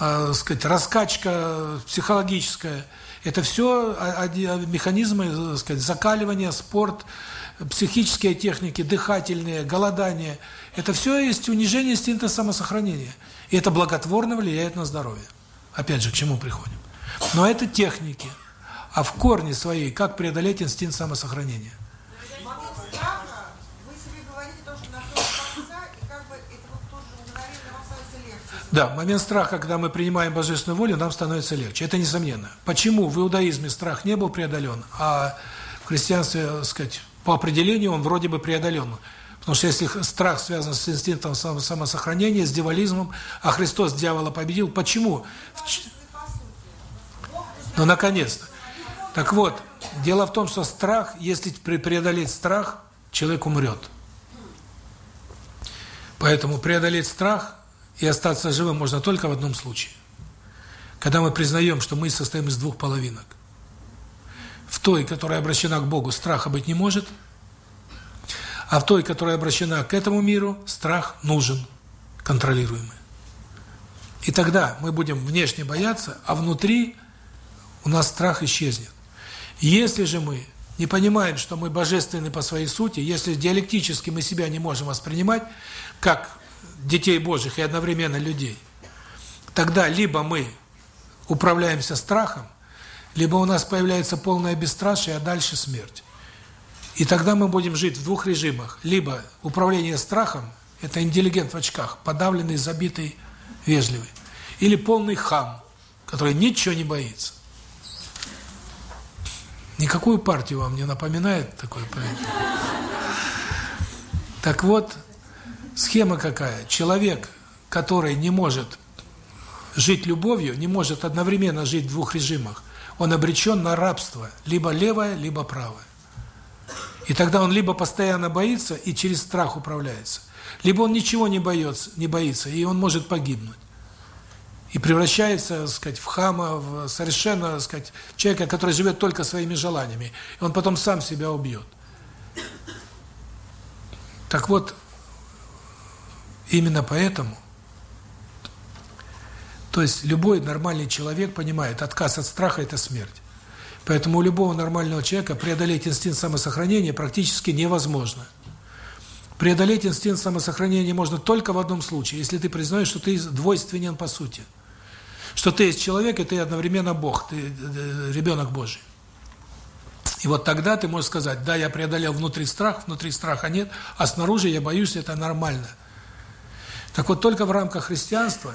э, сказать, раскачка психологическая, это все механизмы, э, сказать, закаливания, спорт, психические техники, дыхательные, голодание. Это все есть унижение инстинкта самосохранения. И это благотворно влияет на здоровье. Опять же, к чему приходим? Но это техники. А в корне своей, как преодолеть инстинкт самосохранения? Да, момент страха, когда мы принимаем божественную волю, нам становится легче. Это несомненно. Почему в иудаизме страх не был преодолен, а в христианстве, так сказать, по определению он вроде бы преодолен? Потому что если страх связан с инстинктом самосохранения, с дьяволизмом, а Христос дьявола победил, почему? Ну, наконец-то. Так вот, дело в том, что страх, если преодолеть страх, человек умрет. Поэтому преодолеть страх и остаться живым можно только в одном случае. Когда мы признаем, что мы состоим из двух половинок. В той, которая обращена к Богу, страха быть не может – а в той, которая обращена к этому миру, страх нужен, контролируемый. И тогда мы будем внешне бояться, а внутри у нас страх исчезнет. Если же мы не понимаем, что мы божественны по своей сути, если диалектически мы себя не можем воспринимать как детей Божьих и одновременно людей, тогда либо мы управляемся страхом, либо у нас появляется полное бесстрашие, а дальше смерть. И тогда мы будем жить в двух режимах. Либо управление страхом – это интеллигент в очках, подавленный, забитый, вежливый. Или полный хам, который ничего не боится. Никакую партию вам не напоминает такое поведение? Так вот, Схема какая? Человек, который не может жить любовью, не может одновременно жить в двух режимах, он обречен на рабство, либо левое, либо правое. И тогда он либо постоянно боится и через страх управляется, либо он ничего не боится, не боится, и он может погибнуть. И превращается, так сказать, в хама, в совершенно, так сказать, человека, который живет только своими желаниями. И он потом сам себя убьет. Так вот, именно поэтому, то есть любой нормальный человек понимает, отказ от страха – это смерть. Поэтому у любого нормального человека преодолеть инстинкт самосохранения практически невозможно. Преодолеть инстинкт самосохранения можно только в одном случае, если ты признаешь, что ты двойственен по сути. Что ты есть человек, и ты одновременно Бог, ты э, ребенок Божий. И вот тогда ты можешь сказать, да, я преодолел внутри страх, внутри страха нет, а снаружи я боюсь, это нормально. Так вот, только в рамках христианства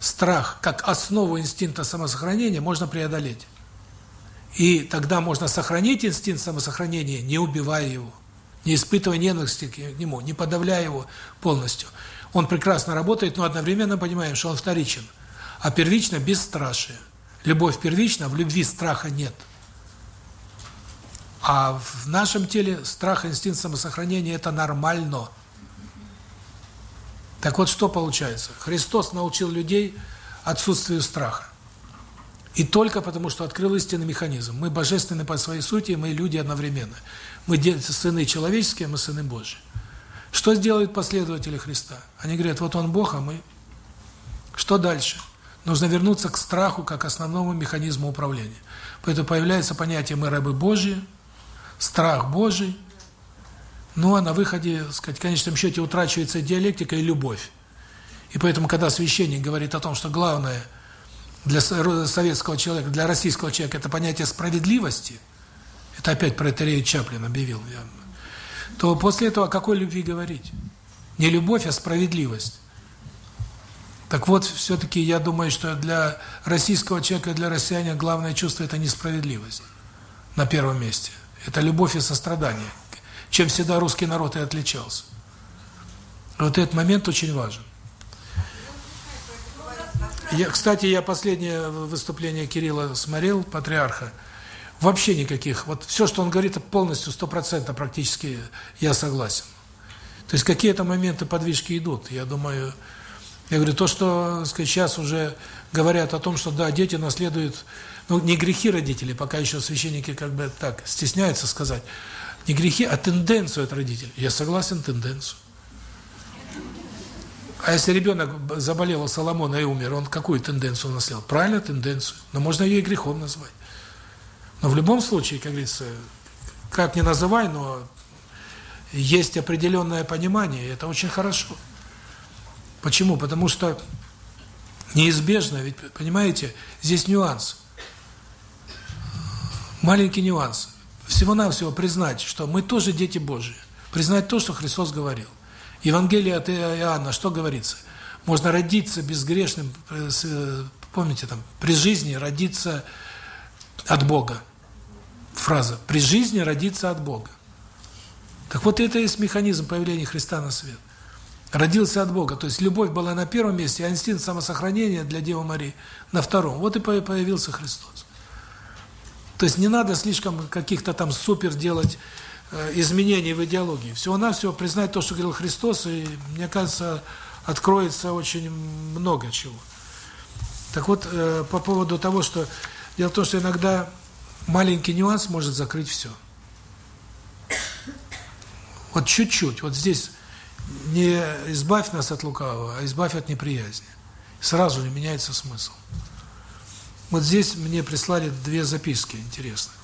страх, как основу инстинкта самосохранения, можно преодолеть. И тогда можно сохранить инстинкт самосохранения, не убивая его, не испытывая ненависти к нему, не подавляя его полностью. Он прекрасно работает, но одновременно понимаем, что он вторичен. А первично – бесстрашие. Любовь первична, в любви страха нет. А в нашем теле страх, инстинкт самосохранения – это нормально. Так вот, что получается? Христос научил людей отсутствию страха. И только потому, что открыл истинный механизм. Мы божественны по своей сути, мы люди одновременно. Мы сыны человеческие, мы сыны Божьи. Что сделают последователи Христа? Они говорят, вот он Бог, а мы... Что дальше? Нужно вернуться к страху как основному механизму управления. Поэтому появляется понятие «мы рабы Божьи», «страх Божий», ну а на выходе, сказать, в конечном счете утрачивается диалектика и любовь. И поэтому, когда священник говорит о том, что главное – для советского человека, для российского человека это понятие справедливости, это опять про Терри Чаплин объявил, я, то после этого о какой любви говорить? Не любовь, а справедливость. Так вот, все-таки я думаю, что для российского человека, для россияне главное чувство – это несправедливость на первом месте. Это любовь и сострадание, чем всегда русский народ и отличался. Вот этот момент очень важен. Я, кстати, я последнее выступление Кирилла смотрел, патриарха. Вообще никаких. Вот все, что он говорит, полностью, стопроцентно практически я согласен. То есть какие-то моменты подвижки идут. Я думаю, я говорю, то, что сказать, сейчас уже говорят о том, что да, дети наследуют, ну, не грехи родителей, пока еще священники как бы так стесняются сказать, не грехи, а тенденцию от родителей. Я согласен, тенденцию. А если ребенок заболел у Соломона и умер, он какую тенденцию наследовал? Правильно, тенденцию. Но можно ее и грехом назвать. Но в любом случае, как говорится, как ни называй, но есть определенное понимание, и это очень хорошо. Почему? Потому что неизбежно, ведь, понимаете, здесь нюанс. Маленький нюанс. Всего-навсего признать, что мы тоже дети Божьи. Признать то, что Христос говорил. Евангелие от Иоанна, что говорится? Можно родиться безгрешным, э, э, помните там, при жизни родиться от Бога. Фраза «при жизни родиться от Бога». Так вот это и есть механизм появления Христа на свет. Родился от Бога, то есть любовь была на первом месте, а инстинкт самосохранения для Девы Марии на втором. Вот и появился Христос. То есть не надо слишком каких-то там супер делать изменений в идеологии. Всего-навсего признать то, что говорил Христос, и, мне кажется, откроется очень много чего. Так вот, э, по поводу того, что... Дело в том, что иногда маленький нюанс может закрыть все. Вот чуть-чуть, вот здесь не избавь нас от лукавого, а избавь от неприязни. Сразу же меняется смысл. Вот здесь мне прислали две записки интересные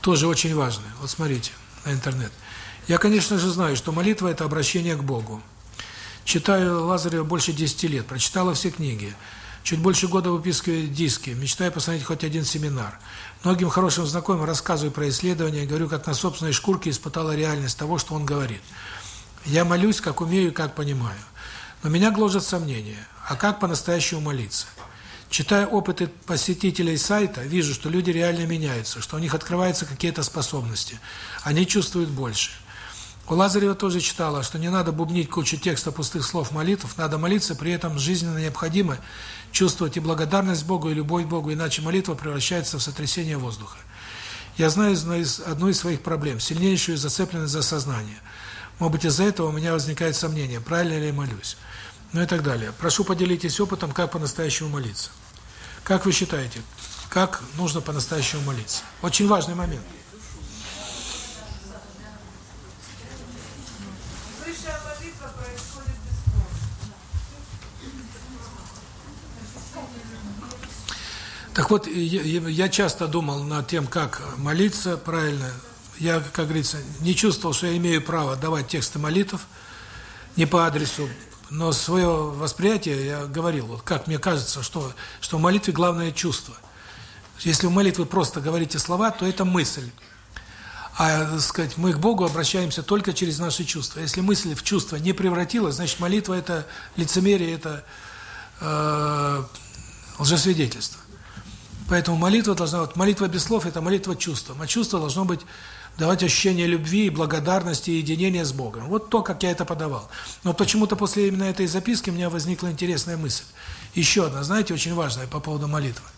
тоже очень важное. Вот смотрите на интернет. Я, конечно же, знаю, что молитва – это обращение к Богу. Читаю Лазарева больше 10 лет, прочитала все книги. Чуть больше года выписываю диски, мечтаю посмотреть хоть один семинар. Многим хорошим знакомым рассказываю про исследования, говорю, как на собственной шкурке испытала реальность того, что он говорит. Я молюсь, как умею как понимаю. Но меня гложет сомнение, а как по-настоящему молиться? Читая опыты посетителей сайта, вижу, что люди реально меняются, что у них открываются какие-то способности. Они чувствуют больше. У Лазарева тоже читала, что не надо бубнить кучу текста пустых слов молитв, надо молиться, при этом жизненно необходимо чувствовать и благодарность Богу, и любовь к Богу, иначе молитва превращается в сотрясение воздуха. Я знаю одну из своих проблем, сильнейшую зацепленность за сознание. Может быть, из-за этого у меня возникает сомнение, правильно ли я молюсь. Ну и так далее. Прошу поделитесь опытом, как по-настоящему молиться. Как вы считаете, как нужно по-настоящему молиться? Очень важный момент. Так вот, я часто думал над тем, как молиться правильно. Я, как говорится, не чувствовал, что я имею право давать тексты молитв не по адресу, но свое восприятие я говорил, вот как мне кажется, что что в молитве главное чувство. Если в молитве просто говорите слова, то это мысль. А, так сказать, мы к Богу обращаемся только через наши чувства. Если мысль в чувство не превратилась, значит, молитва – это лицемерие, это э, лжесвидетельство. Поэтому молитва должна вот молитва без слов это молитва чувством, а чувство должно быть давать ощущение любви, благодарности и единения с Богом. Вот то, как я это подавал. Но почему-то после именно этой записки у меня возникла интересная мысль. Еще одна, знаете, очень важная по поводу молитвы.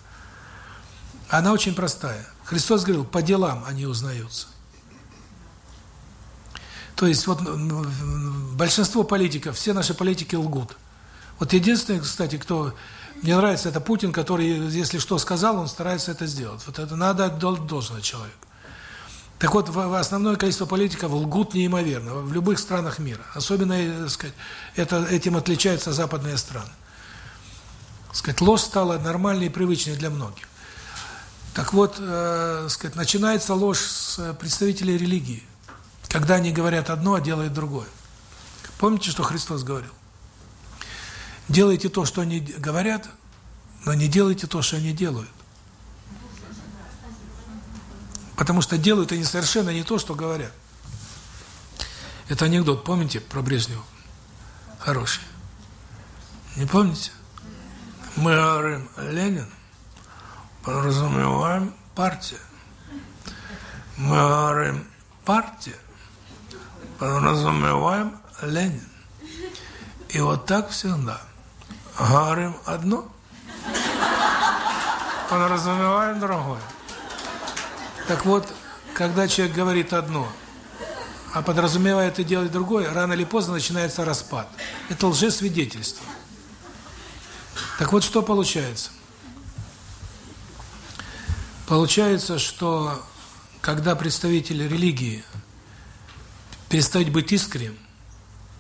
Она очень простая. Христос говорил: "По делам они узнаются". То есть вот большинство политиков, все наши политики лгут. Вот единственный, кстати, кто мне нравится это Путин, который, если что сказал, он старается это сделать. Вот это надо должное человеку. Так вот, основное количество политиков лгут неимоверно в любых странах мира. Особенно, э, сказать, это этим отличаются западные страны. Сказать, ложь стала нормальной и привычной для многих. Так вот, э, сказать, начинается ложь с представителей религии, когда они говорят одно, а делают другое. Помните, что Христос говорил? Делайте то, что они говорят, но не делайте то, что они делают. Потому что делают они совершенно не то, что говорят. Это анекдот, помните, про Брежнева? Хороший. Не помните? Мы говорим Ленин, подразумеваем партия. Мы говорим партия, подразумеваем Ленин. И вот так всегда говорим одно, подразумеваем другое. Так вот, когда человек говорит одно, а подразумевает и делает другое, рано или поздно начинается распад. Это лжесвидетельство. Так вот, что получается? Получается, что когда представители религии перестают быть искренним,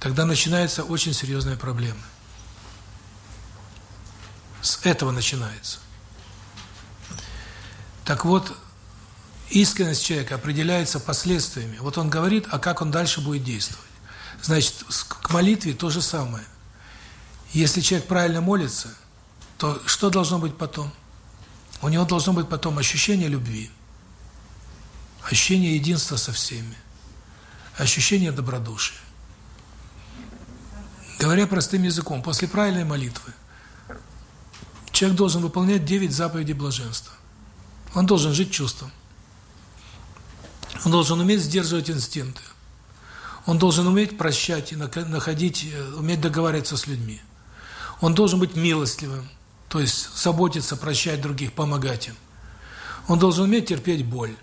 тогда начинается очень серьезная проблема. С этого начинается. Так вот, искренность человека определяется последствиями. Вот он говорит, а как он дальше будет действовать. Значит, к молитве то же самое. Если человек правильно молится, то что должно быть потом? У него должно быть потом ощущение любви, ощущение единства со всеми, ощущение добродушия. Говоря простым языком, после правильной молитвы Человек должен выполнять девять заповедей блаженства. Он должен жить чувством. Он должен уметь сдерживать инстинкты. Он должен уметь прощать и находить, э, уметь договариваться с людьми. Он должен быть милостливым, то есть заботиться, прощать других, помогать им. Он должен уметь терпеть боль.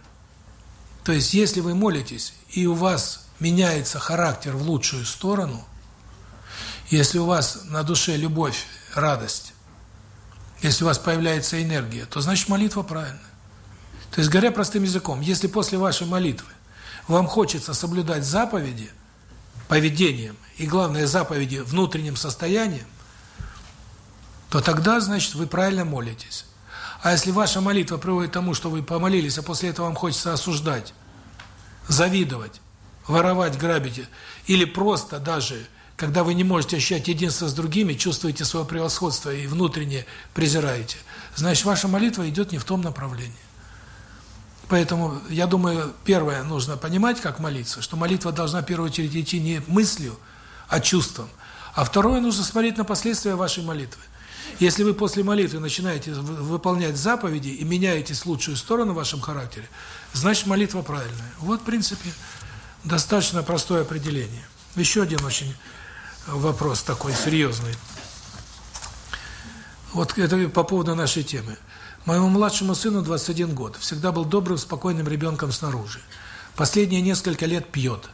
То есть, если вы молитесь, и у вас меняется характер в лучшую сторону, если у вас на душе любовь, радость, если у вас появляется энергия, то значит молитва правильная. То есть, говоря простым языком, если после вашей молитвы вам хочется соблюдать заповеди поведением, и главное, заповеди внутренним состоянием, то тогда, значит, вы правильно молитесь. А если ваша молитва приводит к тому, что вы помолились, а после этого вам хочется осуждать, завидовать, воровать, грабить, или просто даже когда вы не можете ощущать единство с другими, чувствуете свое превосходство и внутренне презираете, значит, ваша молитва идет не в том направлении. Поэтому, я думаю, первое, нужно понимать, как молиться, что молитва должна в первую очередь идти не мыслью, а чувством. А второе, нужно смотреть на последствия вашей молитвы. Если вы после молитвы начинаете выполнять заповеди и меняетесь в лучшую сторону в вашем характере, значит, молитва правильная. Вот, в принципе, Достаточно простое определение. Еще один очень вопрос такой серьезный. Вот это по поводу нашей темы. Моему младшему сыну 21 год. Всегда был добрым, спокойным ребенком снаружи. Последние несколько лет пьет.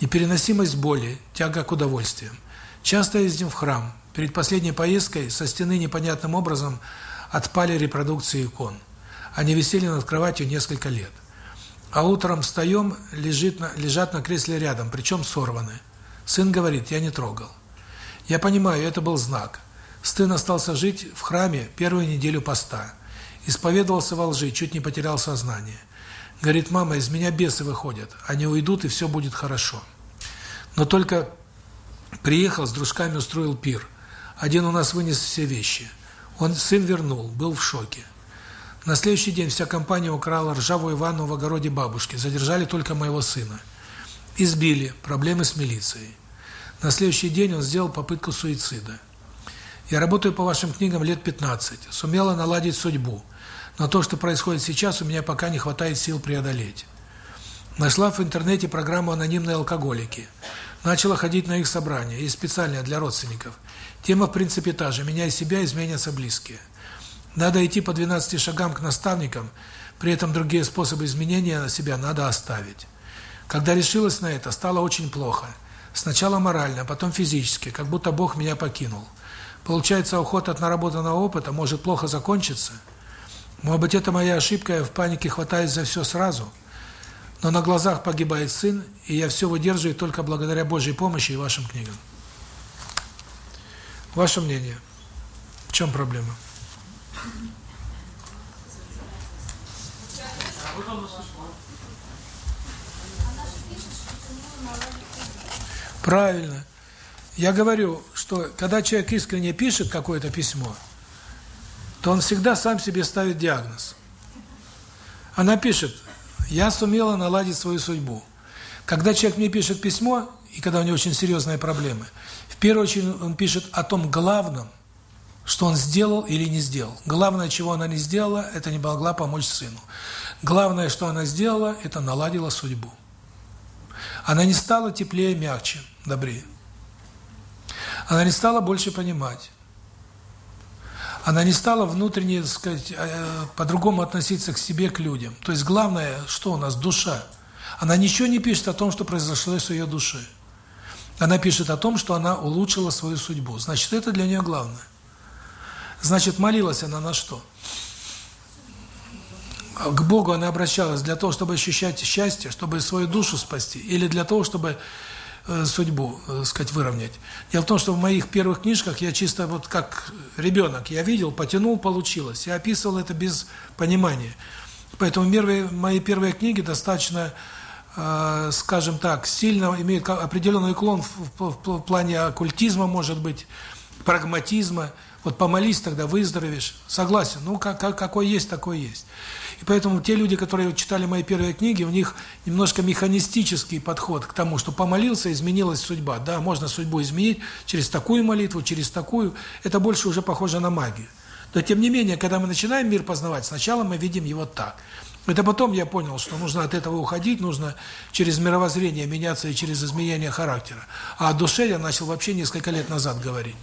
Непереносимость боли, тяга к удовольствиям. Часто ездим в храм. Перед последней поездкой со стены непонятным образом отпали репродукции икон. Они висели над кроватью несколько лет. А утром встаем, лежит на, лежат на кресле рядом, причем сорваны. Сын говорит, я не трогал. Я понимаю, это был знак. Сын остался жить в храме первую неделю поста. Исповедовался во лжи, чуть не потерял сознание. Говорит, мама, из меня бесы выходят, они уйдут, и все будет хорошо. Но только приехал, с дружками устроил пир. Один у нас вынес все вещи. Он сын вернул, был в шоке. На следующий день вся компания украла ржавую ванну в огороде бабушки, задержали только моего сына. Избили, проблемы с милицией. На следующий день он сделал попытку суицида. Я работаю по вашим книгам лет 15, сумела наладить судьбу. Но то, что происходит сейчас, у меня пока не хватает сил преодолеть. Нашла в интернете программу «Анонимные алкоголики». Начала ходить на их собрания, и специально для родственников. Тема, в принципе, та же. Меня и себя изменятся близкие. Надо идти по 12 шагам к наставникам, при этом другие способы изменения на себя надо оставить. Когда решилась на это, стало очень плохо. Сначала морально, потом физически, как будто Бог меня покинул. Получается, уход от наработанного опыта может плохо закончиться – может быть, это моя ошибка, я в панике хватаюсь за все сразу. Но на глазах погибает сын, и я все выдерживаю только благодаря Божьей помощи и вашим книгам. Ваше мнение? В чем проблема? Правильно. Я говорю, что когда человек искренне пишет какое-то письмо, то он всегда сам себе ставит диагноз. Она пишет, я сумела наладить свою судьбу. Когда человек мне пишет письмо, и когда у него очень серьезные проблемы, в первую очередь он пишет о том главном, что он сделал или не сделал. Главное, чего она не сделала, это не могла помочь сыну. Главное, что она сделала, это наладила судьбу. Она не стала теплее, мягче, добрее. Она не стала больше понимать она не стала внутренне, так сказать, э, по-другому относиться к себе, к людям. То есть главное, что у нас душа. Она ничего не пишет о том, что произошло с ее душой. Она пишет о том, что она улучшила свою судьбу. Значит, это для нее главное. Значит, молилась она на что? К Богу она обращалась для того, чтобы ощущать счастье, чтобы свою душу спасти, или для того, чтобы судьбу, так э, сказать, выровнять. Дело в том, что в моих первых книжках я чисто вот как ребенок, я видел, потянул, получилось. Я описывал это без понимания. Поэтому первые, мои первые книги достаточно, э, скажем так, сильно имеют определенный уклон в, в, в плане оккультизма, может быть, прагматизма. Вот помолись, тогда выздоровеешь. Согласен. Ну, как, как, какой есть, такой есть. И поэтому те люди, которые читали мои первые книги, у них немножко механистический подход к тому, что помолился, изменилась судьба. Да, можно судьбу изменить через такую молитву, через такую. Это больше уже похоже на магию. Но тем не менее, когда мы начинаем мир познавать, сначала мы видим его так. Это потом я понял, что нужно от этого уходить, нужно через мировоззрение меняться и через изменение характера. А о душе я начал вообще несколько лет назад говорить.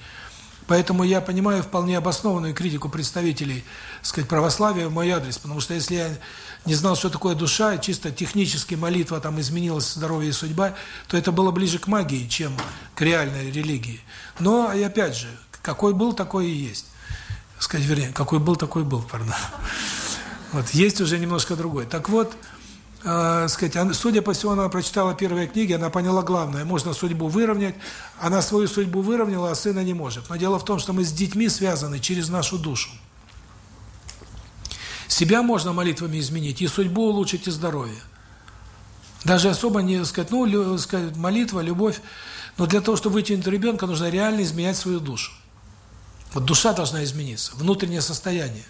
Поэтому я понимаю вполне обоснованную критику представителей, сказать, православия в мой адрес, потому что если я не знал, что такое душа, чисто технически молитва там изменилась здоровье и судьба, то это было ближе к магии, чем к реальной религии. Но и опять же, какой был, такой и есть. Сказать, вернее, какой был, такой был, пардон. Вот есть уже немножко другой. Так вот, э, сказать, судя по всему, она прочитала первые книги, она поняла главное, можно судьбу выровнять, она свою судьбу выровняла, а сына не может. Но дело в том, что мы с детьми связаны через нашу душу. Себя можно молитвами изменить, и судьбу улучшить, и здоровье. Даже особо не сказать, ну, сказать, молитва, любовь, но для того, чтобы вытянуть ребенка, нужно реально изменять свою душу. Вот душа должна измениться, внутреннее состояние.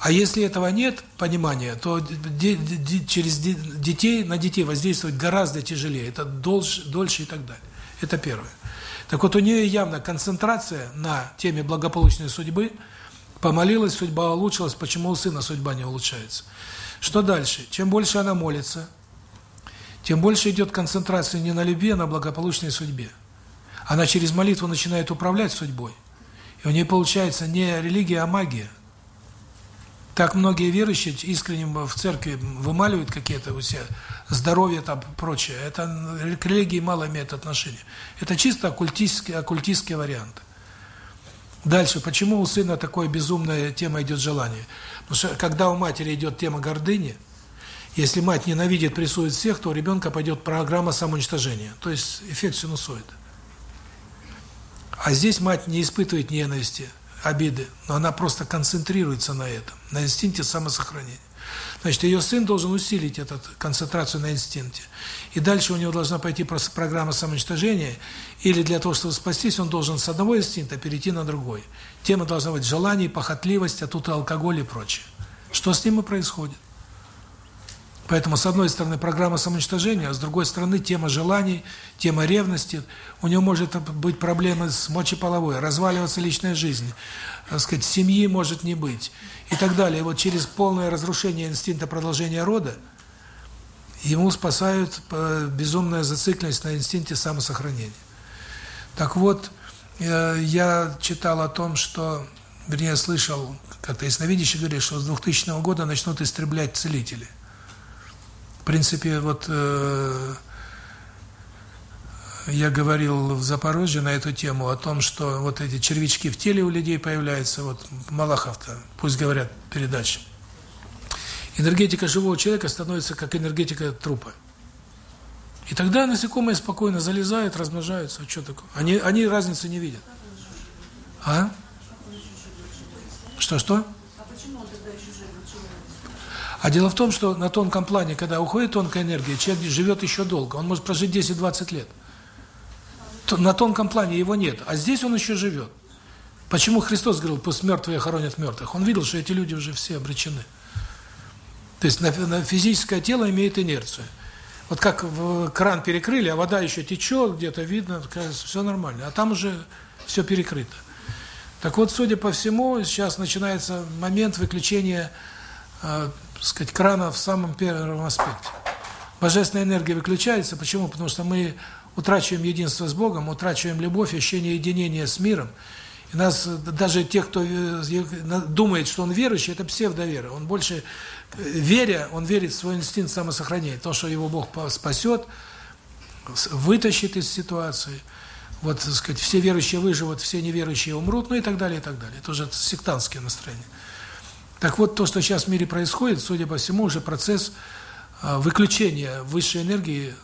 А если этого нет, понимания, то через детей, на детей воздействовать гораздо тяжелее, это дольше, дольше и так далее. Это первое. Так вот, у нее явно концентрация на теме благополучной судьбы, помолилась, судьба улучшилась, почему у сына судьба не улучшается. Что дальше? Чем больше она молится, тем больше идет концентрация не на любви, а на благополучной судьбе. Она через молитву начинает управлять судьбой. И у нее получается не религия, а магия. Так многие верующие искренне в церкви вымаливают какие-то у себя здоровье там прочее. Это к религии мало имеет отношения. Это чисто оккультистские, оккультистские варианты. Дальше, почему у сына такая безумная тема идет желание? Потому что когда у матери идет тема гордыни, если мать ненавидит, прессует всех, то у ребенка пойдет программа самоуничтожения, то есть эффект синусоида. А здесь мать не испытывает ненависти, обиды, но она просто концентрируется на этом, на инстинкте самосохранения. Значит, ее сын должен усилить эту концентрацию на инстинкте. И дальше у него должна пойти программа самоуничтожения, или для того, чтобы спастись, он должен с одного инстинкта перейти на другой. Тема должна быть желание, похотливость, а тут и алкоголь и прочее. Что с ним и происходит. Поэтому, с одной стороны, программа самоуничтожения, а с другой стороны, тема желаний, тема ревности. У него может быть проблемы с мочеполовой, разваливаться личная жизнь, так сказать, семьи может не быть и так далее. И вот через полное разрушение инстинкта продолжения рода ему спасают э, безумная зацикленность на инстинкте самосохранения. Так вот, э, я читал о том, что, вернее, слышал, как-то ясновидящий говорит, что с 2000 года начнут истреблять целители принципе, вот э, я говорил в Запорожье на эту тему о том, что вот эти червячки в теле у людей появляются, вот Малахов-то, пусть говорят передачи. Энергетика живого человека становится как энергетика трупа. И тогда насекомые спокойно залезают, размножаются. Что такое? Они, они разницы не видят. А? Что-что? А дело в том, что на тонком плане, когда уходит тонкая энергия, человек живет еще долго. Он может прожить 10-20 лет. На тонком плане его нет, а здесь он еще живет. Почему Христос говорил, пусть мертвые хоронят мертвых? Он видел, что эти люди уже все обречены. То есть на, на физическое тело имеет инерцию. Вот как в кран перекрыли, а вода еще течет, где-то видно, кажется, все нормально. А там уже все перекрыто. Так вот, судя по всему, сейчас начинается момент выключения э, сказать, крана в самом первом аспекте. Божественная энергия выключается. Почему? Потому что мы утрачиваем единство с Богом, утрачиваем любовь, ощущение единения с миром. И нас, даже те, кто э, думает, что он верующий, это псевдовера. Он больше, э, веря, он верит в свой инстинкт самосохранения. То, что его Бог спасет, вытащит из ситуации. Вот, так сказать, все верующие выживут, все неверующие умрут, ну и так далее, и так далее. Это уже сектантские настроения. Так вот, то, что сейчас в мире происходит, судя по всему, уже процесс а, выключения высшей энергии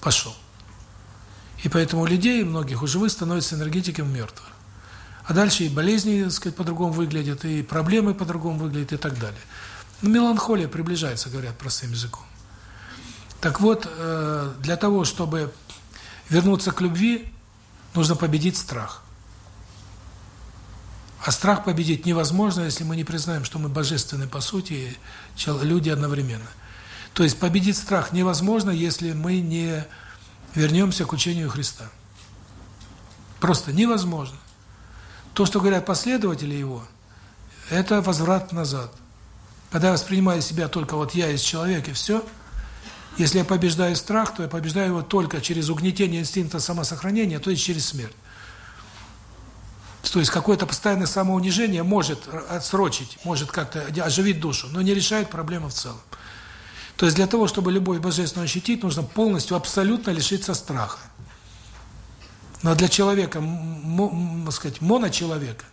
пошел. И поэтому у людей, многих у живых, становится энергетиком мертвых. А дальше и болезни, так сказать, по-другому выглядят, и проблемы по-другому выглядят, и так далее. Но меланхолия приближается, говорят простым языком. Так вот, э, для того, чтобы вернуться к любви, нужно победить страх. А страх победить невозможно, если мы не признаем, что мы божественны по сути, люди одновременно. То есть победить страх невозможно, если мы не вернемся к учению Христа. Просто невозможно. То, что говорят последователи его, это возврат назад. Когда я воспринимаю себя только вот я из человека и все, если я побеждаю страх, то я побеждаю его только через угнетение инстинкта самосохранения, то есть через смерть. То есть какое-то постоянное самоунижение может отсрочить, может как-то оживить душу, но не решает проблему в целом. То есть для того, чтобы любовь божественную ощутить, нужно полностью, абсолютно лишиться страха. Но для человека, так сказать, моночеловека,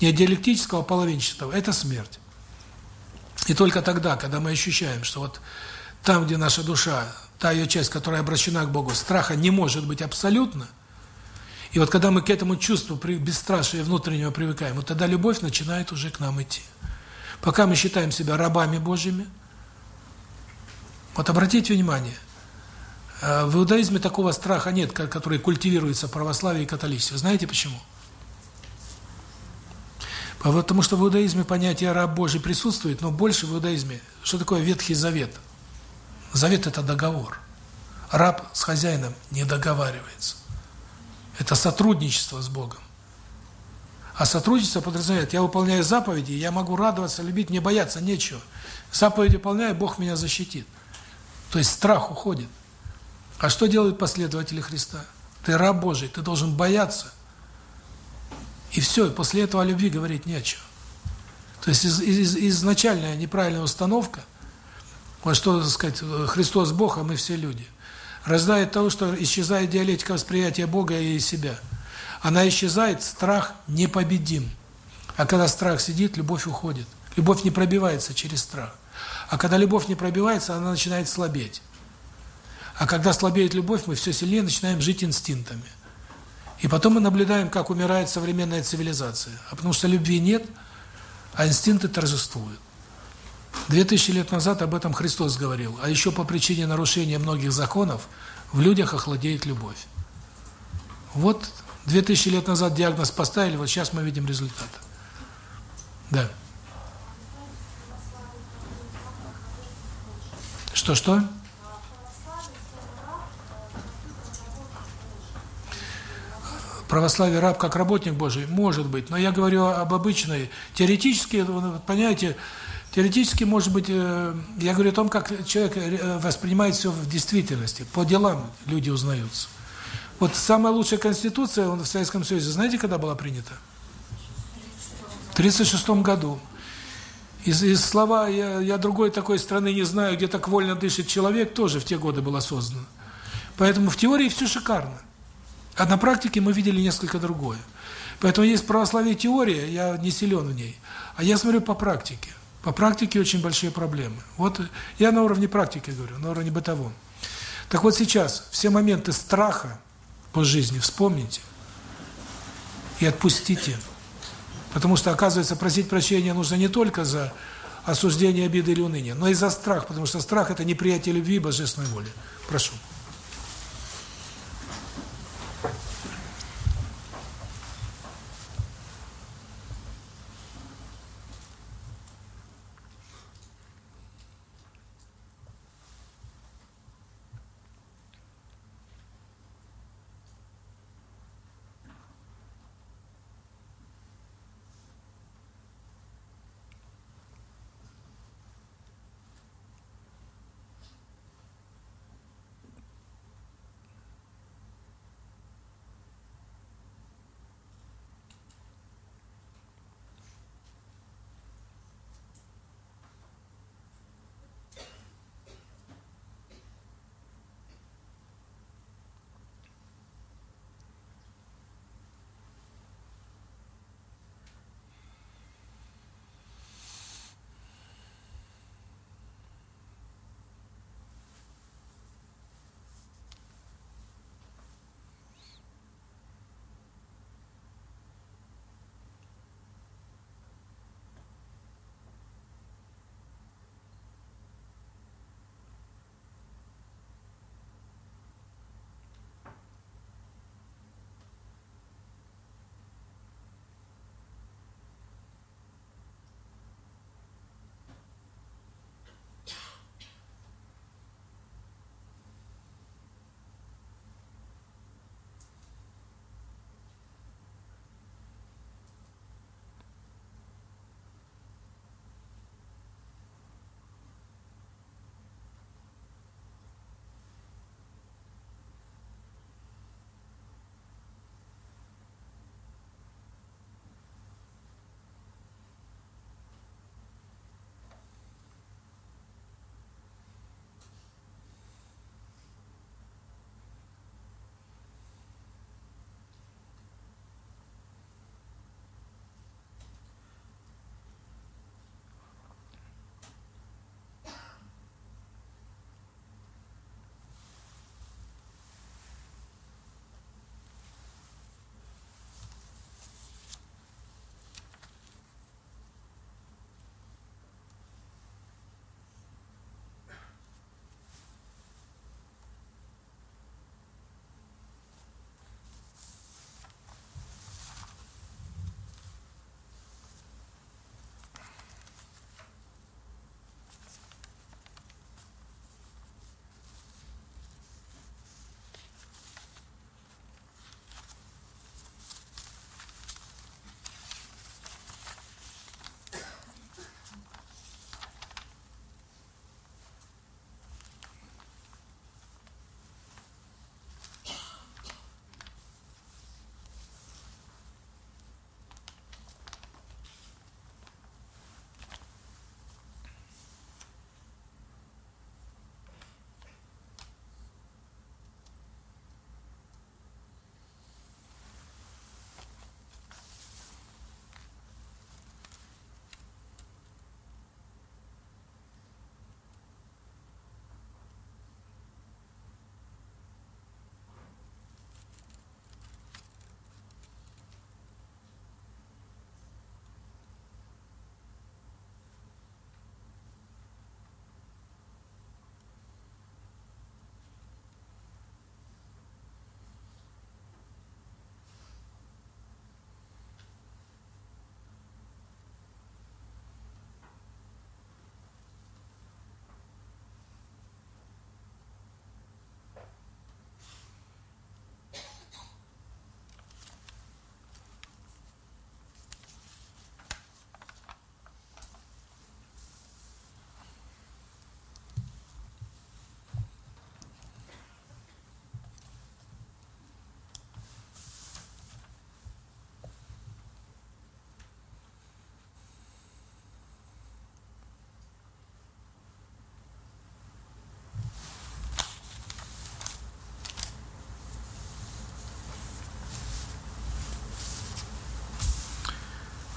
не диалектического, а половинчатого, это смерть. И только тогда, когда мы ощущаем, что вот там, где наша душа, та ее часть, которая обращена к Богу, страха не может быть абсолютно – и вот когда мы к этому чувству бесстрашия внутреннего привыкаем, вот тогда любовь начинает уже к нам идти. Пока мы считаем себя рабами Божьими, вот обратите внимание, э, в иудаизме такого страха нет, который культивируется в православии и католичестве. Знаете почему? Потому что в иудаизме понятие раб Божий присутствует, но больше в иудаизме. Что такое Ветхий Завет? Завет – это договор. Раб с хозяином не договаривается. Это сотрудничество с Богом. А сотрудничество подразумевает, я выполняю заповеди, я могу радоваться, любить, не бояться, нечего. Заповеди выполняю, Бог меня защитит. То есть страх уходит. А что делают последователи Христа? Ты раб Божий, ты должен бояться. И все, после этого о любви говорить не о чем. То есть из, из, изначальная неправильная установка, вот что, сказать, Христос Бог, а мы все люди, рождает того, что исчезает диалектика восприятия Бога и себя. Она исчезает, страх непобедим. А когда страх сидит, любовь уходит. Любовь не пробивается через страх. А когда любовь не пробивается, она начинает слабеть. А когда слабеет любовь, мы все сильнее начинаем жить инстинктами. И потом мы наблюдаем, как умирает современная цивилизация. А потому что любви нет, а инстинкты торжествуют. Две тысячи лет назад об этом Христос говорил. А еще по причине нарушения многих законов в людях охладеет любовь. Вот две тысячи лет назад диагноз поставили, вот сейчас мы видим результат. Да. Что-что? православие раб как работник Божий, может быть, но я говорю об обычной, теоретически, понимаете, теоретически, может быть, э, я говорю о том, как человек э, воспринимает все в действительности, по делам люди узнаются. Вот самая лучшая конституция в Советском Союзе, знаете, когда была принята? В 1936 году. Из, из слова я, «я другой такой страны не знаю, где так вольно дышит человек» тоже в те годы было создано. Поэтому в теории все шикарно. А на практике мы видели несколько другое. Поэтому есть православие теория, я не силен в ней, а я смотрю по практике. По практике очень большие проблемы. Вот я на уровне практики говорю, на уровне бытовом. Так вот сейчас все моменты страха по жизни вспомните и отпустите. Потому что, оказывается, просить прощения нужно не только за осуждение, обиды или уныние, но и за страх, потому что страх – это неприятие любви и божественной воли. Прошу.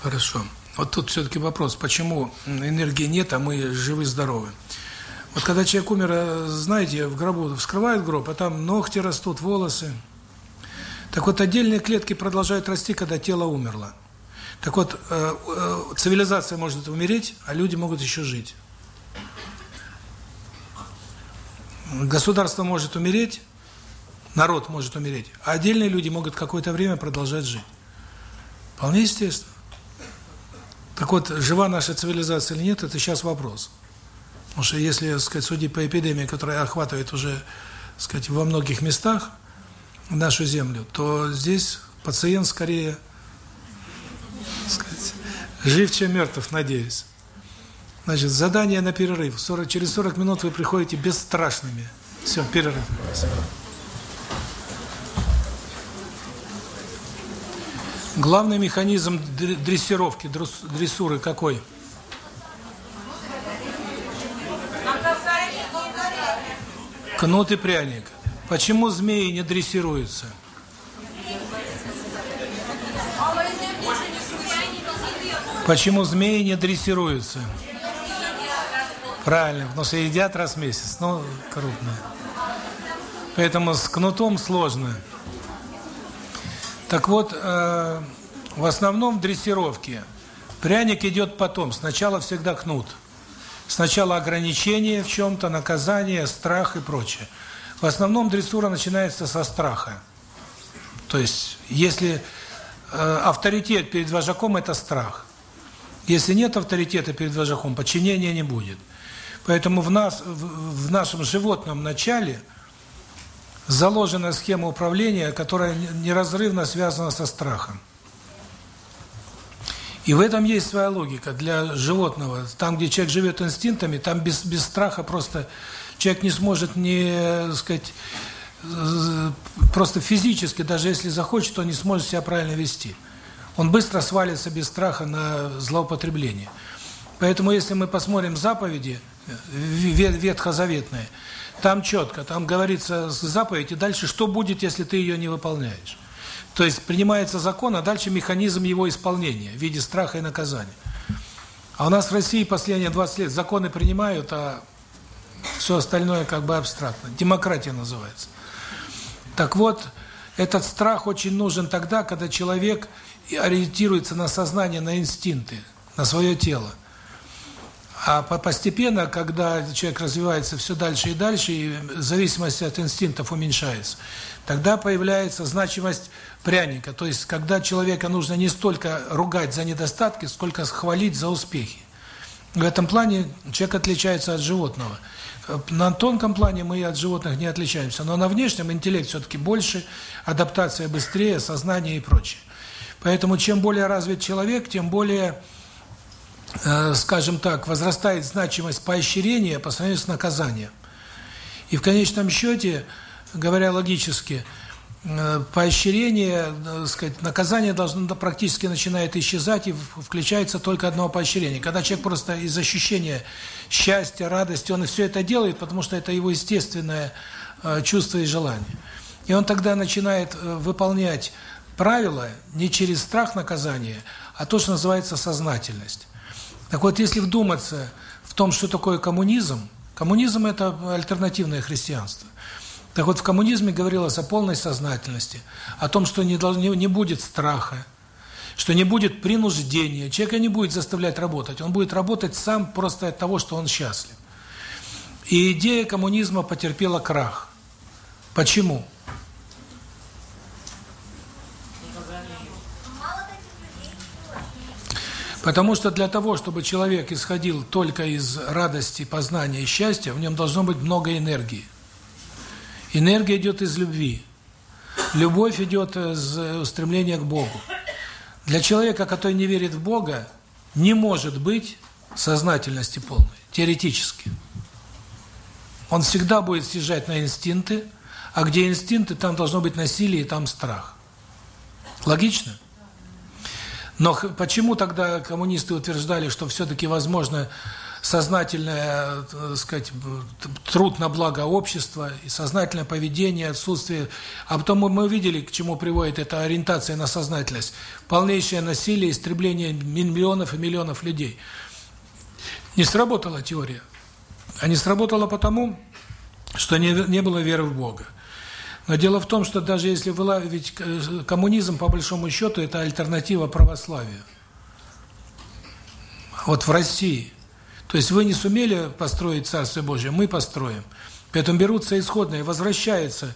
Хорошо. Вот тут все-таки вопрос, почему энергии нет, а мы живы-здоровы. Вот когда человек умер, э, знаете, в гробу вскрывают гроб, а там ногти растут, волосы. Так вот, отдельные клетки продолжают расти, когда тело умерло. Так вот, э, э, цивилизация может умереть, а люди могут еще жить. Государство может умереть, народ может умереть, а отдельные люди могут какое-то время продолжать жить. Вполне естественно. Так вот, жива наша цивилизация или нет, это сейчас вопрос. Потому что если, сказать, судить по эпидемии, которая охватывает уже, так сказать, во многих местах нашу землю, то здесь пациент скорее, сказать, жив, чем мертв, надеюсь. Значит, задание на перерыв. 40, через 40 минут вы приходите бесстрашными. Все, перерыв. Спасибо. Главный механизм дрессировки, дрессуры какой? Кнут и пряник. Почему змеи не дрессируются? Почему змеи не дрессируются? Правильно, потому что едят раз в месяц, ну, крупные. Поэтому с кнутом сложно. Так вот, э, в основном в дрессировке пряник идет потом. Сначала всегда кнут. Сначала ограничение в чем-то, наказание, страх и прочее. В основном дрессура начинается со страха. То есть, если э, авторитет перед вожаком – это страх. Если нет авторитета перед вожаком, подчинения не будет. Поэтому в нас, в, в нашем животном начале – заложена схема управления, которая неразрывно связана со страхом. И в этом есть своя логика для животного. Там, где человек живет инстинктами, там без, без страха просто человек не сможет не, сказать, просто физически, даже если захочет, он не сможет себя правильно вести. Он быстро свалится без страха на злоупотребление. Поэтому, если мы посмотрим заповеди ветхозаветные, там четко, там говорится заповедь, и дальше что будет, если ты ее не выполняешь. То есть принимается закон, а дальше механизм его исполнения в виде страха и наказания. А у нас в России последние 20 лет законы принимают, а все остальное как бы абстрактно. Демократия называется. Так вот, этот страх очень нужен тогда, когда человек ориентируется на сознание, на инстинкты, на свое тело. А постепенно, когда человек развивается все дальше и дальше, и зависимость от инстинктов уменьшается, тогда появляется значимость пряника. То есть, когда человека нужно не столько ругать за недостатки, сколько хвалить за успехи. В этом плане человек отличается от животного. На тонком плане мы от животных не отличаемся, но на внешнем интеллект все-таки больше, адаптация быстрее, сознание и прочее. Поэтому чем более развит человек, тем более скажем так, возрастает значимость поощрения по сравнению с наказанием. И в конечном счете, говоря логически, э, поощрение, э, сказать, наказание должно практически начинает исчезать и включается только одно поощрение. Когда человек просто из ощущения счастья, радости, он все это делает, потому что это его естественное чувство и желание. И он тогда начинает выполнять правила не через страх наказания, а то, что называется сознательность. Так вот, если вдуматься в том, что такое коммунизм, коммунизм – это альтернативное христианство. Так вот, в коммунизме говорилось о полной сознательности, о том, что не, должно, не будет страха, что не будет принуждения, человека не будет заставлять работать, он будет работать сам просто от того, что он счастлив. И идея коммунизма потерпела крах. Почему? Потому что для того, чтобы человек исходил только из радости, познания и счастья, в нем должно быть много энергии. Энергия идет из любви. Любовь идет из устремления к Богу. Для человека, который не верит в Бога, не может быть сознательности полной, теоретически. Он всегда будет съезжать на инстинкты, а где инстинкты, там должно быть насилие и там страх. Логично? Но почему тогда коммунисты утверждали, что все-таки возможно сознательное, так сказать, труд на благо общества, и сознательное поведение, отсутствие. А потом мы видели, к чему приводит эта ориентация на сознательность. Полнейшее насилие, истребление миллионов и миллионов людей. Не сработала теория. А не сработала потому, что не, не было веры в Бога. Но дело в том, что даже если вы ведь коммунизм по большому счету это альтернатива православию. Вот в России. То есть вы не сумели построить Царствие Божие, мы построим. Поэтому берутся исходные, возвращается.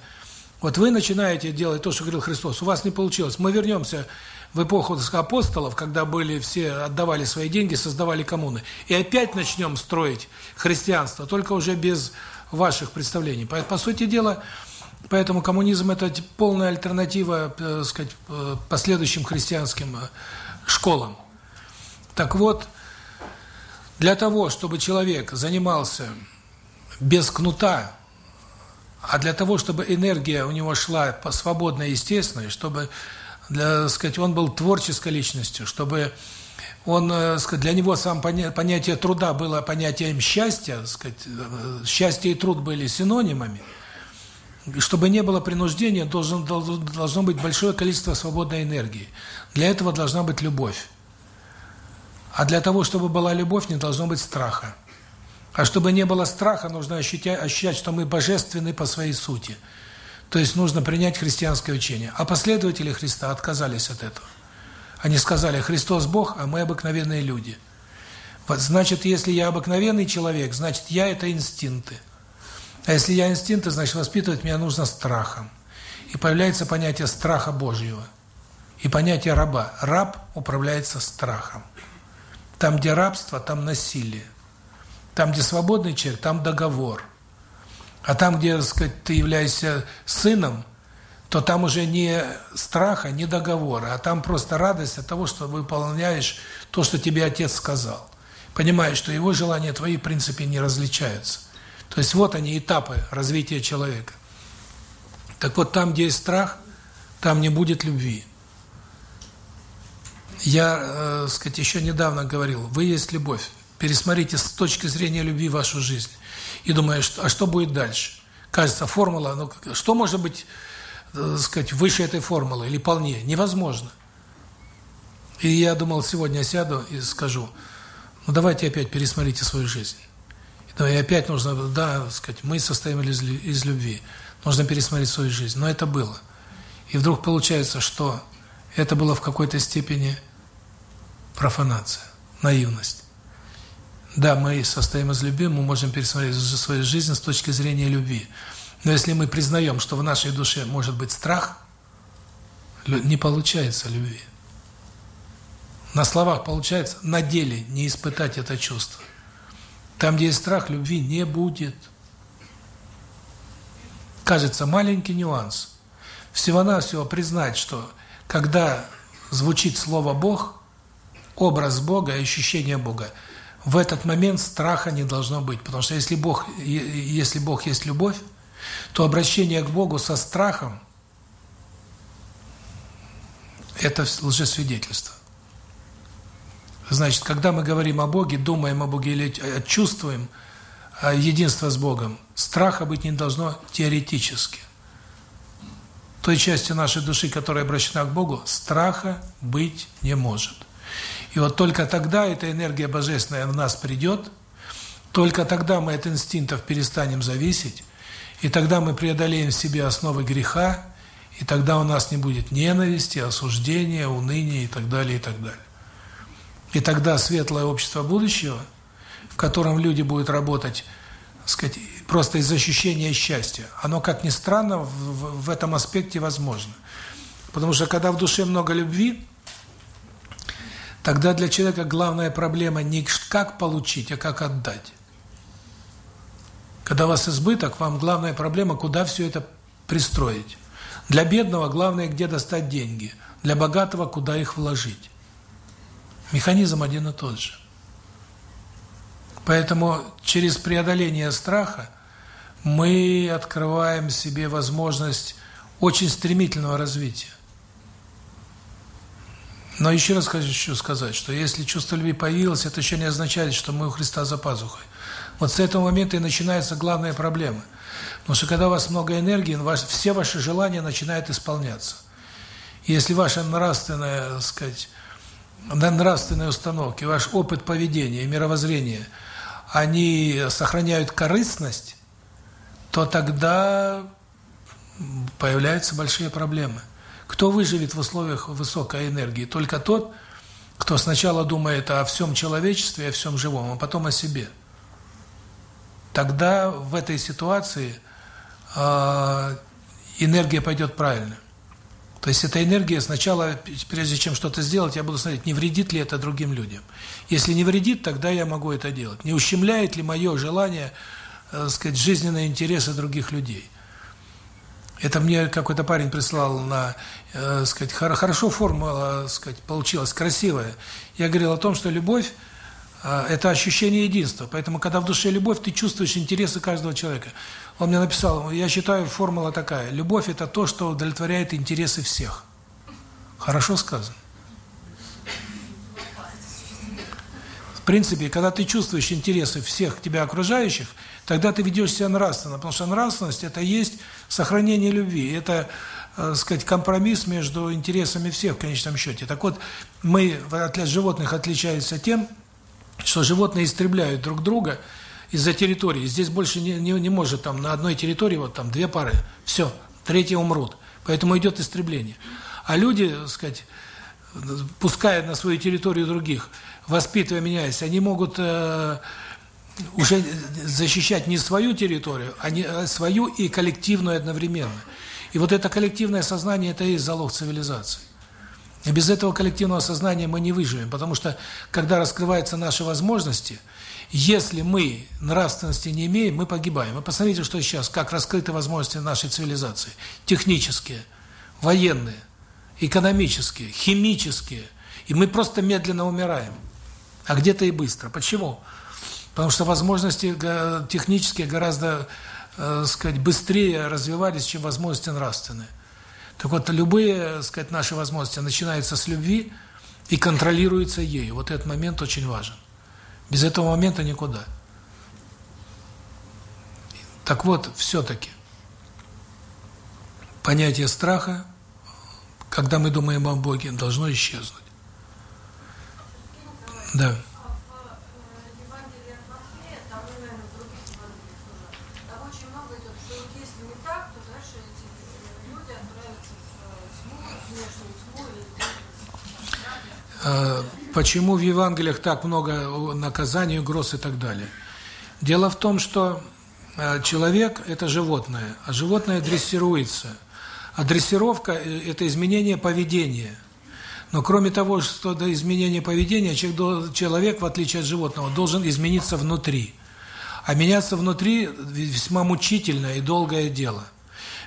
Вот вы начинаете делать то, что говорил Христос, у вас не получилось. Мы вернемся в эпоху апостолов, когда были все отдавали свои деньги, создавали коммуны. И опять начнем строить христианство, только уже без ваших представлений. По, по сути дела, поэтому коммунизм – это полная альтернатива, э, сказать, э, последующим христианским э, школам. Так вот, для того, чтобы человек занимался без кнута, а для того, чтобы энергия у него шла по свободно и естественно, чтобы для, сказать, он был творческой личностью, чтобы он, сказать, для него сам понятие труда было понятием счастья, сказать, счастье и труд были синонимами. Чтобы не было принуждения, должен, должно быть большое количество свободной энергии. Для этого должна быть любовь. А для того, чтобы была любовь, не должно быть страха. А чтобы не было страха, нужно ощутить, ощущать, что мы божественны по своей сути. То есть нужно принять христианское учение. А последователи Христа отказались от этого. Они сказали, Христос Бог, а мы обыкновенные люди. Вот значит, если я обыкновенный человек, значит, я – это инстинкты. А если я инстинкты, значит, воспитывать меня нужно страхом. И появляется понятие страха Божьего. И понятие раба. Раб управляется страхом. Там, где рабство, там насилие. Там, где свободный человек, там договор. А там, где, так сказать, ты являешься сыном, то там уже не страха, не договора, а там просто радость от того, что выполняешь то, что тебе отец сказал. Понимаешь, что его желания твои, в принципе, не различаются. То есть вот они, этапы развития человека. Так вот, там, где есть страх, там не будет любви. Я, э, сказать, еще недавно говорил, вы есть любовь. Пересмотрите с точки зрения любви вашу жизнь и думаешь, а что будет дальше? Кажется, формула, ну что может быть, так сказать, выше этой формулы или полнее? Невозможно. И я думал, сегодня сяду и скажу, ну давайте опять пересмотрите свою жизнь. Ну и опять нужно, да, сказать, мы состоим из, из любви. Нужно пересмотреть свою жизнь. Но это было. И вдруг получается, что это было в какой-то степени профанация, наивность. Да, мы состоим из любви, мы можем пересмотреть свою жизнь с точки зрения любви. Но если мы признаем, что в нашей душе может быть страх, не получается любви. На словах получается, на деле не испытать это чувство. Там, где есть страх, любви не будет. Кажется, маленький нюанс. Всего-навсего признать, что когда звучит слово «Бог», образ Бога, ощущение Бога – в этот момент страха не должно быть, потому что если Бог, если Бог есть любовь, то обращение к Богу со страхом – это лжесвидетельство. Значит, когда мы говорим о Боге, думаем о Боге или чувствуем единство с Богом, страха быть не должно теоретически. Той части нашей души, которая обращена к Богу, страха быть не может. И вот только тогда эта энергия божественная в нас придет, только тогда мы от инстинктов перестанем зависеть, и тогда мы преодолеем в себе основы греха, и тогда у нас не будет ненависти, осуждения, уныния и так далее, и так далее. И тогда светлое общество будущего, в котором люди будут работать, сказать, просто из ощущения счастья, оно, как ни странно, в, в этом аспекте возможно. Потому что когда в душе много любви, Тогда для человека главная проблема не как получить, а как отдать. Когда у вас избыток, вам главная проблема, куда все это пристроить. Для бедного главное, где достать деньги. Для богатого, куда их вложить. Механизм один и тот же. Поэтому через преодоление страха мы открываем себе возможность очень стремительного развития. Но еще раз хочу сказать, что если чувство любви появилось, это еще не означает, что мы у Христа за пазухой. Вот с этого момента и начинается главная проблема. Потому что когда у вас много энергии, все ваши желания начинают исполняться. Если ваша нравственная, так сказать, нравственные установки, ваш опыт поведения и мировоззрения, они сохраняют корыстность, то тогда появляются большие проблемы. Кто выживет в условиях высокой энергии? Только тот, кто сначала думает о всем человечестве, о всем живом, а потом о себе. Тогда в этой ситуации э, энергия пойдет правильно. То есть эта энергия сначала, прежде чем что-то сделать, я буду смотреть, не вредит ли это другим людям. Если не вредит, тогда я могу это делать. Не ущемляет ли мое желание, э, сказать, жизненные интересы других людей. Это мне какой-то парень прислал на, э, сказать, хорошо формула, сказать, получилась красивая. Я говорил о том, что любовь э, это ощущение единства. Поэтому когда в душе любовь, ты чувствуешь интересы каждого человека. Он мне написал, я считаю, формула такая: любовь это то, что удовлетворяет интересы всех. Хорошо сказано. В принципе, когда ты чувствуешь интересы всех тебя окружающих, тогда ты ведешь себя нравственно, потому что нравственность это есть сохранение любви, это, э, сказать, компромисс между интересами всех в конечном счете. Так вот, мы от животных отличаемся тем, что животные истребляют друг друга из-за территории. Здесь больше не, не не может там на одной территории вот там две пары. Все, третьи умрут. Поэтому идет истребление. А люди, так сказать, пуская на свою территорию других, воспитывая, меняясь, они могут э, уже защищать не свою территорию, а, не, а свою и коллективную одновременно. И вот это коллективное сознание – это и есть залог цивилизации. И без этого коллективного сознания мы не выживем, потому что, когда раскрываются наши возможности, если мы нравственности не имеем, мы погибаем. Вы посмотрите, что сейчас, как раскрыты возможности нашей цивилизации. Технические, военные, экономические, химические. И мы просто медленно умираем. А где-то и быстро. Почему? Потому что возможности технические гораздо, э, сказать, быстрее развивались, чем возможности нравственные. Так вот, любые, сказать, наши возможности начинаются с любви и контролируются ею. Вот этот момент очень важен. Без этого момента никуда. Так вот, все-таки понятие страха, когда мы думаем о Боге, должно исчезнуть. Да. Э, почему в Евангелиях так много наказаний, угроз и так далее? Дело в том, что э, человек – это животное, а животное дрессируется. А дрессировка – это изменение поведения. Но кроме того, что до изменения поведения, человек, в отличие от животного, должен измениться внутри. А меняться внутри – весьма мучительное и долгое дело.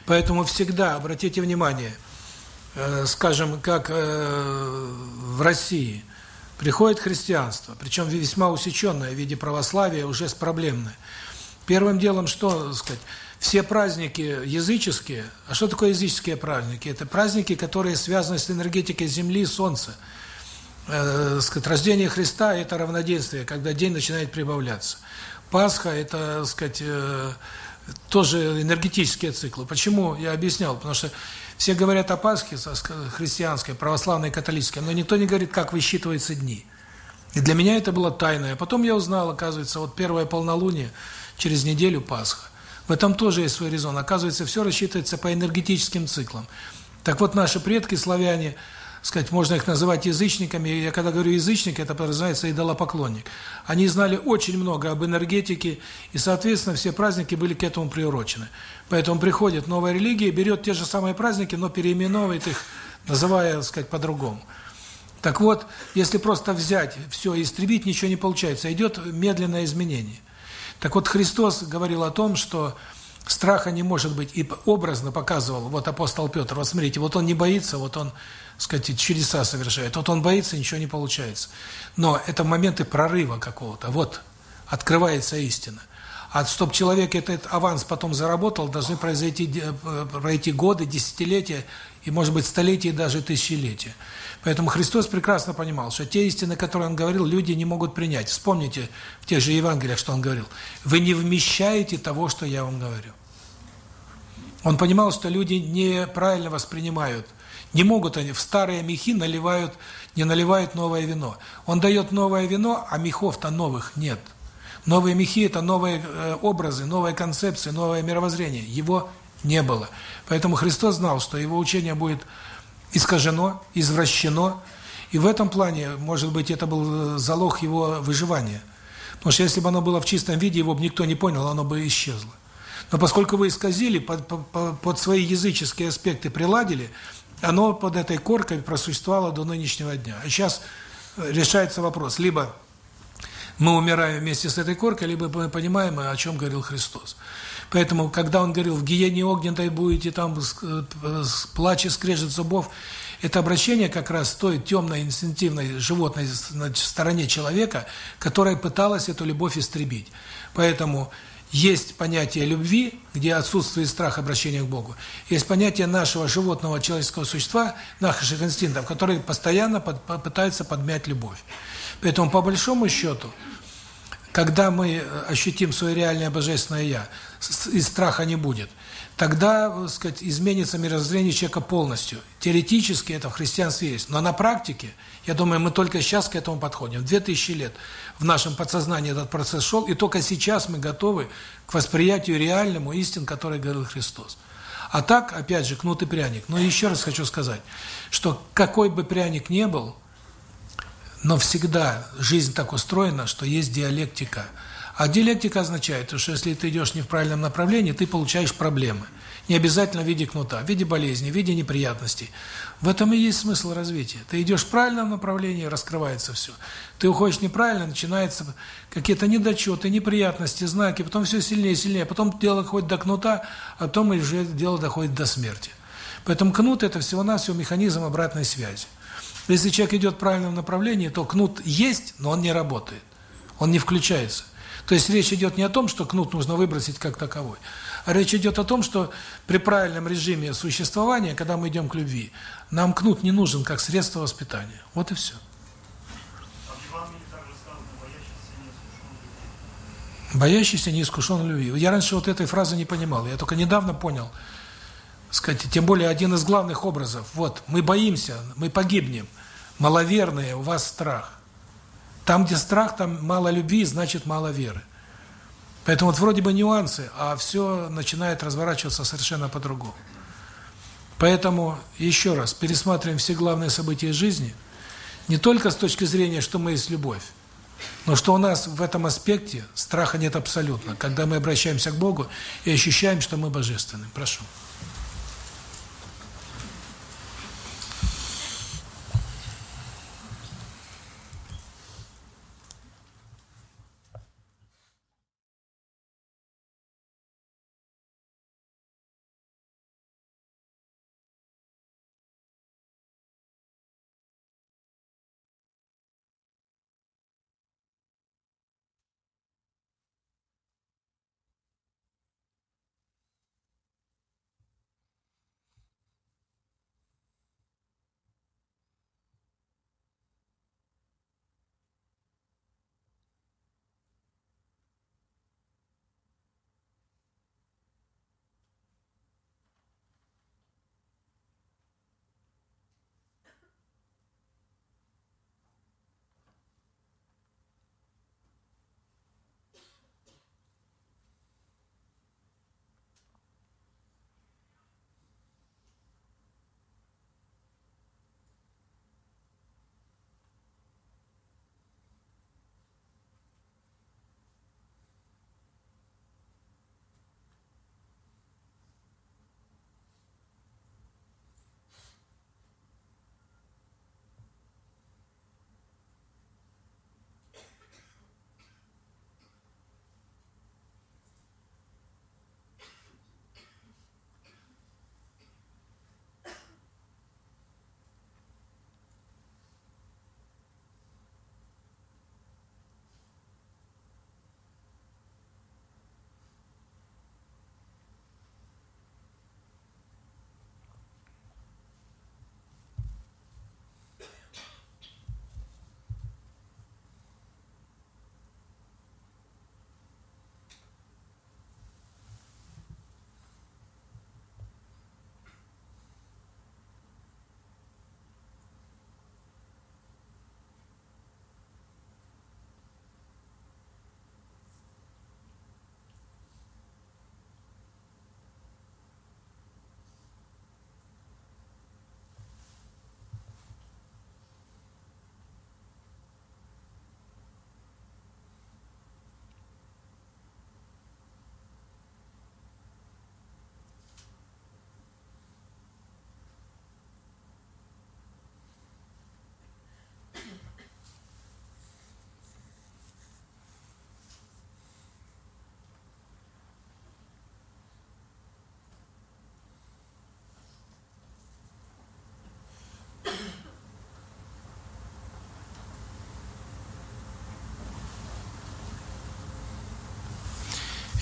Поэтому всегда, обратите внимание – Э, скажем, как э, в России, приходит христианство, причем весьма усеченное в виде православия, уже с проблемной. Первым делом, что сказать, все праздники языческие, а что такое языческие праздники? Это праздники, которые связаны с энергетикой Земли и Солнца. Э, сказать, рождение Христа – это равноденствие, когда день начинает прибавляться. Пасха – это, сказать, э, тоже энергетические циклы. Почему? Я объяснял, потому что все говорят о Пасхе христианской, православной, католической, но никто не говорит, как высчитываются дни. И для меня это было тайное. Потом я узнал, оказывается, вот первое полнолуние, через неделю Пасха. В этом тоже есть свой резон. Оказывается, все рассчитывается по энергетическим циклам. Так вот, наши предки, славяне, сказать, можно их называть язычниками. Я когда говорю язычник, это подразумевается идолопоклонник. Они знали очень много об энергетике, и, соответственно, все праздники были к этому приурочены. Поэтому приходит новая религия, берет те же самые праздники, но переименовывает их, называя, так сказать, по-другому. Так вот, если просто взять все и истребить, ничего не получается, идет медленное изменение. Так вот, Христос говорил о том, что страха не может быть, и образно показывал, вот апостол Петр, вот смотрите, вот он не боится, вот он сказать, чудеса совершает. Вот он боится, ничего не получается. Но это моменты прорыва какого-то. Вот открывается истина. А чтобы человек этот аванс потом заработал, должны произойти пройти годы, десятилетия и, может быть, столетия и даже тысячелетия. Поэтому Христос прекрасно понимал, что те истины, которые Он говорил, люди не могут принять. Вспомните в тех же Евангелиях, что Он говорил. Вы не вмещаете того, что я вам говорю. Он понимал, что люди неправильно воспринимают. Не могут они, в старые мехи наливают, не наливают новое вино. Он дает новое вино, а мехов-то новых нет. Новые мехи – это новые э, образы, новые концепции, новое мировоззрение. Его не было. Поэтому Христос знал, что его учение будет искажено, извращено. И в этом плане, может быть, это был залог его выживания. Потому что если бы оно было в чистом виде, его бы никто не понял, оно бы исчезло. Но поскольку вы исказили, под, под, под свои языческие аспекты приладили, оно под этой коркой просуществовало до нынешнего дня. А сейчас решается вопрос, либо мы умираем вместе с этой коркой, либо мы понимаем, о чем говорил Христос. Поэтому, когда он говорил, в гиене огненной будете там с плач и скрежет зубов, это обращение как раз той темной, инстинктивной, животной стороне человека, которая пыталась эту любовь истребить. Поэтому есть понятие любви, где отсутствует страх обращения к Богу. Есть понятие нашего животного человеческого существа, наших инстинктов, которые постоянно под, пытаются подмять любовь. Поэтому, по большому счету, когда мы ощутим свое реальное божественное «я», и страха не будет, тогда, так сказать, изменится мировоззрение человека полностью. Теоретически это в христианстве есть, но на практике, я думаю, мы только сейчас к этому подходим. 2000 лет в нашем подсознании этот процесс шел, и только сейчас мы готовы к восприятию реальному истин, который говорил Христос. А так, опять же, кнут и пряник. Но еще раз хочу сказать, что какой бы пряник ни был, но всегда жизнь так устроена, что есть диалектика – а диалектика означает, что если ты идешь не в правильном направлении, ты получаешь проблемы. Не обязательно в виде кнута, в виде болезни, в виде неприятностей. В этом и есть смысл развития. Ты идешь в правильном направлении, раскрывается все. Ты уходишь неправильно, начинаются какие-то недочеты, неприятности, знаки, потом все сильнее и сильнее. Потом дело доходит до кнута, а потом уже дело доходит до смерти. Поэтому кнут – это всего-навсего механизм обратной связи. Если человек идет в правильном направлении, то кнут есть, но он не работает. Он не включается. То есть речь идет не о том, что кнут нужно выбросить как таковой, а речь идет о том, что при правильном режиме существования, когда мы идем к любви, нам кнут не нужен как средство воспитания. Вот и все. Боящийся не искушен любви. Я раньше вот этой фразы не понимал. Я только недавно понял. Сказать, тем более один из главных образов. Вот, мы боимся, мы погибнем. Маловерные, у вас страх. Там, где страх, там мало любви, значит мало веры. Поэтому вот вроде бы нюансы, а все начинает разворачиваться совершенно по-другому. Поэтому, еще раз, пересматриваем все главные события жизни, не только с точки зрения, что мы есть любовь, но что у нас в этом аспекте страха нет абсолютно, когда мы обращаемся к Богу и ощущаем, что мы божественны. Прошу.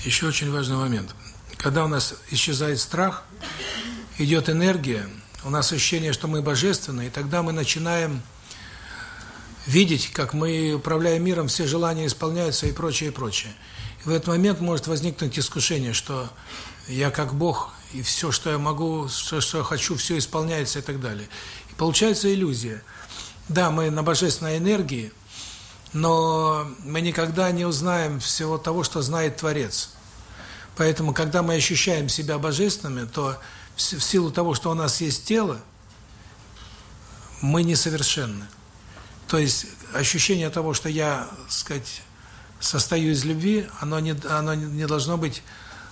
Еще очень важный момент. Когда у нас исчезает страх, идет энергия, у нас ощущение, что мы божественны, и тогда мы начинаем видеть, как мы управляем миром, все желания исполняются и прочее, и прочее. И в этот момент может возникнуть искушение, что я как Бог, и все, что я могу, все, что я хочу, все исполняется и так далее. И получается иллюзия. Да, мы на божественной энергии, но мы никогда не узнаем всего того, что знает Творец. Поэтому, когда мы ощущаем себя божественными, то в силу того, что у нас есть тело, мы несовершенны. То есть ощущение того, что я, сказать, состою из любви, оно не оно не должно быть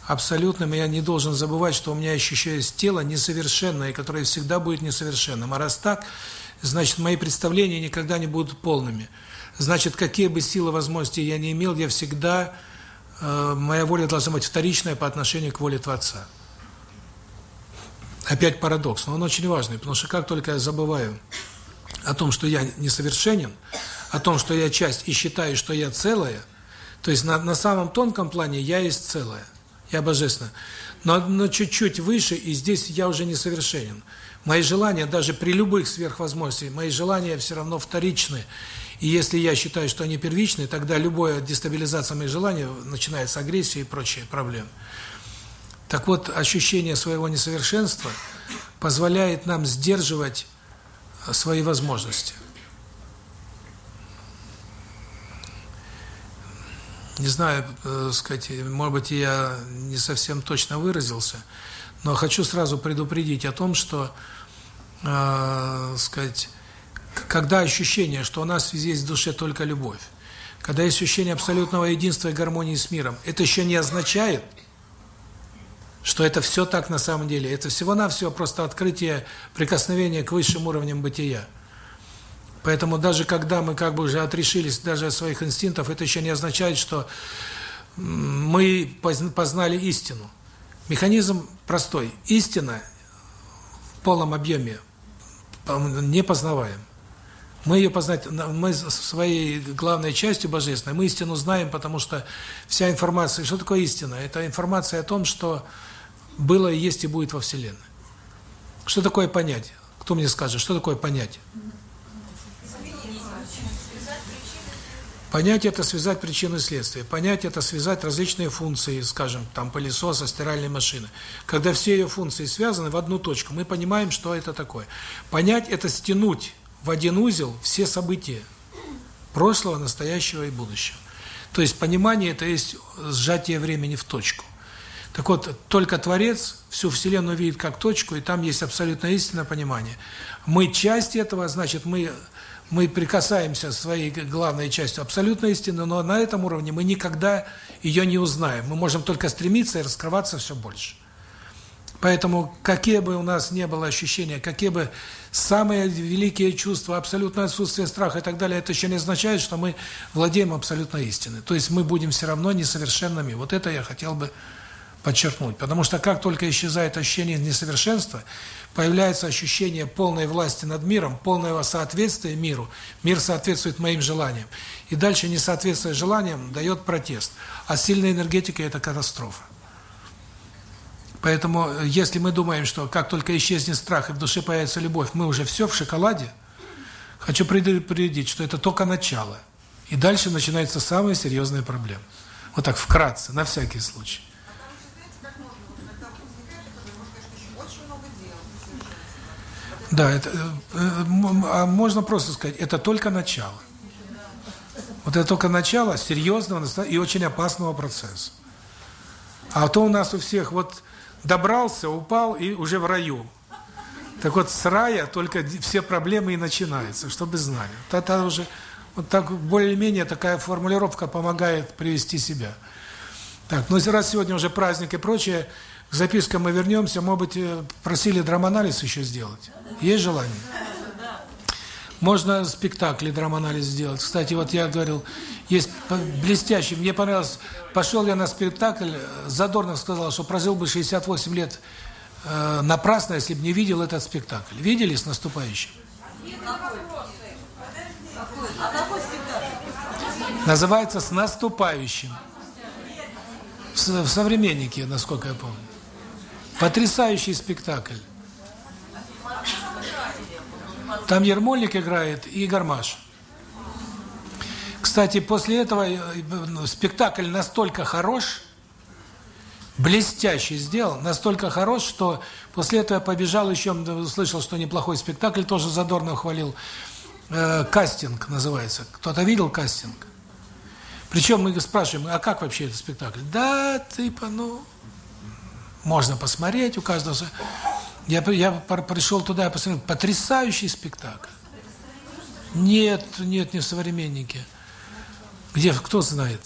абсолютным, и я не должен забывать, что у меня ощущается тело несовершенное, которое всегда будет несовершенным. А раз так, значит, мои представления никогда не будут полными. Значит, какие бы силы, возможности я не имел, я всегда э, моя воля должна быть вторичная по отношению к воле Творца. Опять парадокс, но он очень важный, потому что как только я забываю о том, что я несовершенен, о том, что я часть и считаю, что я целая, то есть на, на самом тонком плане я есть целое, я божественно. Но, но чуть-чуть выше, и здесь я уже несовершенен. Мои желания, даже при любых сверхвозможностях, мои желания все равно вторичны. И если я считаю, что они первичны, тогда любая дестабилизация моих желаний начинается с агрессии и прочие проблемы. Так вот, ощущение своего несовершенства позволяет нам сдерживать свои возможности. Не знаю, э, сказать, может быть, я не совсем точно выразился, но хочу сразу предупредить о том, что, э, сказать, когда ощущение, что у нас есть в душе только любовь, когда есть ощущение абсолютного единства и гармонии с миром, это еще не означает, что это все так на самом деле. Это всего-навсего просто открытие прикосновения к высшим уровням бытия. Поэтому даже когда мы как бы уже отрешились даже от своих инстинктов, это еще не означает, что мы познали истину. Механизм простой. Истина в полном объеме не познаваем. Мы ее познать, мы своей главной частью божественной, мы истину знаем, потому что вся информация, что такое истина? Это информация о том, что было, есть и будет во Вселенной. Что такое понять? Кто мне скажет, что такое понять? Понять – это связать причины и следствия. Понять – это связать различные функции, скажем, там пылесоса, стиральной машины. Когда все ее функции связаны в одну точку, мы понимаем, что это такое. Понять – это стянуть в один узел все события прошлого, настоящего и будущего. То есть понимание – это есть сжатие времени в точку. Так вот, только Творец всю Вселенную видит как точку, и там есть абсолютно истинное понимание. Мы часть этого, значит, мы мы прикасаемся своей главной частью абсолютной истины, но на этом уровне мы никогда ее не узнаем. Мы можем только стремиться и раскрываться все больше. Поэтому, какие бы у нас не было ощущения, какие бы самые великие чувства, абсолютное отсутствие страха и так далее, это еще не означает, что мы владеем абсолютной истиной. То есть мы будем все равно несовершенными. Вот это я хотел бы подчеркнуть. Потому что как только исчезает ощущение несовершенства, появляется ощущение полной власти над миром, полного соответствия миру. Мир соответствует моим желаниям. И дальше несоответствие желаниям дает протест. А сильная энергетика – это катастрофа. Поэтому, если мы думаем, что как только исчезнет страх и в душе появится любовь, мы уже все в шоколаде, хочу предупредить, что это только начало. И дальше начинаются самые серьезные проблемы. Вот так вкратце, на всякий случай. Да, это, э, а можно просто сказать, это только начало. Вот это только начало серьезного и очень опасного процесса. А то у нас у всех вот добрался, упал и уже в раю. Так вот с рая только все проблемы и начинаются, чтобы знали. Это уже вот так более-менее такая формулировка помогает привести себя. Так, ну раз сегодня уже праздник и прочее, к запискам мы вернемся. Может быть, э, просили драманализ еще сделать? Есть желание? Можно спектакль драманализ сделать. Кстати, вот я говорил, есть блестящий, мне понравилось, пошел я на спектакль, Задорнов сказал, что прожил бы 68 лет э, напрасно, если бы не видел этот спектакль. Видели с наступающим? Называется «С наступающим». В, в «Современнике», насколько я помню. Потрясающий спектакль. Там Ермольник играет и Гармаш. Кстати, после этого э, ну, спектакль настолько хорош, блестящий сделал, настолько хорош, что после этого я побежал еще, услышал, что неплохой спектакль, тоже задорно хвалил. Э, кастинг называется. Кто-то видел кастинг? Причем мы спрашиваем, а как вообще этот спектакль? Да, типа, ну, можно посмотреть, у каждого... Я, я пришел туда, я посмотрел, потрясающий спектакль. Нет, нет, не в «Современнике». Где, кто знает?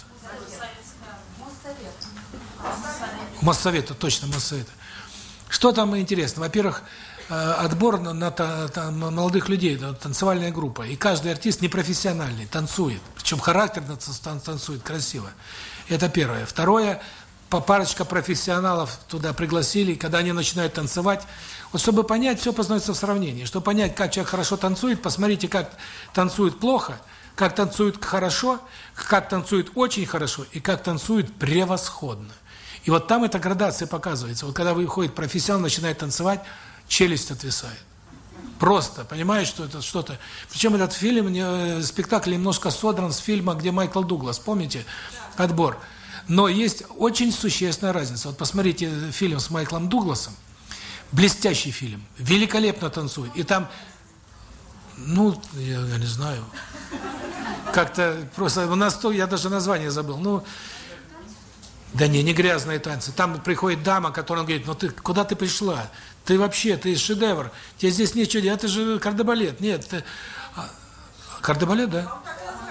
Моссовета, точно Моссовета. Что там интересно? Во-первых, э, отбор на, на, на молодых людей, танцевальная группа, и каждый артист непрофессиональный, танцует, причем характерно танцует красиво. Это первое. Второе, по парочка профессионалов туда пригласили, когда они начинают танцевать, вот чтобы понять, все познается в сравнении. Чтобы понять, как человек хорошо танцует, посмотрите, как танцует плохо, как танцует хорошо, как танцует очень хорошо и как танцует превосходно. И вот там эта градация показывается. Вот когда выходит профессионал, начинает танцевать, челюсть отвисает. Просто, понимаешь, что это что-то... Причем этот фильм, э, спектакль немножко содран с фильма, где Майкл Дуглас, помните? Отбор. Но есть очень существенная разница. Вот посмотрите фильм с Майклом Дугласом. Блестящий фильм. Великолепно танцует. И там, ну, я, я не знаю, как-то просто... У нас я даже название забыл. Ну, да не, не грязные танцы. Там приходит дама, которая говорит, ну ты куда ты пришла? Ты вообще, ты шедевр. Тебе здесь нечего делать, это же кардебалет. Нет, ты... А, кардебалет, да?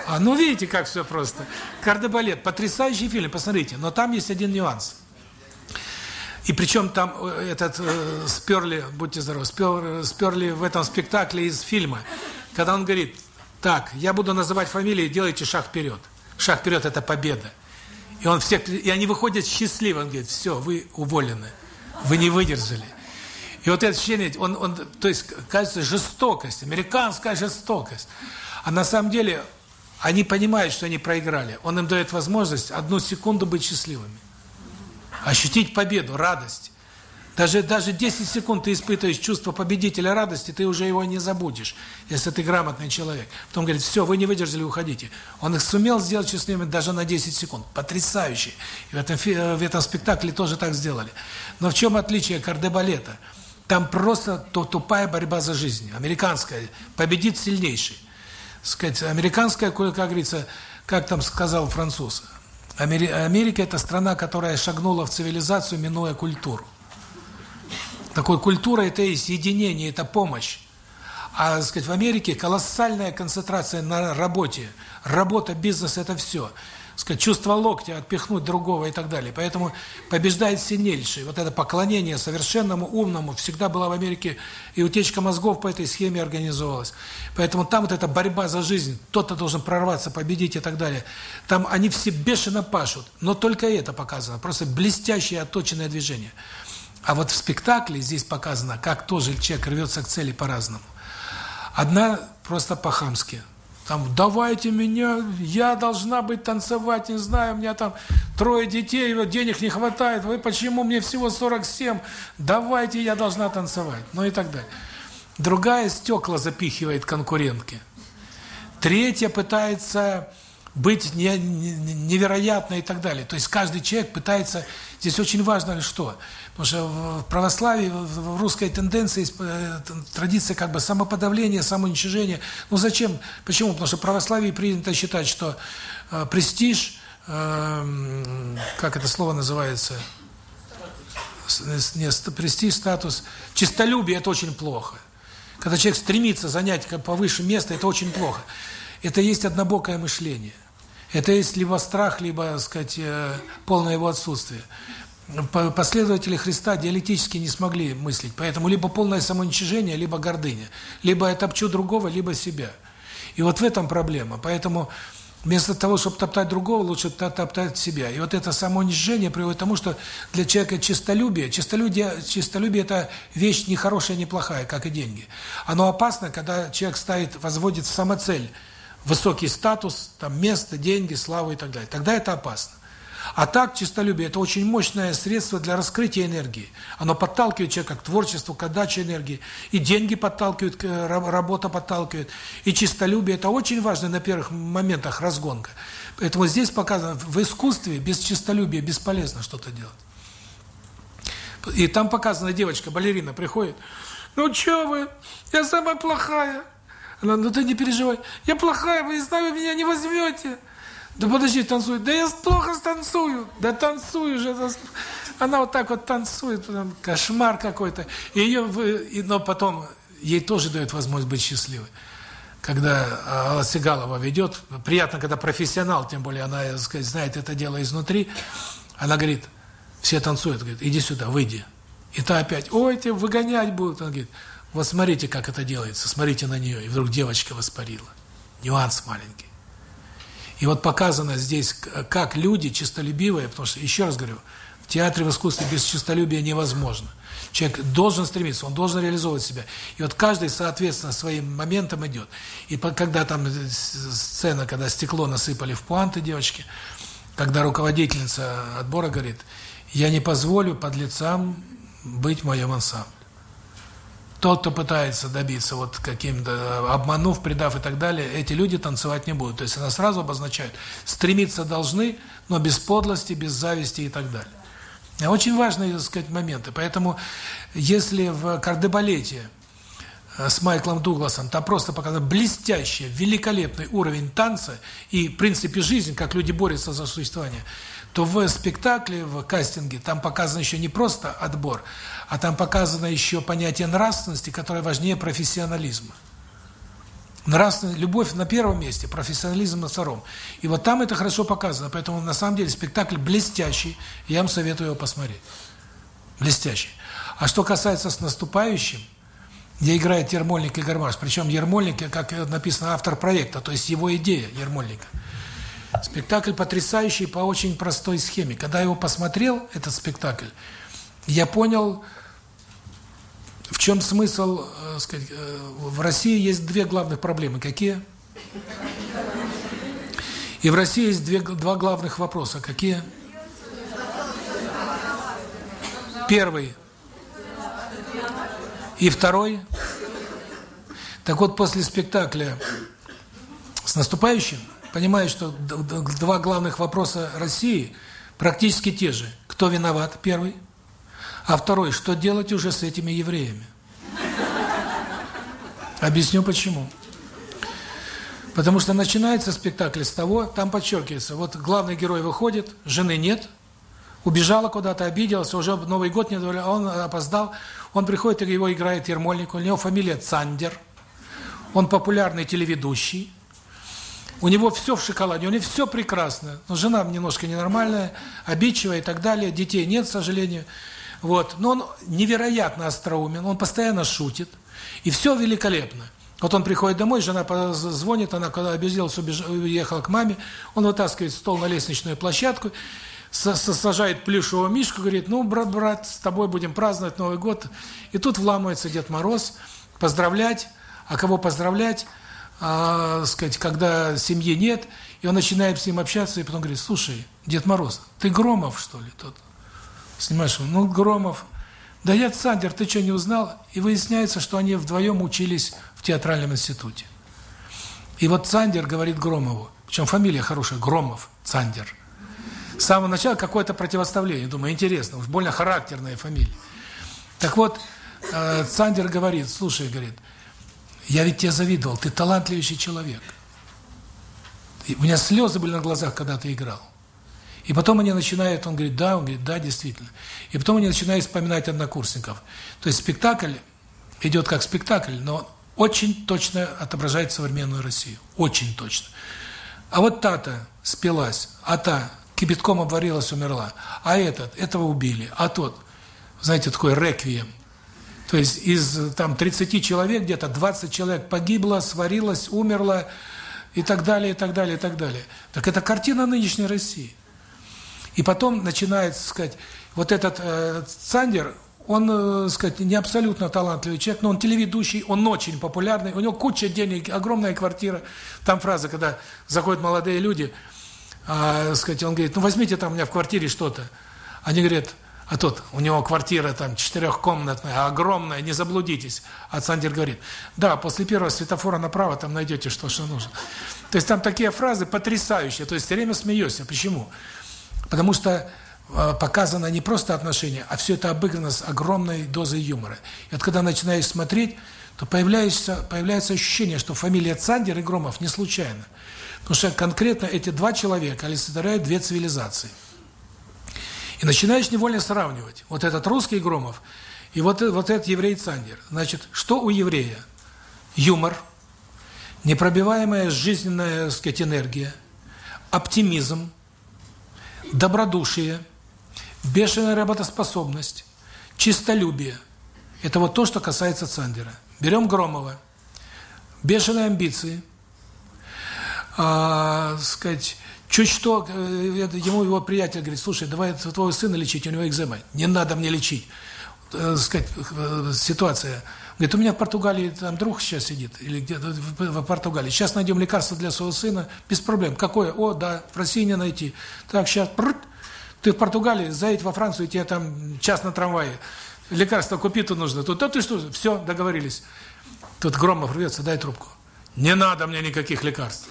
А, ну видите, как все просто. Кардебалет, потрясающий фильм, посмотрите. Но там есть один нюанс. И причем там э, этот э, сперли, будьте здоровы, спер, сперли в этом спектакле из фильма, когда он говорит, так, я буду называть фамилии, делайте шаг вперед. Шаг вперед – это победа. И он всех, и они выходят счастливы. Он говорит, все, вы уволены, вы не выдержали. И вот это ощущение, он, он, то есть, кажется, жестокость, американская жестокость. А на самом деле, они понимают, что они проиграли. Он им дает возможность одну секунду быть счастливыми. Ощутить победу, радость. Даже, даже 10 секунд ты испытываешь чувство победителя радости, ты уже его не забудешь, если ты грамотный человек. Потом говорит, все, вы не выдержали, уходите. Он их сумел сделать счастливыми даже на 10 секунд. Потрясающе. И в этом, в этом спектакле тоже так сделали. Но в чем отличие кардебалета? Там просто то, тупая борьба за жизнь. Американская. Победит сильнейший. Сказать, американская, как говорится, как там сказал француз, Америка – это страна, которая шагнула в цивилизацию, минуя культуру. Такой культура – это есть единение, это помощь. А, сказать, в Америке колоссальная концентрация на работе. Работа, бизнес – это все. Сказать, чувство локтя, отпихнуть другого и так далее. Поэтому побеждает сильнейший. Вот это поклонение совершенному, умному всегда было в Америке, и утечка мозгов по этой схеме организовалась. Поэтому там вот эта борьба за жизнь, кто-то должен прорваться, победить и так далее. Там они все бешено пашут, но только это показано. Просто блестящее отточенное движение. А вот в спектакле здесь показано, как тоже человек рвется к цели по-разному. Одна просто по-хамски. Там, давайте меня, я должна быть танцевать, не знаю, у меня там трое детей, денег не хватает, вы почему мне всего 47, давайте я должна танцевать, ну и так далее. Другая стекла запихивает конкурентки. Третья пытается быть не, не, невероятно и так далее. То есть каждый человек пытается... Здесь очень важно что? Потому что в православии, в русской тенденции э, традиция как бы самоподавления, самоуничижения. Ну зачем? Почему? Потому что в православии принято считать, что э, престиж, э, как это слово называется? Не, престиж, статус, чистолюбие – это очень плохо. Когда человек стремится занять повыше место, это очень плохо. Это есть однобокое мышление. Это есть либо страх, либо, так сказать, э, полное его отсутствие. Последователи Христа диалектически не смогли мыслить, поэтому либо полное самоуничижение, либо гордыня. Либо я топчу другого, либо себя. И вот в этом проблема. Поэтому вместо того, чтобы топтать другого, лучше топтать себя. И вот это самоуничижение приводит к тому, что для человека чистолюбие, чистолюбие, чистолюбие – это вещь не хорошая, не плохая, как и деньги. Оно опасно, когда человек ставит, возводит в самоцель – высокий статус, там место, деньги, славу и так далее. Тогда это опасно. А так, чистолюбие – это очень мощное средство для раскрытия энергии. Оно подталкивает человека к творчеству, к отдаче энергии. И деньги подталкивают, работа подталкивает. И чистолюбие – это очень важно на первых моментах разгонка. Поэтому здесь показано, в искусстве без чистолюбия бесполезно что-то делать. И там показана девочка, балерина, приходит. Ну что вы, я самая плохая. Она, ну ты не переживай. Я плохая, вы не знаю, вы меня не возьмете. Да подожди, танцует. Да я плохо танцую. Да танцую же. Она вот так вот танцует, там, кошмар какой-то. И ее, но потом ей тоже дает возможность быть счастливой. Когда Алла Сигалова ведет, приятно, когда профессионал, тем более она, так сказать, знает это дело изнутри, она говорит, все танцуют, говорит, иди сюда, выйди. И та опять, ой, тебя выгонять будут. Она говорит, вот смотрите, как это делается, смотрите на нее. И вдруг девочка воспарила. Нюанс маленький. И вот показано здесь, как люди честолюбивые, потому что, еще раз говорю, в театре, в искусстве без честолюбия невозможно. Человек должен стремиться, он должен реализовывать себя. И вот каждый, соответственно, своим моментом идет. И когда там сцена, когда стекло насыпали в пуанты девочки, когда руководительница отбора говорит, я не позволю подлецам быть в моем ансамбле. Тот, кто пытается добиться вот каким-то, обманув, предав и так далее, эти люди танцевать не будут. То есть она сразу обозначает, стремиться должны, но без подлости, без зависти и так далее. Очень важные, так сказать, моменты. Поэтому, если в кардебалете э, с Майклом Дугласом, там просто показан блестящий, великолепный уровень танца и, в принципе, жизнь, как люди борются за существование – то в спектакле, в кастинге, там показан еще не просто отбор, а там показано еще понятие нравственности, которое важнее профессионализма. Нравственность, любовь на первом месте, профессионализм на втором. И вот там это хорошо показано, поэтому на самом деле спектакль блестящий, я вам советую его посмотреть. Блестящий. А что касается с наступающим, где играет Ермольник и Гармаш, причем Ермольник, как написано, автор проекта, то есть его идея Ермольника – Спектакль потрясающий по очень простой схеме. Когда я его посмотрел, этот спектакль, я понял, в чем смысл, э, сказать, э, в России есть две главных проблемы. Какие? И в России есть две, два главных вопроса. Какие? Первый. И второй. Так вот, после спектакля с наступающим понимает, что два главных вопроса России практически те же. Кто виноват, первый? А второй, что делать уже с этими евреями? Объясню почему. Потому что начинается спектакль с того, там подчеркивается, вот главный герой выходит, жены нет, убежала куда-то, обиделась, уже Новый год не а он опоздал, он приходит, и его играет Ермольник, у него фамилия Цандер, он популярный телеведущий, у него все в шоколаде, у него все прекрасно. Но жена немножко ненормальная, обидчивая и так далее. Детей нет, к сожалению. Вот. Но он невероятно остроумен, он постоянно шутит. И все великолепно. Вот он приходит домой, жена звонит, она когда обиделась, уехала к маме, он вытаскивает стол на лестничную площадку, сажает плюшевого мишку, говорит, ну, брат, брат, с тобой будем праздновать Новый год. И тут вламывается Дед Мороз, поздравлять. А кого поздравлять? а, сказать, когда семьи нет, и он начинает с ним общаться, и потом говорит, слушай, Дед Мороз, ты Громов, что ли, тот? Снимаешь, ну, Громов. Да я Цандер, ты что, не узнал? И выясняется, что они вдвоем учились в театральном институте. И вот Цандер говорит Громову, причем фамилия хорошая, Громов, Цандер. С самого начала какое-то противоставление. Думаю, интересно, уж больно характерная фамилия. Так вот, э, Цандер говорит, слушай, говорит, я ведь тебе завидовал, ты талантливейший человек. И у меня слезы были на глазах, когда ты играл. И потом они начинают, он говорит, да, он говорит, да, действительно. И потом они начинают вспоминать однокурсников. То есть спектакль идет как спектакль, но очень точно отображает современную Россию. Очень точно. А вот та-то спилась, а та кипятком обварилась, умерла. А этот, этого убили. А тот, знаете, такой реквием. То есть из там 30 человек где-то 20 человек погибло, сварилось, умерло и так далее, и так далее, и так далее. Так это картина нынешней России. И потом начинает, сказать, вот этот э, Цандер, он, э, сказать, не абсолютно талантливый человек, но он телеведущий, он очень популярный, у него куча денег, огромная квартира. Там фраза, когда заходят молодые люди, а, сказать, он говорит, ну возьмите там у меня в квартире что-то. Они говорят, а тот, у него квартира там четырехкомнатная, огромная, не заблудитесь. А Сандер говорит, да, после первого светофора направо там найдете что, что нужно. То есть там такие фразы потрясающие, то есть все время смеешься. Почему? Потому что э, показано не просто отношение, а все это обыграно с огромной дозой юмора. И вот когда начинаешь смотреть, то появляется, появляется ощущение, что фамилия Цандер и Громов не случайно. Потому что конкретно эти два человека олицетворяют две цивилизации. И начинаешь невольно сравнивать. Вот этот русский Громов и вот, вот этот еврей Цандер. Значит, что у еврея? Юмор, непробиваемая жизненная, так сказать, энергия, оптимизм, добродушие, бешеная работоспособность, чистолюбие. Это вот то, что касается Цандера. Берем Громова. Бешеные амбиции. А, сказать, чуть что, э, ему его приятель говорит, слушай, давай твоего сына лечить, у него экзема. Не надо мне лечить. Э, сказать, э, ситуация. Говорит, у меня в Португалии там друг сейчас сидит, или где-то в Португалии. Сейчас найдем лекарство для своего сына, без проблем. Какое? О, да, в России не найти. Так, сейчас, прррр, ты в Португалии, заедь во Францию, тебе там час на трамвае лекарство купить тут нужно. Тут, да ты что, все, договорились. Тут Громов рвется, дай трубку. Не надо мне никаких лекарств.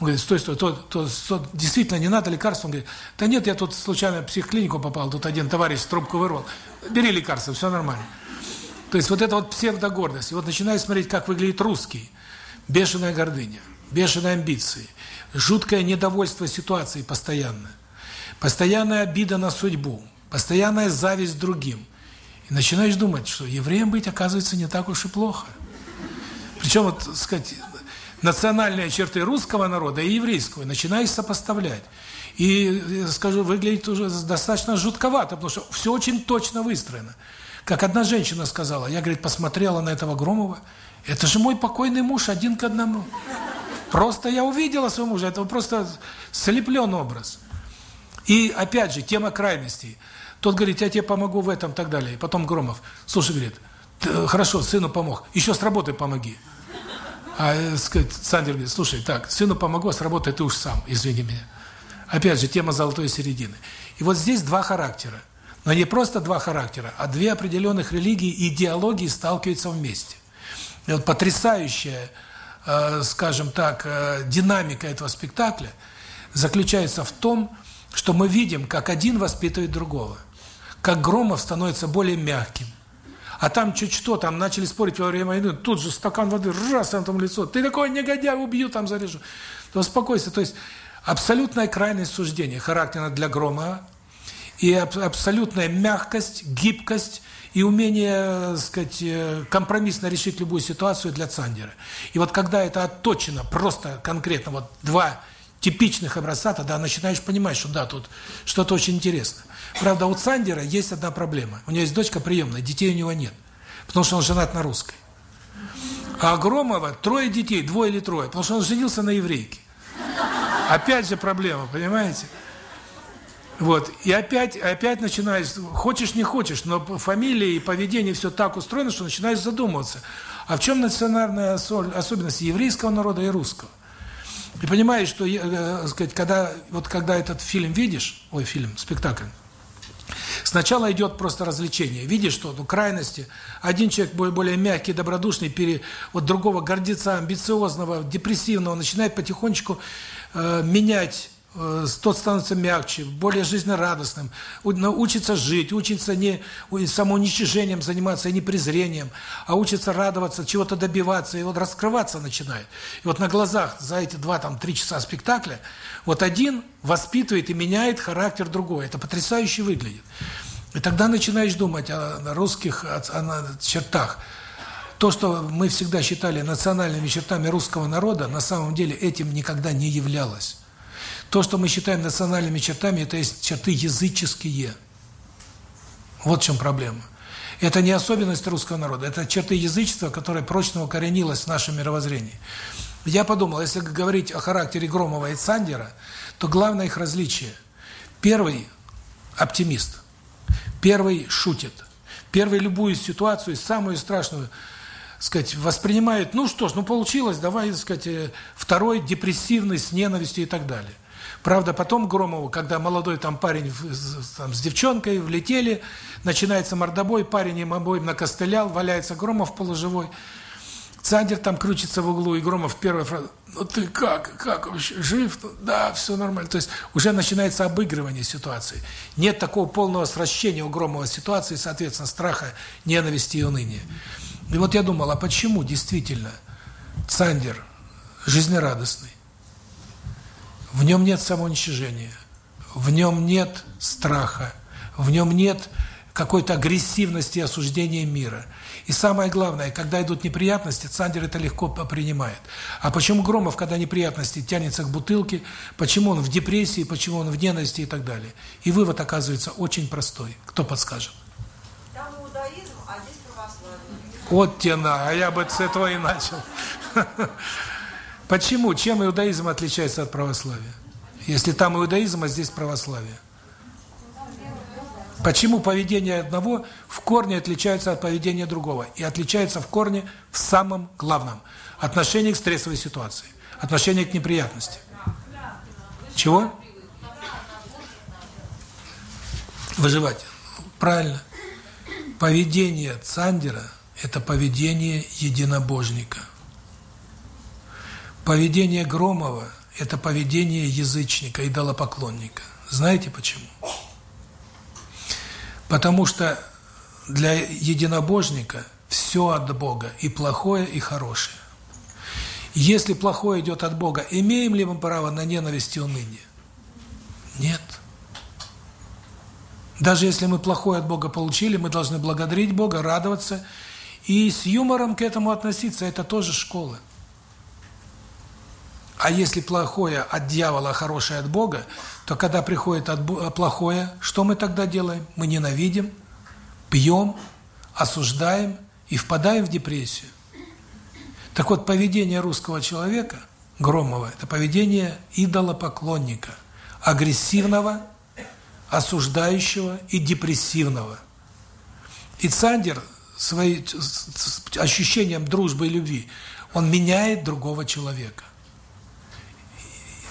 Он говорит, стой, стой, то, то, то, действительно не надо лекарств. Он говорит, да нет, я тут случайно в психклинику попал, тут один товарищ трубку вырвал. Бери лекарства, все нормально. То есть вот это вот псевдогордость. И вот начинаю смотреть, как выглядит русский. Бешеная гордыня, бешеные амбиции, жуткое недовольство ситуацией постоянно, постоянная обида на судьбу, постоянная зависть другим – и начинаешь думать, что евреем быть, оказывается, не так уж и плохо. Причем, вот, сказать, национальные черты русского народа и еврейского начинаешь сопоставлять. И, скажу, выглядит уже достаточно жутковато, потому что все очень точно выстроено. Как одна женщина сказала, я, говорит, посмотрела на этого Громова, это же мой покойный муж один к одному. Просто я увидела своего мужа, это просто слеплен образ. И, опять же, тема крайностей – тот говорит, я тебе помогу в этом, так далее. И потом Громов, слушай, говорит, хорошо, сыну помог, еще с работой помоги. А, э, Сандер говорит, слушай, так, сыну помогу, а с работой ты уж сам, извини меня. Опять же, тема золотой середины. И вот здесь два характера. Но не просто два характера, а две определенных религии и идеологии сталкиваются вместе. И вот потрясающая, э, скажем так, э, динамика этого спектакля заключается в том, что мы видим, как один воспитывает другого – как Громов становится более мягким. А там чуть что, там начали спорить во время войны, тут же стакан воды, раз, там лицо, ты такой негодяй, убью, там зарежу. То успокойся, то есть абсолютная крайность суждения характерна для Громова, и аб абсолютная мягкость, гибкость и умение, сказать, э, компромиссно решить любую ситуацию для Цандера. И вот когда это отточено просто конкретно, вот два типичных образца, тогда начинаешь понимать, что да, тут что-то очень интересное. Правда, у Цандера есть одна проблема. У него есть дочка приемная, детей у него нет. Потому что он женат на русской. А Громова трое детей, двое или трое, потому что он женился на еврейке. Опять же проблема, понимаете? Вот. И опять, опять начинаешь, хочешь не хочешь, но фамилия и поведение все так устроено, что начинаешь задумываться. А в чем национальная особенность еврейского народа и русского? И понимаешь, что, э, сказать, когда вот когда этот фильм видишь, ой, фильм, спектакль, Сначала идет просто развлечение. Видишь, что ну, крайности. Один человек более, более мягкий, добродушный, пере, вот другого гордеца, амбициозного, депрессивного, начинает потихонечку э, менять Э, тот становится мягче, более жизнерадостным, учится жить, учится не самоуничижением заниматься, и не презрением, а учится радоваться, чего-то добиваться, и вот раскрываться начинает. И вот на глазах за эти два, там, три часа спектакля, вот один воспитывает и меняет характер другой. Это потрясающе выглядит. И тогда начинаешь думать о русских о, о чертах. То, что мы всегда считали национальными чертами русского народа, на самом деле этим никогда не являлось. То, что мы считаем национальными чертами, это есть черты языческие. Вот в чем проблема. Это не особенность русского народа, это черты язычества, которая прочно укоренилась в нашем мировоззрении. Я подумал, если говорить о характере Громова и Цандера, то главное их различие. Первый – оптимист. Первый – шутит. Первый любую ситуацию, самую страшную, сказать, воспринимает, ну что ж, ну получилось, давай, сказать, э, второй – депрессивный, с ненавистью и так далее. Правда, потом Громову, когда молодой там парень там, с девчонкой влетели, начинается мордобой, парень им обоим накостылял, валяется Громов полуживой. Цандер там крутится в углу, и Громов первая фраза, ну ты как, как вообще, жив? Да, все нормально. То есть уже начинается обыгрывание ситуации. Нет такого полного сращения у Громова ситуации, соответственно, страха, ненависти и уныния. И вот я думал, а почему действительно Цандер жизнерадостный? В нем нет самоуничижения, в нем нет страха, в нем нет какой-то агрессивности и осуждения мира. И самое главное, когда идут неприятности, Цандер это легко принимает. А почему Громов, когда неприятности, тянется к бутылке, почему он в депрессии, почему он в ненависти и так далее? И вывод оказывается очень простой. Кто подскажет? Там иудаизм, а здесь православие. Вот тена, а я бы с этого и начал. Почему? Чем иудаизм отличается от православия? Если там иудаизм, а здесь православие. Почему поведение одного в корне отличается от поведения другого? И отличается в корне в самом главном – отношении к стрессовой ситуации, отношении к неприятности. Чего? Выживать. Правильно. Поведение Цандера – это поведение единобожника. Поведение Громова – это поведение язычника, идолопоклонника. Знаете почему? Потому что для единобожника все от Бога, и плохое, и хорошее. Если плохое идет от Бога, имеем ли мы право на ненависть и уныние? Нет. Даже если мы плохое от Бога получили, мы должны благодарить Бога, радоваться и с юмором к этому относиться. Это тоже школа. А если плохое от дьявола, а хорошее от Бога, то когда приходит от плохое, что мы тогда делаем? Мы ненавидим, пьем, осуждаем и впадаем в депрессию. Так вот, поведение русского человека, Громова, это поведение идолопоклонника, агрессивного, осуждающего и депрессивного. И Цандер своим ощущением дружбы и любви, он меняет другого человека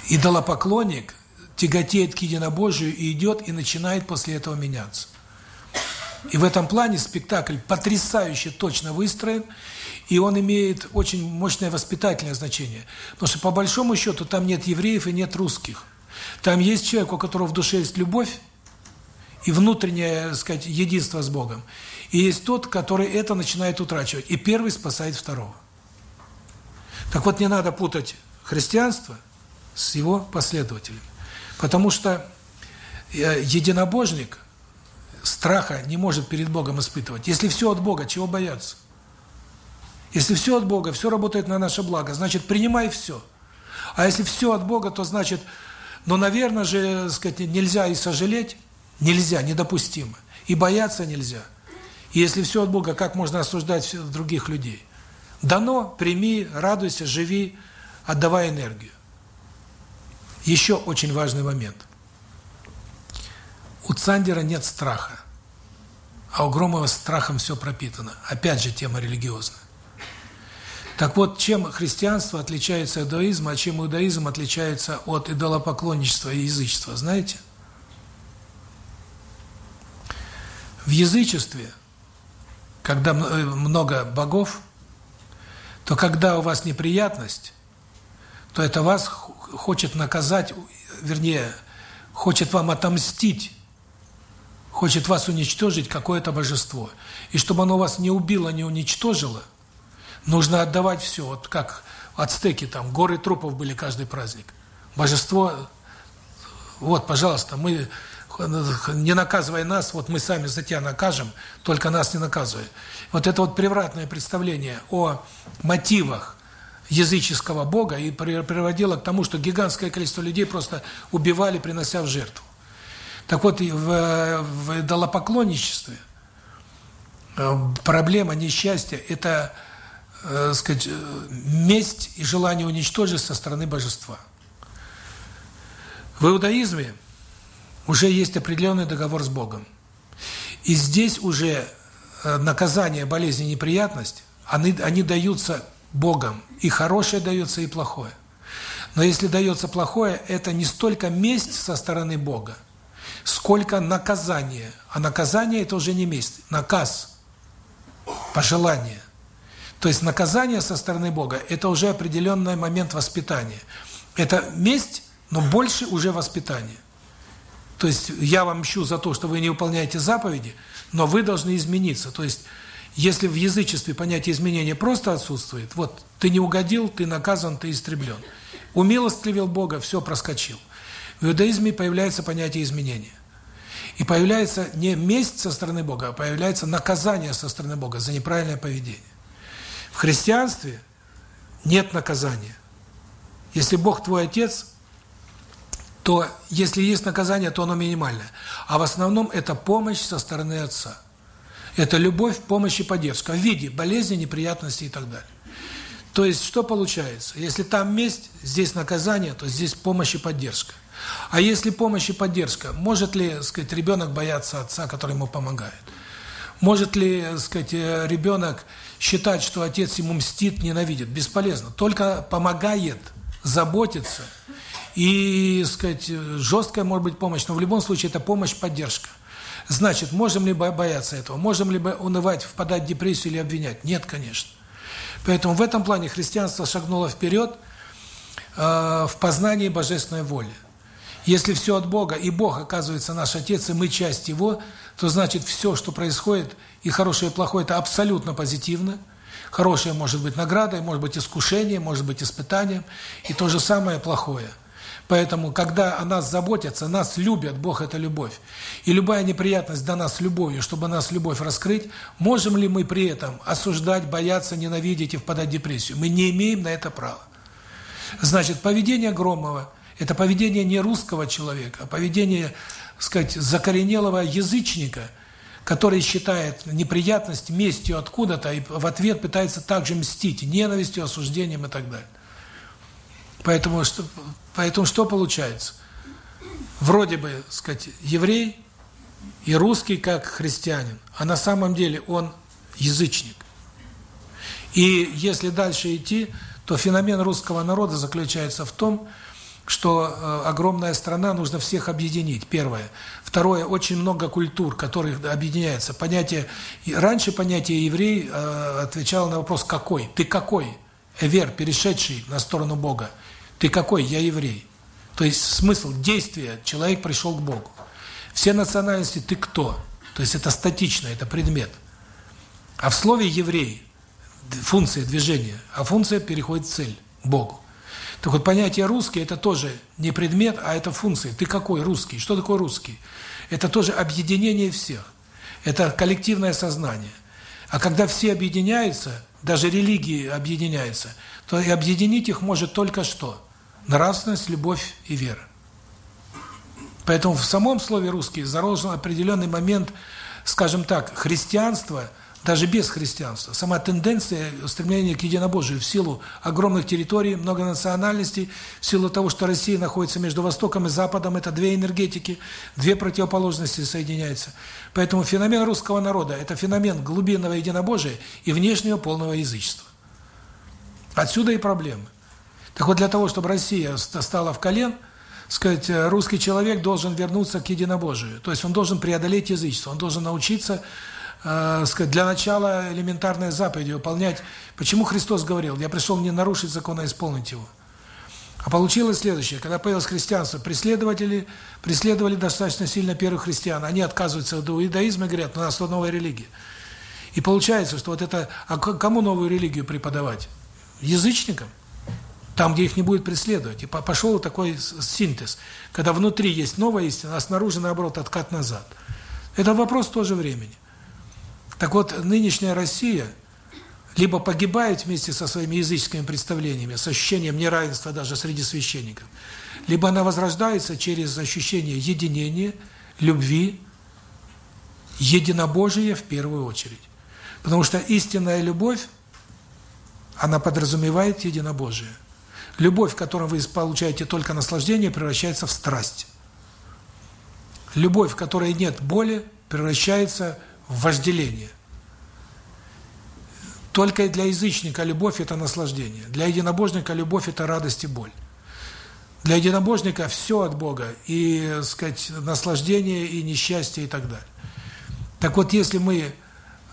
идолопоклонник тяготеет к единобожию и идет и начинает после этого меняться. И в этом плане спектакль потрясающе точно выстроен, и он имеет очень мощное воспитательное значение. Потому что по большому счету там нет евреев и нет русских. Там есть человек, у которого в душе есть любовь и внутреннее, так сказать, единство с Богом. И есть тот, который это начинает утрачивать. И первый спасает второго. Так вот, не надо путать христианство – с его последователями. Потому что э, единобожник страха не может перед Богом испытывать. Если все от Бога, чего бояться? Если все от Бога, все работает на наше благо, значит, принимай все. А если все от Бога, то значит, ну, наверное же, сказать, нельзя и сожалеть, нельзя, недопустимо. И бояться нельзя. И если все от Бога, как можно осуждать других людей? Дано, прими, радуйся, живи, отдавай энергию. Еще очень важный момент. У Цандера нет страха, а у Громова страхом все пропитано. Опять же тема религиозная. Так вот, чем христианство отличается от иудаизма, а чем иудаизм отличается от идолопоклонничества и язычества, знаете? В язычестве, когда э, много богов, то когда у вас неприятность, то это вас хочет наказать, вернее, хочет вам отомстить, хочет вас уничтожить какое-то божество. И чтобы оно вас не убило, не уничтожило, нужно отдавать все. Вот как ацтеки, там горы трупов были каждый праздник. Божество, вот, пожалуйста, мы, не наказывай нас, вот мы сами за тебя накажем, только нас не наказывай. Вот это вот превратное представление о мотивах языческого бога и приводило к тому, что гигантское количество людей просто убивали, принося в жертву. Так вот, в, в идолопоклонничестве э, проблема несчастья – это, э, сказать, месть и желание уничтожить со стороны божества. В иудаизме уже есть определенный договор с Богом. И здесь уже э, наказание, болезни, неприятность, они, они даются Богом. И хорошее дается, и плохое. Но если дается плохое, это не столько месть со стороны Бога, сколько наказание. А наказание – это уже не месть, наказ, пожелание. То есть наказание со стороны Бога – это уже определенный момент воспитания. Это месть, но больше уже воспитание. То есть я вам мщу за то, что вы не выполняете заповеди, но вы должны измениться. То есть если в язычестве понятие изменения просто отсутствует, вот ты не угодил, ты наказан, ты истреблен. Умилостливил Бога, все проскочил. В иудаизме появляется понятие изменения. И появляется не месть со стороны Бога, а появляется наказание со стороны Бога за неправильное поведение. В христианстве нет наказания. Если Бог твой отец, то если есть наказание, то оно минимальное. А в основном это помощь со стороны отца. Это любовь, помощь и поддержка в виде болезни, неприятностей и так далее. То есть что получается? Если там месть, здесь наказание, то здесь помощь и поддержка. А если помощь и поддержка, может ли, сказать, ребенок бояться отца, который ему помогает? Может ли, сказать, ребенок считать, что отец ему мстит, ненавидит? Бесполезно. Только помогает, заботится. И, сказать, жесткая может быть помощь, но в любом случае это помощь, поддержка. Значит, можем ли бояться этого? Можем ли унывать, впадать в депрессию или обвинять? Нет, конечно. Поэтому в этом плане христианство шагнуло вперед э, в познании божественной воли. Если все от Бога, и Бог, оказывается, наш Отец, и мы часть Его, то значит все, что происходит, и хорошее, и плохое, это абсолютно позитивно. Хорошее может быть наградой, может быть искушением, может быть испытанием, и то же самое плохое – Поэтому, когда о нас заботятся, нас любят, Бог – это любовь. И любая неприятность до нас любовью, чтобы нас любовь раскрыть, можем ли мы при этом осуждать, бояться, ненавидеть и впадать в депрессию? Мы не имеем на это права. Значит, поведение Громова – это поведение не русского человека, а поведение, сказать, закоренелого язычника, который считает неприятность местью откуда-то и в ответ пытается также мстить ненавистью, осуждением и так далее. Поэтому что, поэтому что получается? Вроде бы, сказать, еврей и русский как христианин, а на самом деле он язычник. И если дальше идти, то феномен русского народа заключается в том, что э, огромная страна, нужно всех объединить, первое. Второе, очень много культур, которые объединяются. Понятие, раньше понятие еврей э, отвечало на вопрос «какой?». Ты какой? Эвер, перешедший на сторону Бога. Ты какой? Я еврей. То есть смысл действия, человек пришел к Богу. Все национальности ты кто? То есть это статично, это предмет. А в слове еврей функция движения, а функция переходит в цель Богу. Так вот понятие русский это тоже не предмет, а это функция. Ты какой русский? Что такое русский? Это тоже объединение всех. Это коллективное сознание. А когда все объединяются, даже религии объединяются, то и объединить их может только что? Нравственность, любовь и вера. Поэтому в самом слове «русский» заложен определенный момент, скажем так, христианства, даже без христианства. Сама тенденция стремления к единобожию в силу огромных территорий, многонациональностей, в силу того, что Россия находится между Востоком и Западом, это две энергетики, две противоположности соединяются. Поэтому феномен русского народа – это феномен глубинного единобожия и внешнего полного язычества. Отсюда и проблемы. Так вот, для того, чтобы Россия стала в колен, сказать, э, русский человек должен вернуться к единобожию. То есть он должен преодолеть язычество, он должен научиться, э, сказать, для начала элементарные заповеди выполнять. Почему Христос говорил, я пришел не нарушить закон, а исполнить его? А получилось следующее, когда появилось христианство, преследователи преследовали достаточно сильно первых христиан, они отказываются от иудаизма и говорят, у нас новая религия. И получается, что вот это, а кому новую религию преподавать? Язычникам? Там, где их не будет преследовать. И пошел такой синтез, когда внутри есть новая истина, а снаружи, наоборот, откат назад. Это вопрос тоже времени. Так вот, нынешняя Россия либо погибает вместе со своими языческими представлениями, с ощущением неравенства даже среди священников, либо она возрождается через ощущение единения, любви, единобожия в первую очередь. Потому что истинная любовь, она подразумевает единобожие. Любовь, в которой вы получаете только наслаждение, превращается в страсть. Любовь, в которой нет боли, превращается в вожделение. Только для язычника любовь – это наслаждение. Для единобожника любовь – это радость и боль. Для единобожника все от Бога, и, сказать, наслаждение, и несчастье, и так далее. Так вот, если мы,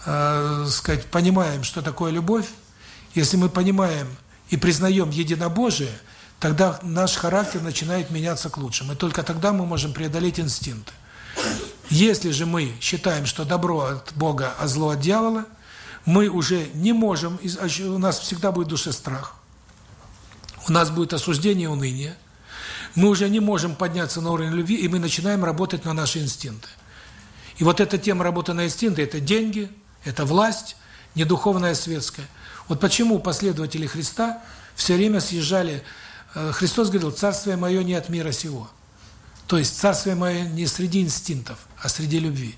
э, сказать, понимаем, что такое любовь, если мы понимаем и признаем единобожие, тогда наш характер начинает меняться к лучшему. И только тогда мы можем преодолеть инстинкты. Если же мы считаем, что добро от Бога, а зло от дьявола, мы уже не можем, у нас всегда будет в душе страх, у нас будет осуждение, уныние, мы уже не можем подняться на уровень любви, и мы начинаем работать на наши инстинкты. И вот эта тема работы на инстинкты – это деньги, это власть, не духовная, а светская. Вот почему последователи Христа все время съезжали, э, Христос говорил, «Царствие мое не от мира сего». То есть царствие мое не среди инстинктов, а среди любви.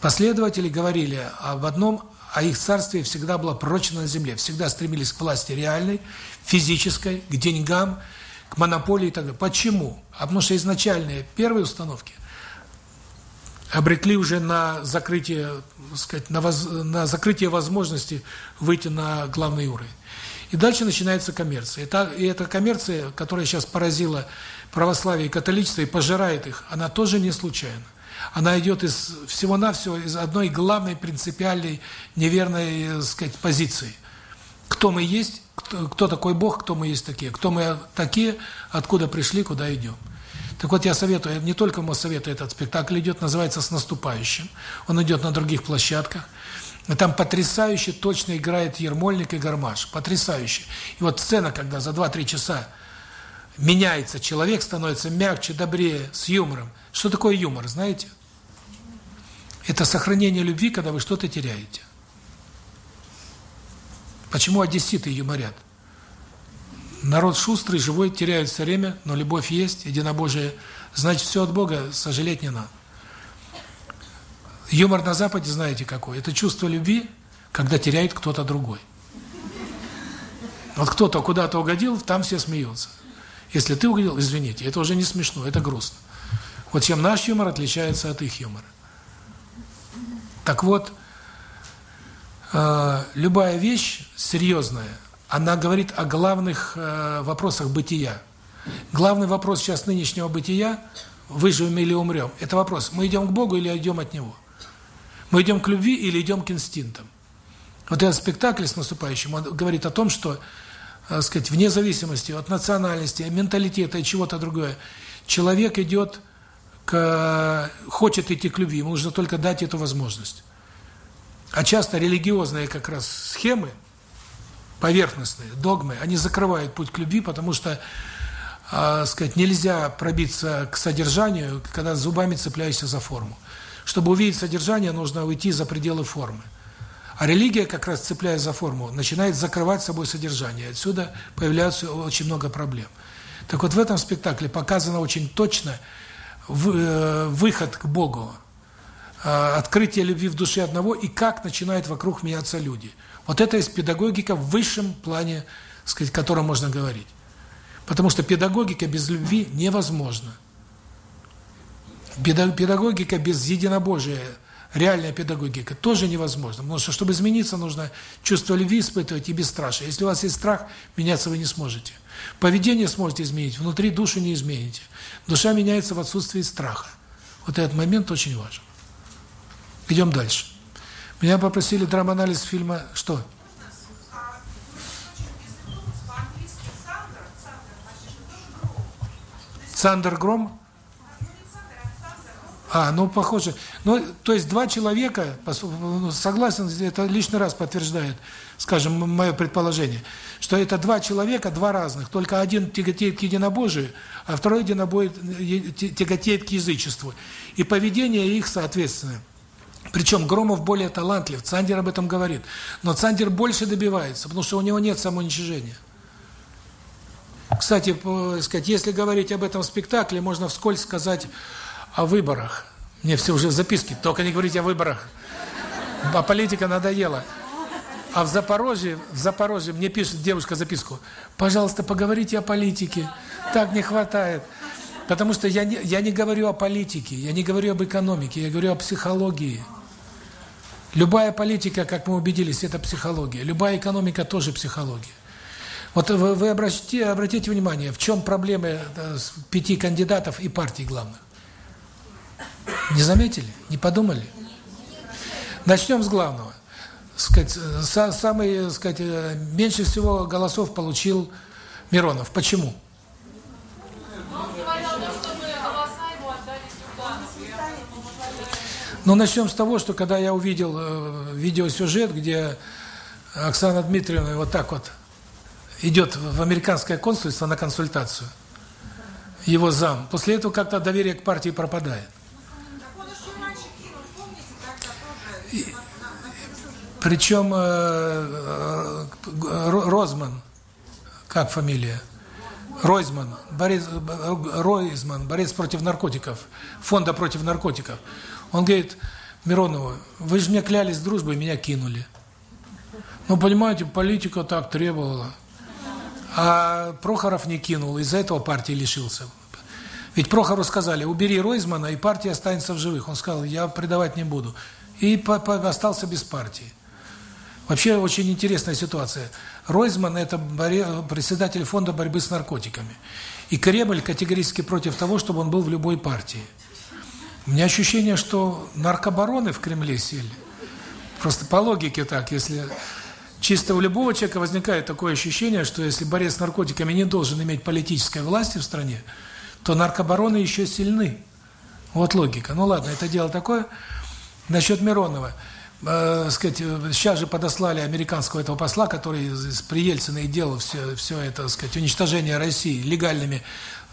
Последователи говорили об одном, а их царствие всегда было прочно на земле, всегда стремились к власти реальной, физической, к деньгам, к монополии и так далее. Почему? А потому что изначальные первые установки обрекли уже на закрытие, сказать, на, воз, на закрытие возможности выйти на главный уровень. И дальше начинается коммерция. И, та, и эта коммерция, которая сейчас поразила православие и католичество и пожирает их, она тоже не случайна. Она идет из всего-навсего из одной главной принципиальной неверной, так сказать, позиции. Кто мы есть, кто, кто такой Бог, кто мы есть такие. Кто мы такие, откуда пришли, куда идем. Так вот, я советую, не только ему советую этот спектакль идет, называется «С наступающим». Он идет на других площадках. И там потрясающе точно играет Ермольник и Гармаш. Потрясающе. И вот сцена, когда за 2-3 часа меняется человек, становится мягче, добрее, с юмором. Что такое юмор, знаете? Это сохранение любви, когда вы что-то теряете. Почему одесситы юморят? Народ шустрый, живой, теряет все время, но любовь есть, единобожие. Значит, все от Бога, сожалеть не надо. Юмор на Западе, знаете какой? Это чувство любви, когда теряет кто-то другой. Вот кто-то куда-то угодил, там все смеются. Если ты угодил, извините, это уже не смешно, это грустно. Вот чем наш юмор отличается от их юмора. Так вот, э, любая вещь серьезная, она говорит о главных э, вопросах бытия. Главный вопрос сейчас нынешнего бытия – выживем или умрем. Это вопрос, мы идем к Богу или идем от Него? Мы идем к любви или идем к инстинктам? Вот этот спектакль с наступающим, он говорит о том, что, так сказать, вне зависимости от национальности, менталитета и чего-то другое, человек идет к, хочет идти к любви, ему нужно только дать эту возможность. А часто религиозные как раз схемы, поверхностные, догмы, они закрывают путь к любви, потому что, э, сказать, нельзя пробиться к содержанию, когда зубами цепляешься за форму. Чтобы увидеть содержание, нужно уйти за пределы формы. А религия, как раз цепляясь за форму, начинает закрывать собой содержание. Отсюда появляются очень много проблем. Так вот, в этом спектакле показано очень точно э, выход к Богу, э, открытие любви в душе одного и как начинают вокруг меняться люди – вот это есть педагогика в высшем плане, сказать, о котором можно говорить. Потому что педагогика без любви невозможна. Педагогика без единобожия, реальная педагогика тоже невозможна. Потому что, чтобы измениться, нужно чувство любви испытывать и бесстрашие. Если у вас есть страх, меняться вы не сможете. Поведение сможете изменить, внутри душу не измените. Душа меняется в отсутствии страха. Вот этот момент очень важен. Идем дальше. Меня попросили драманализ фильма «Что?» Сандер Гром? А, ну, похоже. Ну, то есть два человека, ну, согласен, это лишний раз подтверждает, скажем, мое предположение, что это два человека, два разных, только один тяготеет к единобожию, а второй тяготеет к язычеству. И поведение их соответственно. Причем Громов более талантлив, Цандер об этом говорит. Но Цандер больше добивается, потому что у него нет самоуничижения. Кстати, сказать, если говорить об этом спектакле, можно вскользь сказать о выборах. Мне все уже записки, только не говорите о выборах. А политика надоела. А в Запорожье, в Запорожье мне пишет девушка записку. Пожалуйста, поговорите о политике. Так не хватает. Потому что я не, я не говорю о политике, я не говорю об экономике, я говорю о психологии. Любая политика, как мы убедились, это психология. Любая экономика тоже психология. Вот вы, вы обратите, обратите внимание, в чем проблемы пяти кандидатов и партий главных? Не заметили? Не подумали? Начнем с главного. Сказать, самый, сказать, меньше всего голосов получил Миронов. Почему? Ну, начнем с того, что когда я увидел э, видеосюжет, где Оксана Дмитриевна вот так вот идет в американское консульство на консультацию, его зам, после этого как-то доверие к партии пропадает. Причем э, э, Розман, как фамилия? Ройзман, Борис, Ройзман, борец против наркотиков, фонда против наркотиков. Он говорит Миронову, вы же мне клялись дружбой, меня кинули. Ну, понимаете, политика так требовала. А Прохоров не кинул, из-за этого партии лишился. Ведь Прохору сказали, убери Ройзмана, и партия останется в живых. Он сказал, я предавать не буду. И по -по остался без партии. Вообще очень интересная ситуация. Ройзман – это председатель фонда борьбы с наркотиками. И Кремль категорически против того, чтобы он был в любой партии. У меня ощущение, что наркобароны в Кремле сели. Просто по логике так, если чисто у любого человека возникает такое ощущение, что если борец с наркотиками не должен иметь политической власти в стране, то наркобароны еще сильны. Вот логика. Ну ладно, это дело такое. Насчет Миронова. Э, сказать, сейчас же подослали американского этого посла, который при Ельцине и делал все, все это, сказать, уничтожение России легальными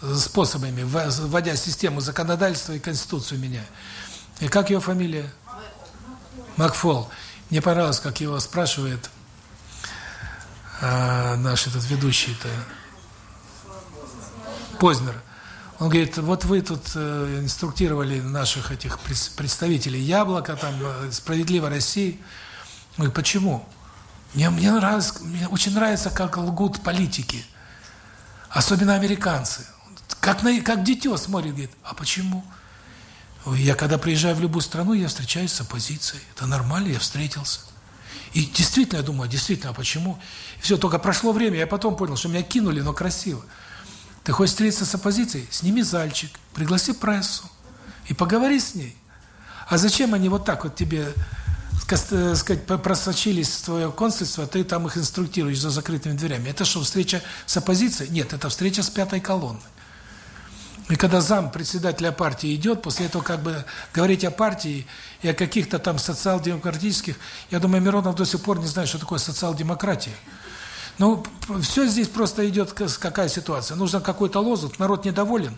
э, способами, вводя систему законодательства и конституцию меняя. И как его фамилия? Макфол. Мне понравилось, как его спрашивает а, наш этот ведущий-то Познер. Он говорит, вот вы тут э, инструктировали наших этих представителей Яблока, там, э, Справедливой России. Мы почему? Мне, мне, нравится, мне очень нравится, как лгут политики. Особенно американцы. Как, на, как дитё смотрит, говорит, а почему? Я когда приезжаю в любую страну, я встречаюсь с оппозицией. Это нормально, я встретился. И действительно, я думаю, действительно, а почему? И все, только прошло время, я потом понял, что меня кинули, но красиво. Ты хочешь встретиться с оппозицией? Сними зальчик, пригласи прессу и поговори с ней. А зачем они вот так вот тебе, э, сказать, просочились в твое консульство, а ты там их инструктируешь за закрытыми дверями? Это что, встреча с оппозицией? Нет, это встреча с пятой колонной. И когда зам председателя партии идет, после этого как бы говорить о партии и о каких-то там социал-демократических, я думаю, Миронов до сих пор не знает, что такое социал-демократия. Ну, все здесь просто идет какая ситуация. Нужно какой-то лозунг, народ недоволен.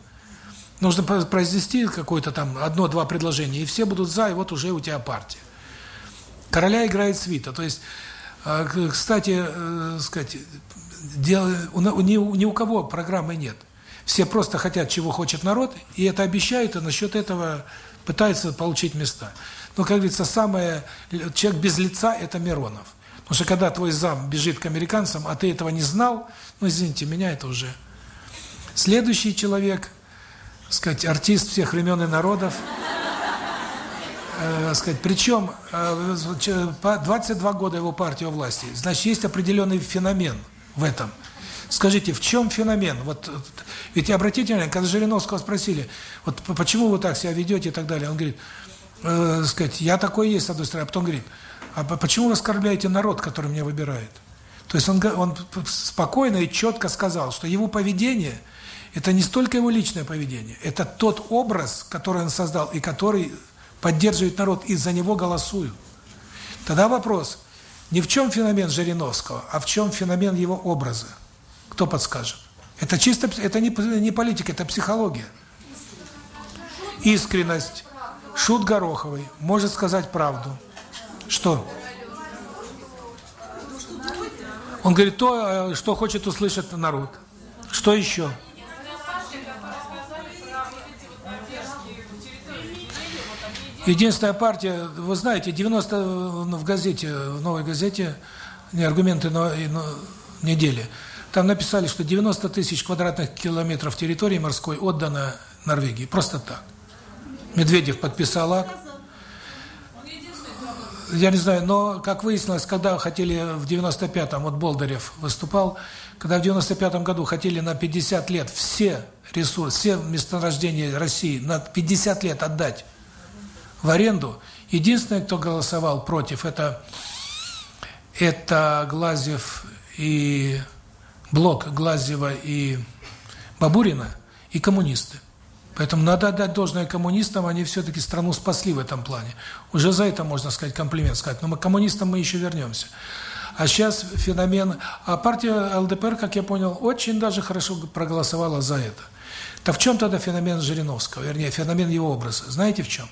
Нужно произвести какое-то там одно-два предложения, и все будут за, и вот уже у тебя партия. Короля играет свита. То есть, а, кстати, э, сказать, дело, ни, ни у кого программы нет. Все просто хотят, чего хочет народ, и это обещают, и насчет этого пытаются получить места. Но, как говорится, самое человек без лица – это Миронов. Потому что когда твой зам бежит к американцам, а ты этого не знал, ну, извините, меня это уже... Следующий человек, сказать, артист всех времен и народов, э, сказать, причем э, 22 года его партия у власти, значит, есть определенный феномен в этом. Скажите, в чем феномен? Вот, ведь обратите внимание, когда Жириновского спросили, вот почему вы так себя ведете и так далее, он говорит, э, сказать, я такой есть, с одной стороны, а потом говорит, а почему вы оскорбляете народ, который меня выбирает? То есть он, он спокойно и четко сказал, что его поведение – это не столько его личное поведение, это тот образ, который он создал и который поддерживает народ, и за него голосуют. Тогда вопрос, не в чем феномен Жириновского, а в чем феномен его образа. Кто подскажет? Это чисто, это не, не политика, это психология. Искренность. Шут Гороховый может сказать правду. Что? Он говорит то, э, что хочет услышать народ. Что еще? Единственная партия, вы знаете, 90 в газете, в новой газете, не аргументы но, но, недели, там написали, что 90 тысяч квадратных километров территории морской отдано Норвегии. Просто так. Медведев подписал акт. Я не знаю, но, как выяснилось, когда хотели в 95-м, вот Болдырев выступал, когда в 95-м году хотели на 50 лет все ресурсы, все месторождения России на 50 лет отдать в аренду, единственный, кто голосовал против, это, это Глазев и Блок Глазева и Бабурина и коммунисты. Поэтому надо отдать должное коммунистам, они все-таки страну спасли в этом плане. Уже за это можно сказать комплимент сказать. Но мы коммунистам мы еще вернемся. А сейчас феномен... А партия ЛДПР, как я понял, очень даже хорошо проголосовала за это. Так в чем тогда феномен Жириновского, вернее, феномен его образа? Знаете в чем?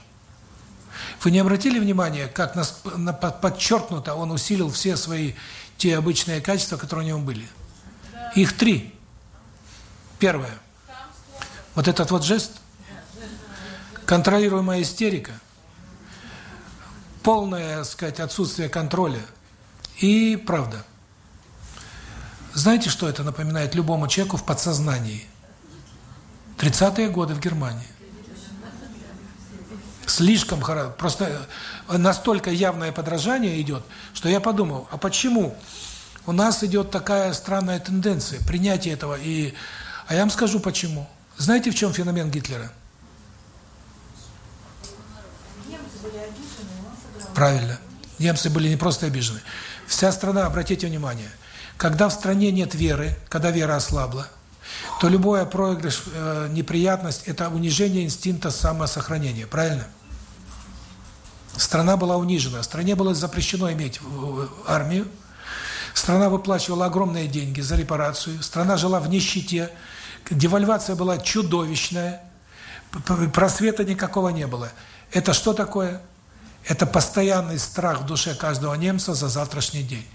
Вы не обратили внимания, как нас, подчеркнуто он усилил все свои те обычные качества, которые у него были? Их три. Первое. Вот этот вот жест, контролируемая истерика, полное, так сказать, отсутствие контроля и правда. Знаете, что это напоминает любому человеку в подсознании? 30-е годы в Германии. Слишком хорошо, просто настолько явное подражание идет, что я подумал, а почему у нас идет такая странная тенденция принятия этого и а я вам скажу почему. Знаете, в чем феномен Гитлера? Правильно. Немцы были не просто обижены. Вся страна, обратите внимание, когда в стране нет веры, когда вера ослабла, то любое проигрыш, э, неприятность – это унижение инстинкта самосохранения. Правильно? Страна была унижена. Стране было запрещено иметь армию. Страна выплачивала огромные деньги за репарацию. Страна жила в нищете. Девальвация была чудовищная. Просвета никакого не было. Это что такое? Это постоянный страх в душе каждого немца за завтрашний день.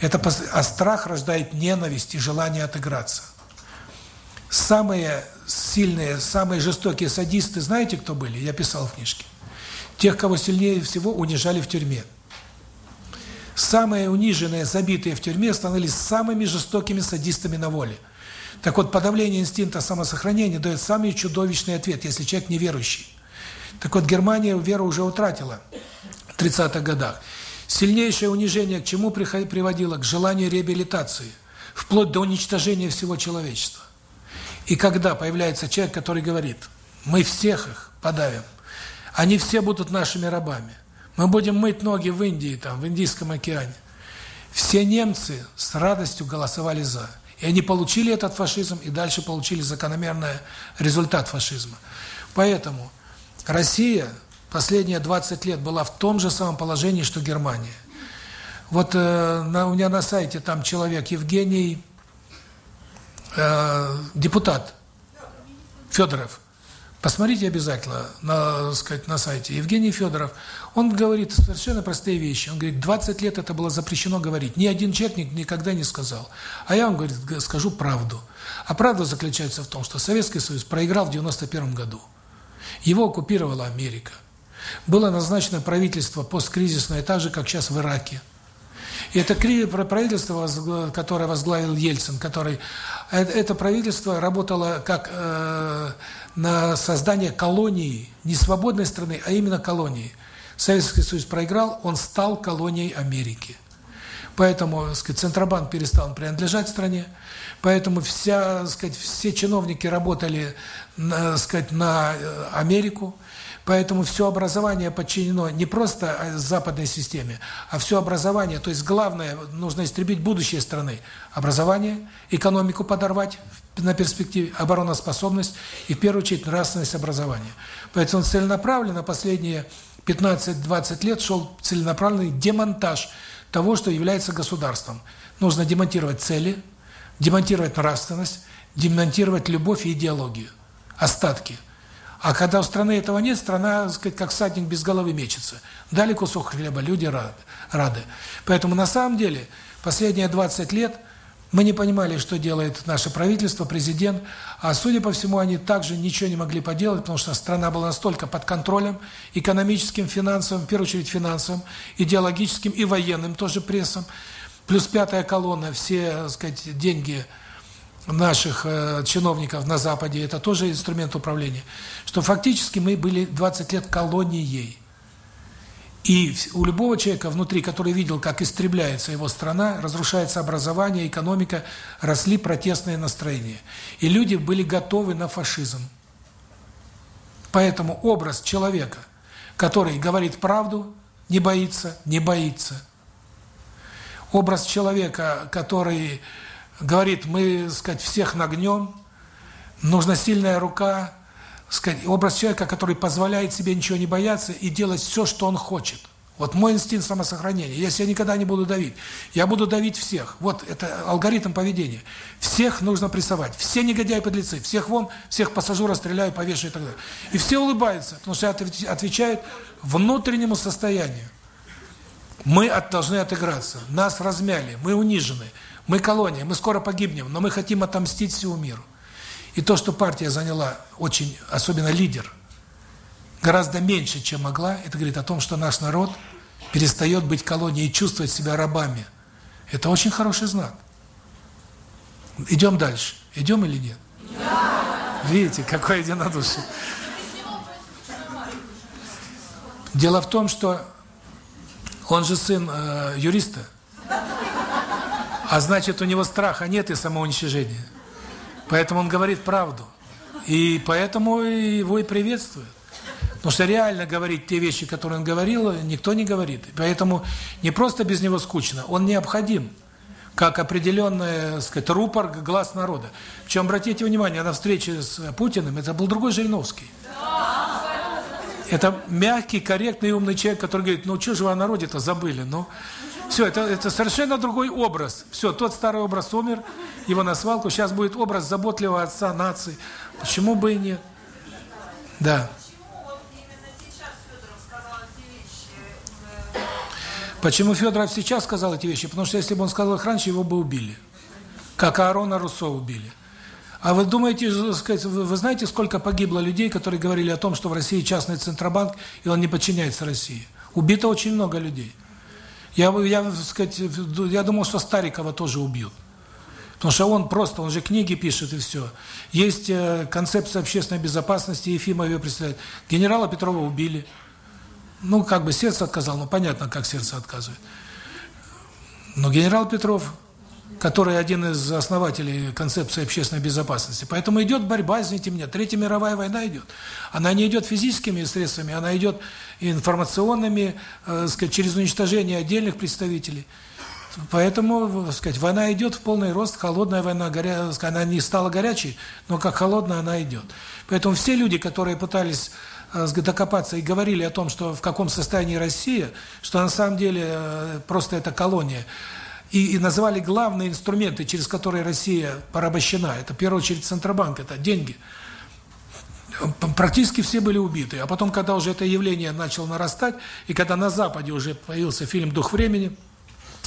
Это а страх рождает ненависть и желание отыграться. Самые сильные, самые жестокие садисты, знаете, кто были? Я писал в книжке. Тех, кого сильнее всего унижали в тюрьме. Самые униженные, забитые в тюрьме становились самыми жестокими садистами на воле. Так вот, подавление инстинкта самосохранения дает самый чудовищный ответ, если человек неверующий. Так вот, Германия веру уже утратила в 30-х годах. Сильнейшее унижение к чему приводило? К желанию реабилитации, вплоть до уничтожения всего человечества. И когда появляется человек, который говорит, мы всех их подавим, они все будут нашими рабами, мы будем мыть ноги в Индии, там, в Индийском океане. Все немцы с радостью голосовали «за». И они получили этот фашизм, и дальше получили закономерный результат фашизма. Поэтому Россия последние 20 лет была в том же самом положении, что Германия. Вот э, на, у меня на сайте там человек, Евгений, э, депутат Федоров. Посмотрите обязательно на, сказать, на сайте. Евгений Федоров, он говорит совершенно простые вещи. Он говорит, 20 лет это было запрещено говорить. Ни один человек никогда не сказал. А я вам, говорит, скажу правду. А правда заключается в том, что Советский Союз проиграл в 91 году. Его оккупировала Америка. Было назначено правительство посткризисное, так же, как сейчас в Ираке. И это правительство, которое возглавил Ельцин, который э, это правительство работало как э, на создание колонии, не свободной страны, а именно колонии. Советский Союз проиграл, он стал колонией Америки. Поэтому, сказать, Центробанк перестал принадлежать стране, поэтому вся, сказать, все чиновники работали, сказать, на э, Америку, Поэтому все образование подчинено не просто э, западной системе, а все образование, то есть главное, нужно истребить будущее страны. Образование, экономику подорвать на перспективе, обороноспособность и, в первую очередь, нравственность образования. Поэтому целенаправленно последние 15-20 лет шел целенаправленный демонтаж того, что является государством. Нужно демонтировать цели, демонтировать нравственность, демонтировать любовь и идеологию, остатки – а когда у страны этого нет, страна, так сказать, как всадник без головы мечется. Дали кусок хлеба, люди рады. рады. Поэтому на самом деле последние 20 лет мы не понимали, что делает наше правительство, президент, а судя по всему, они также ничего не могли поделать, потому что страна была настолько под контролем экономическим, финансовым, в первую очередь финансовым, идеологическим и военным тоже прессом. Плюс пятая колонна, все, так сказать, деньги – наших э, чиновников на Западе, это тоже инструмент управления, что фактически мы были 20 лет колонией. И у любого человека внутри, который видел, как истребляется его страна, разрушается образование, экономика, росли протестные настроения. И люди были готовы на фашизм. Поэтому образ человека, который говорит правду, не боится, не боится. Образ человека, который говорит, мы, сказать, всех нагнем, нужна сильная рука, образ человека, который позволяет себе ничего не бояться и делать все, что он хочет. Вот мой инстинкт самосохранения. Если я никогда не буду давить, я буду давить всех. Вот это алгоритм поведения. Всех нужно прессовать. Все негодяи подлецы. Всех вон, всех пассажиров стреляю, повешу и так далее. И все улыбаются, потому что отвечают внутреннему состоянию. Мы от, должны отыграться. Нас размяли, мы унижены. Мы колония, мы скоро погибнем, но мы хотим отомстить всему миру. И то, что партия заняла очень, особенно лидер, гораздо меньше, чем могла, это говорит о том, что наш народ перестает быть колонией и чувствовать себя рабами. Это очень хороший знак. Идем дальше. Идем или нет? Видите, какое единодушие. Дело в том, что он же сын э, юриста. А значит, у него страха нет и самоуничижения. Поэтому он говорит правду. И поэтому его и приветствуют. Потому что реально говорить те вещи, которые он говорил, никто не говорит. Поэтому не просто без него скучно, он необходим как определенный, сказать, рупор глаз народа. Причем, обратите внимание, на встрече с Путиным, это был другой Жириновский. Это мягкий, корректный умный человек, который говорит, ну что же вы о народе-то забыли? Ну, все, это, это совершенно другой образ. Все, тот старый образ умер, его на свалку. Сейчас будет образ заботливого отца нации. Почему бы и нет? Да. Почему Федоров сейчас сказал эти вещи? Потому что если бы он сказал их раньше, его бы убили. Как Аарона Руссо убили. А вы думаете, вы знаете, сколько погибло людей, которые говорили о том, что в России частный Центробанк, и он не подчиняется России? Убито очень много людей. Я, я, сказать, я думал, что Старикова тоже убьют. Потому что он просто, он же книги пишет и все. Есть э, концепция общественной безопасности, Ефимов ее представляет. Генерала Петрова убили. Ну, как бы сердце отказал, ну, понятно, как сердце отказывает. Но генерал Петров который один из основателей концепции общественной безопасности. Поэтому идет борьба, извините меня, Третья мировая война идет. Она не идет физическими средствами, она идет информационными, э, сказать, через уничтожение отдельных представителей. Поэтому, сказать, война идет в полный рост, холодная война, горя... она не стала горячей, но как холодная она идет. Поэтому все люди, которые пытались э, докопаться и говорили о том, что в каком состоянии Россия, что на самом деле э, просто это колония, и, и назвали главные инструменты, через которые Россия порабощена. Это, в первую очередь, Центробанк, это деньги. Практически все были убиты. А потом, когда уже это явление начало нарастать, и когда на Западе уже появился фильм «Дух времени»,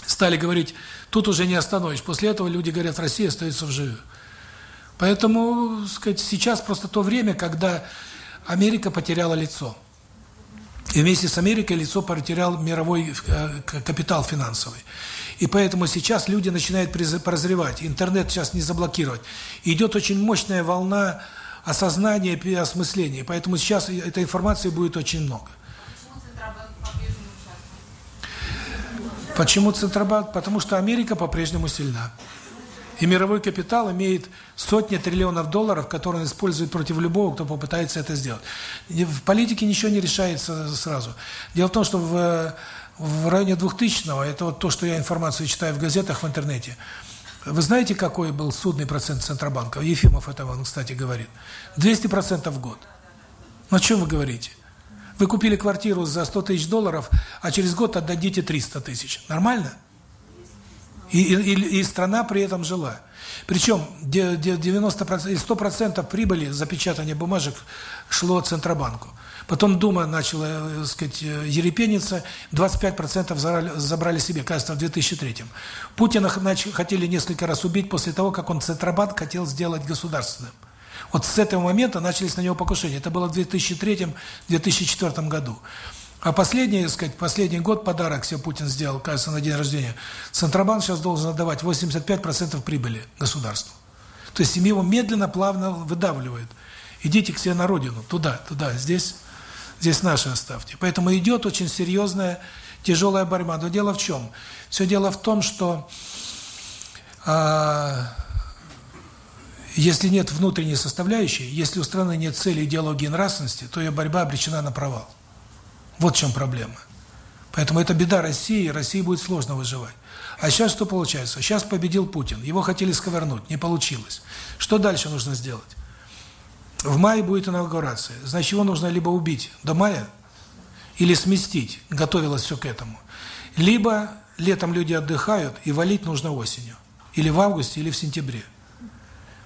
стали говорить, тут уже не остановишь. После этого люди говорят, Россия остается в живых. Поэтому, сказать, сейчас просто то время, когда Америка потеряла лицо. И вместе с Америкой лицо потерял мировой э, капитал финансовый. И поэтому сейчас люди начинают прозревать, интернет сейчас не заблокировать. идет очень мощная волна осознания и осмысления. Поэтому сейчас этой информации будет очень много. Почему Центробанк? Потому что Америка по-прежнему сильна. И мировой капитал имеет сотни триллионов долларов, которые он использует против любого, кто попытается это сделать. В политике ничего не решается сразу. Дело в том, что в в районе 2000-го, это вот то, что я информацию читаю в газетах, в интернете, вы знаете, какой был судный процент Центробанка? Ефимов это он, кстати, говорит. 200% в год. Ну, о чем вы говорите? Вы купили квартиру за 100 тысяч долларов, а через год отдадите 300 тысяч. Нормально? И, и, и страна при этом жила. Причем 90% или 100% прибыли запечатания бумажек шло Центробанку. Потом Дума начала, так э, сказать, э, ерепениться, 25% забрали, себе, кажется, в 2003-м. Путина хотели несколько раз убить после того, как он Центробанк хотел сделать государственным. Вот с этого момента начались на него покушения. Это было в 2003-2004 году. А последний, так сказать, последний год подарок себе Путин сделал, кажется, на день рождения. Центробанк сейчас должен отдавать 85% прибыли государству. То есть его медленно, плавно выдавливают. Идите к себе на родину, туда, туда, здесь Здесь наши оставьте. Поэтому идет очень серьезная, тяжелая борьба. Но дело в чем? Все дело в том, что э, если нет внутренней составляющей, если у страны нет цели, идеологии нравственности, то ее борьба обречена на провал. Вот в чем проблема. Поэтому это беда России, и России будет сложно выживать. А сейчас что получается? Сейчас победил Путин. Его хотели сковырнуть, не получилось. Что дальше нужно сделать? В мае будет инаугурация. Значит, его нужно либо убить до мая, или сместить. Готовилось все к этому. Либо летом люди отдыхают, и валить нужно осенью. Или в августе, или в сентябре.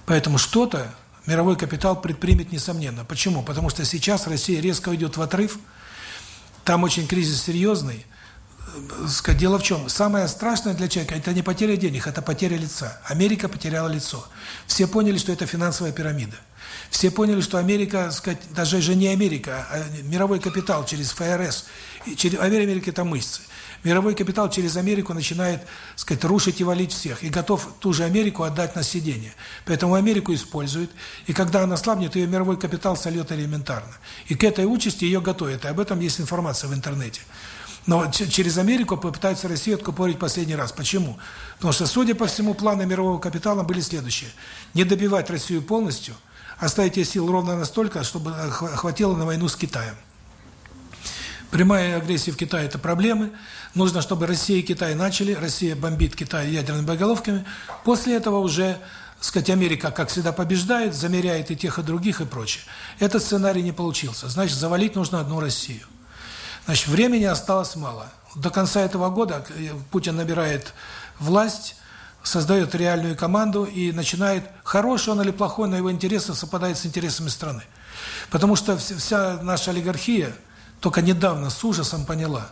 Поэтому что-то мировой капитал предпримет несомненно. Почему? Потому что сейчас Россия резко идет в отрыв, там очень кризис серьезный. Дело в чем? Самое страшное для человека – это не потеря денег, это потеря лица. Америка потеряла лицо. Все поняли, что это финансовая пирамида. Все поняли, что Америка, сказать, даже же не Америка, а мировой капитал через ФРС. Через, Америка – это мышцы. Мировой капитал через Америку начинает, сказать, рушить и валить всех. И готов ту же Америку отдать на сидение. Поэтому Америку используют. И когда она слабнет, ее мировой капитал сольет элементарно. И к этой участи ее готовят. И об этом есть информация в интернете. Но через Америку попытаются Россию откупорить последний раз. Почему? Потому что, судя по всему, планы мирового капитала были следующие. Не добивать Россию полностью, оставить ей сил ровно настолько, чтобы хватило на войну с Китаем. Прямая агрессия в Китае – это проблемы. Нужно, чтобы Россия и Китай начали. Россия бомбит Китай ядерными боеголовками. После этого уже, сказать, Америка, как всегда, побеждает, замеряет и тех, и других, и прочее. Этот сценарий не получился. Значит, завалить нужно одну Россию. Значит, времени осталось мало. До конца этого года э, Путин набирает власть, создает реальную команду и начинает, хороший он или плохой, но его интересы совпадают с интересами страны. Потому что вся наша олигархия – только недавно с ужасом поняла,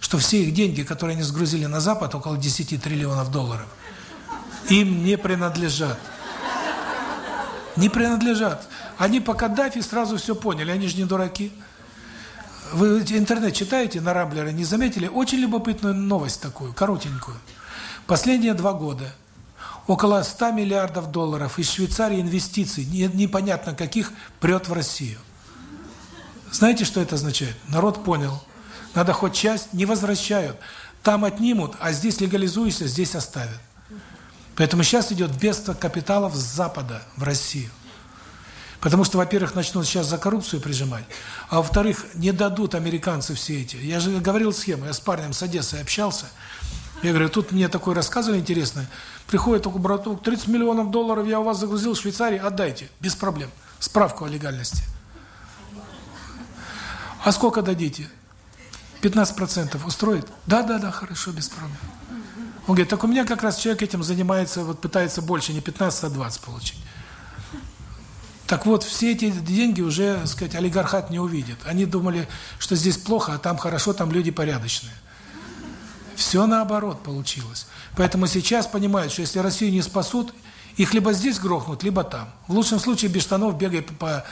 что все их деньги, которые они сгрузили на Запад, около 10 триллионов долларов, им не принадлежат. Не принадлежат. Они по Каддафи сразу все поняли, они же не дураки. Вы интернет читаете на Рамблере, не заметили? Очень любопытную новость такую, коротенькую. Последние два года около 100 миллиардов долларов из Швейцарии инвестиций, непонятно каких, прет в Россию. Знаете, что это означает? Народ понял. Надо хоть часть не возвращают. Там отнимут, а здесь легализуешься, здесь оставят. Поэтому сейчас идет бедство капиталов с Запада в Россию. Потому что, во-первых, начнут сейчас за коррупцию прижимать, а во-вторых, не дадут американцы все эти. Я же говорил схему, я с парнем с Одессы общался. Я говорю, тут мне такое рассказывали интересное. Приходит такой браток, 30 миллионов долларов я у вас загрузил в Швейцарии, отдайте, без проблем. Справку о легальности. А сколько дадите? 15% устроит? Да, да, да, хорошо, без проблем. Он говорит, так у меня как раз человек этим занимается, вот пытается больше, не 15, а 20 получить. Так вот, все эти деньги уже, так сказать, олигархат не увидит. Они думали, что здесь плохо, а там хорошо, там люди порядочные. Все наоборот получилось. Поэтому сейчас понимают, что если Россию не спасут, их либо здесь грохнут, либо там. В лучшем случае без штанов бегай по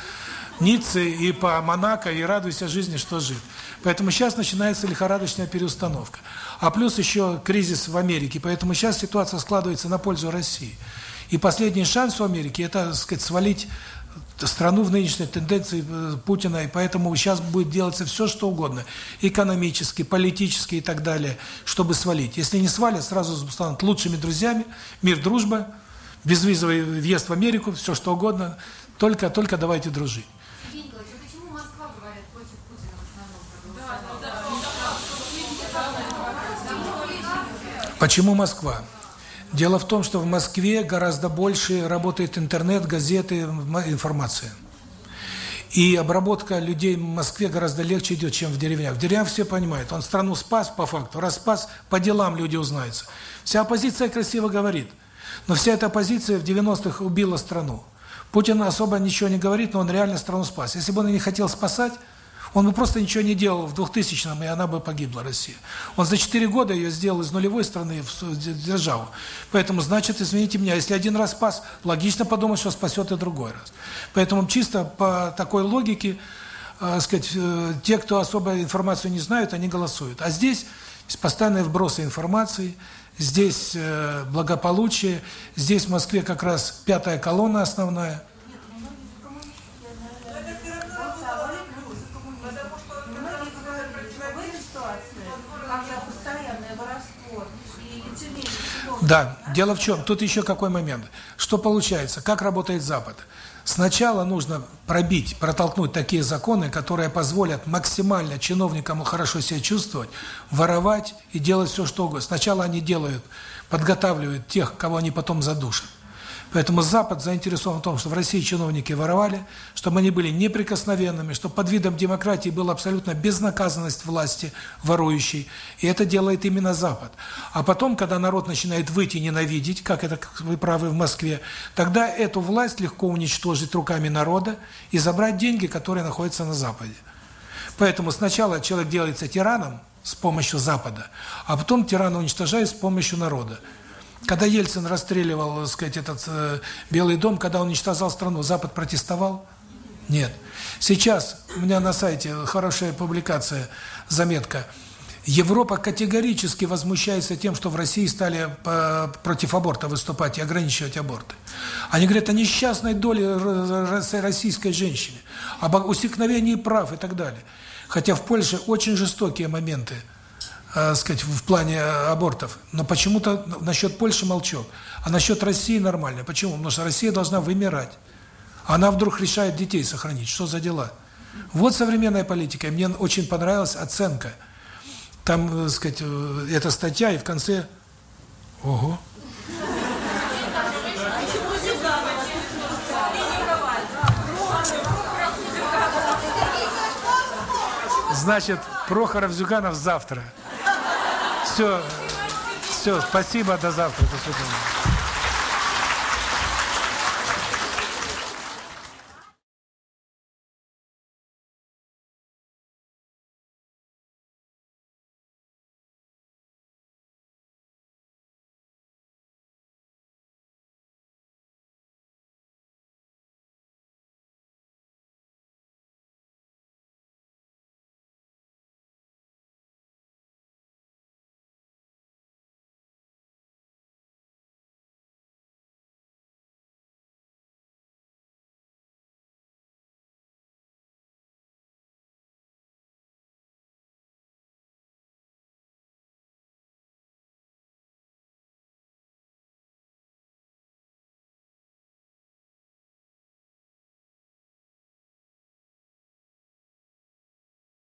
Ницце и по Монако, и радуйся жизни, что жив. Поэтому сейчас начинается лихорадочная переустановка. А плюс еще кризис в Америке, поэтому сейчас ситуация складывается на пользу России. И последний шанс у Америки – это, так сказать, свалить страну в нынешней тенденции э, Путина, и поэтому сейчас будет делаться все, что угодно, экономически, политически и так далее, чтобы свалить. Если не свалят, сразу станут лучшими друзьями, мир, дружба, безвизовый въезд в Америку, все что угодно, только, только давайте дружить. Почему Москва? Дело в том, что в Москве гораздо больше работает интернет, газеты, информация. И обработка людей в Москве гораздо легче идет, чем в деревнях. В деревнях все понимают, он страну спас по факту, раз спас, по делам люди узнаются. Вся оппозиция красиво говорит, но вся эта оппозиция в 90-х убила страну. Путин особо ничего не говорит, но он реально страну спас. Если бы он не хотел спасать, он бы просто ничего не делал в 2000-м, и она бы погибла, Россия. Он за 4 года ее сделал из нулевой страны в державу. Поэтому, значит, извините меня, если один раз спас, логично подумать, что спасет и другой раз. Поэтому чисто по такой логике, э, сказать, э, те, кто особо информацию не знают, они голосуют. А здесь постоянные вбросы информации, здесь э, благополучие, здесь в Москве как раз пятая колонна основная – Да, дело в чем, тут еще какой момент. Что получается, как работает Запад? Сначала нужно пробить, протолкнуть такие законы, которые позволят максимально чиновникам хорошо себя чувствовать, воровать и делать все, что угодно. Сначала они делают, подготавливают тех, кого они потом задушат. Поэтому Запад заинтересован в том, что в России чиновники воровали, чтобы они были неприкосновенными, чтобы под видом демократии была абсолютно безнаказанность власти ворующей. И это делает именно Запад. А потом, когда народ начинает выйти ненавидеть, как это, как вы правы, в Москве, тогда эту власть легко уничтожить руками народа и забрать деньги, которые находятся на Западе. Поэтому сначала человек делается тираном с помощью Запада, а потом тирана уничтожает с помощью народа. Когда Ельцин расстреливал, так сказать, этот э, Белый дом, когда он уничтожал страну, Запад протестовал? Нет. Сейчас у меня на сайте хорошая публикация, заметка. Европа категорически возмущается тем, что в России стали по, против аборта выступать и ограничивать аборты. Они говорят о несчастной доле российской женщины, об усекновении прав и так далее. Хотя в Польше очень жестокие моменты – э, сказать, в плане э, абортов. Но почему-то насчет Польши молчок. А насчет России нормально. Почему? Потому что Россия должна вымирать. Она вдруг решает детей сохранить. Что за дела? Вот современная политика. Мне очень понравилась оценка. Там, э, сказать, э, эта статья, и в конце... Ого! Значит, Прохоров Зюганов завтра. Все, все, спасибо, до завтра, до свидания.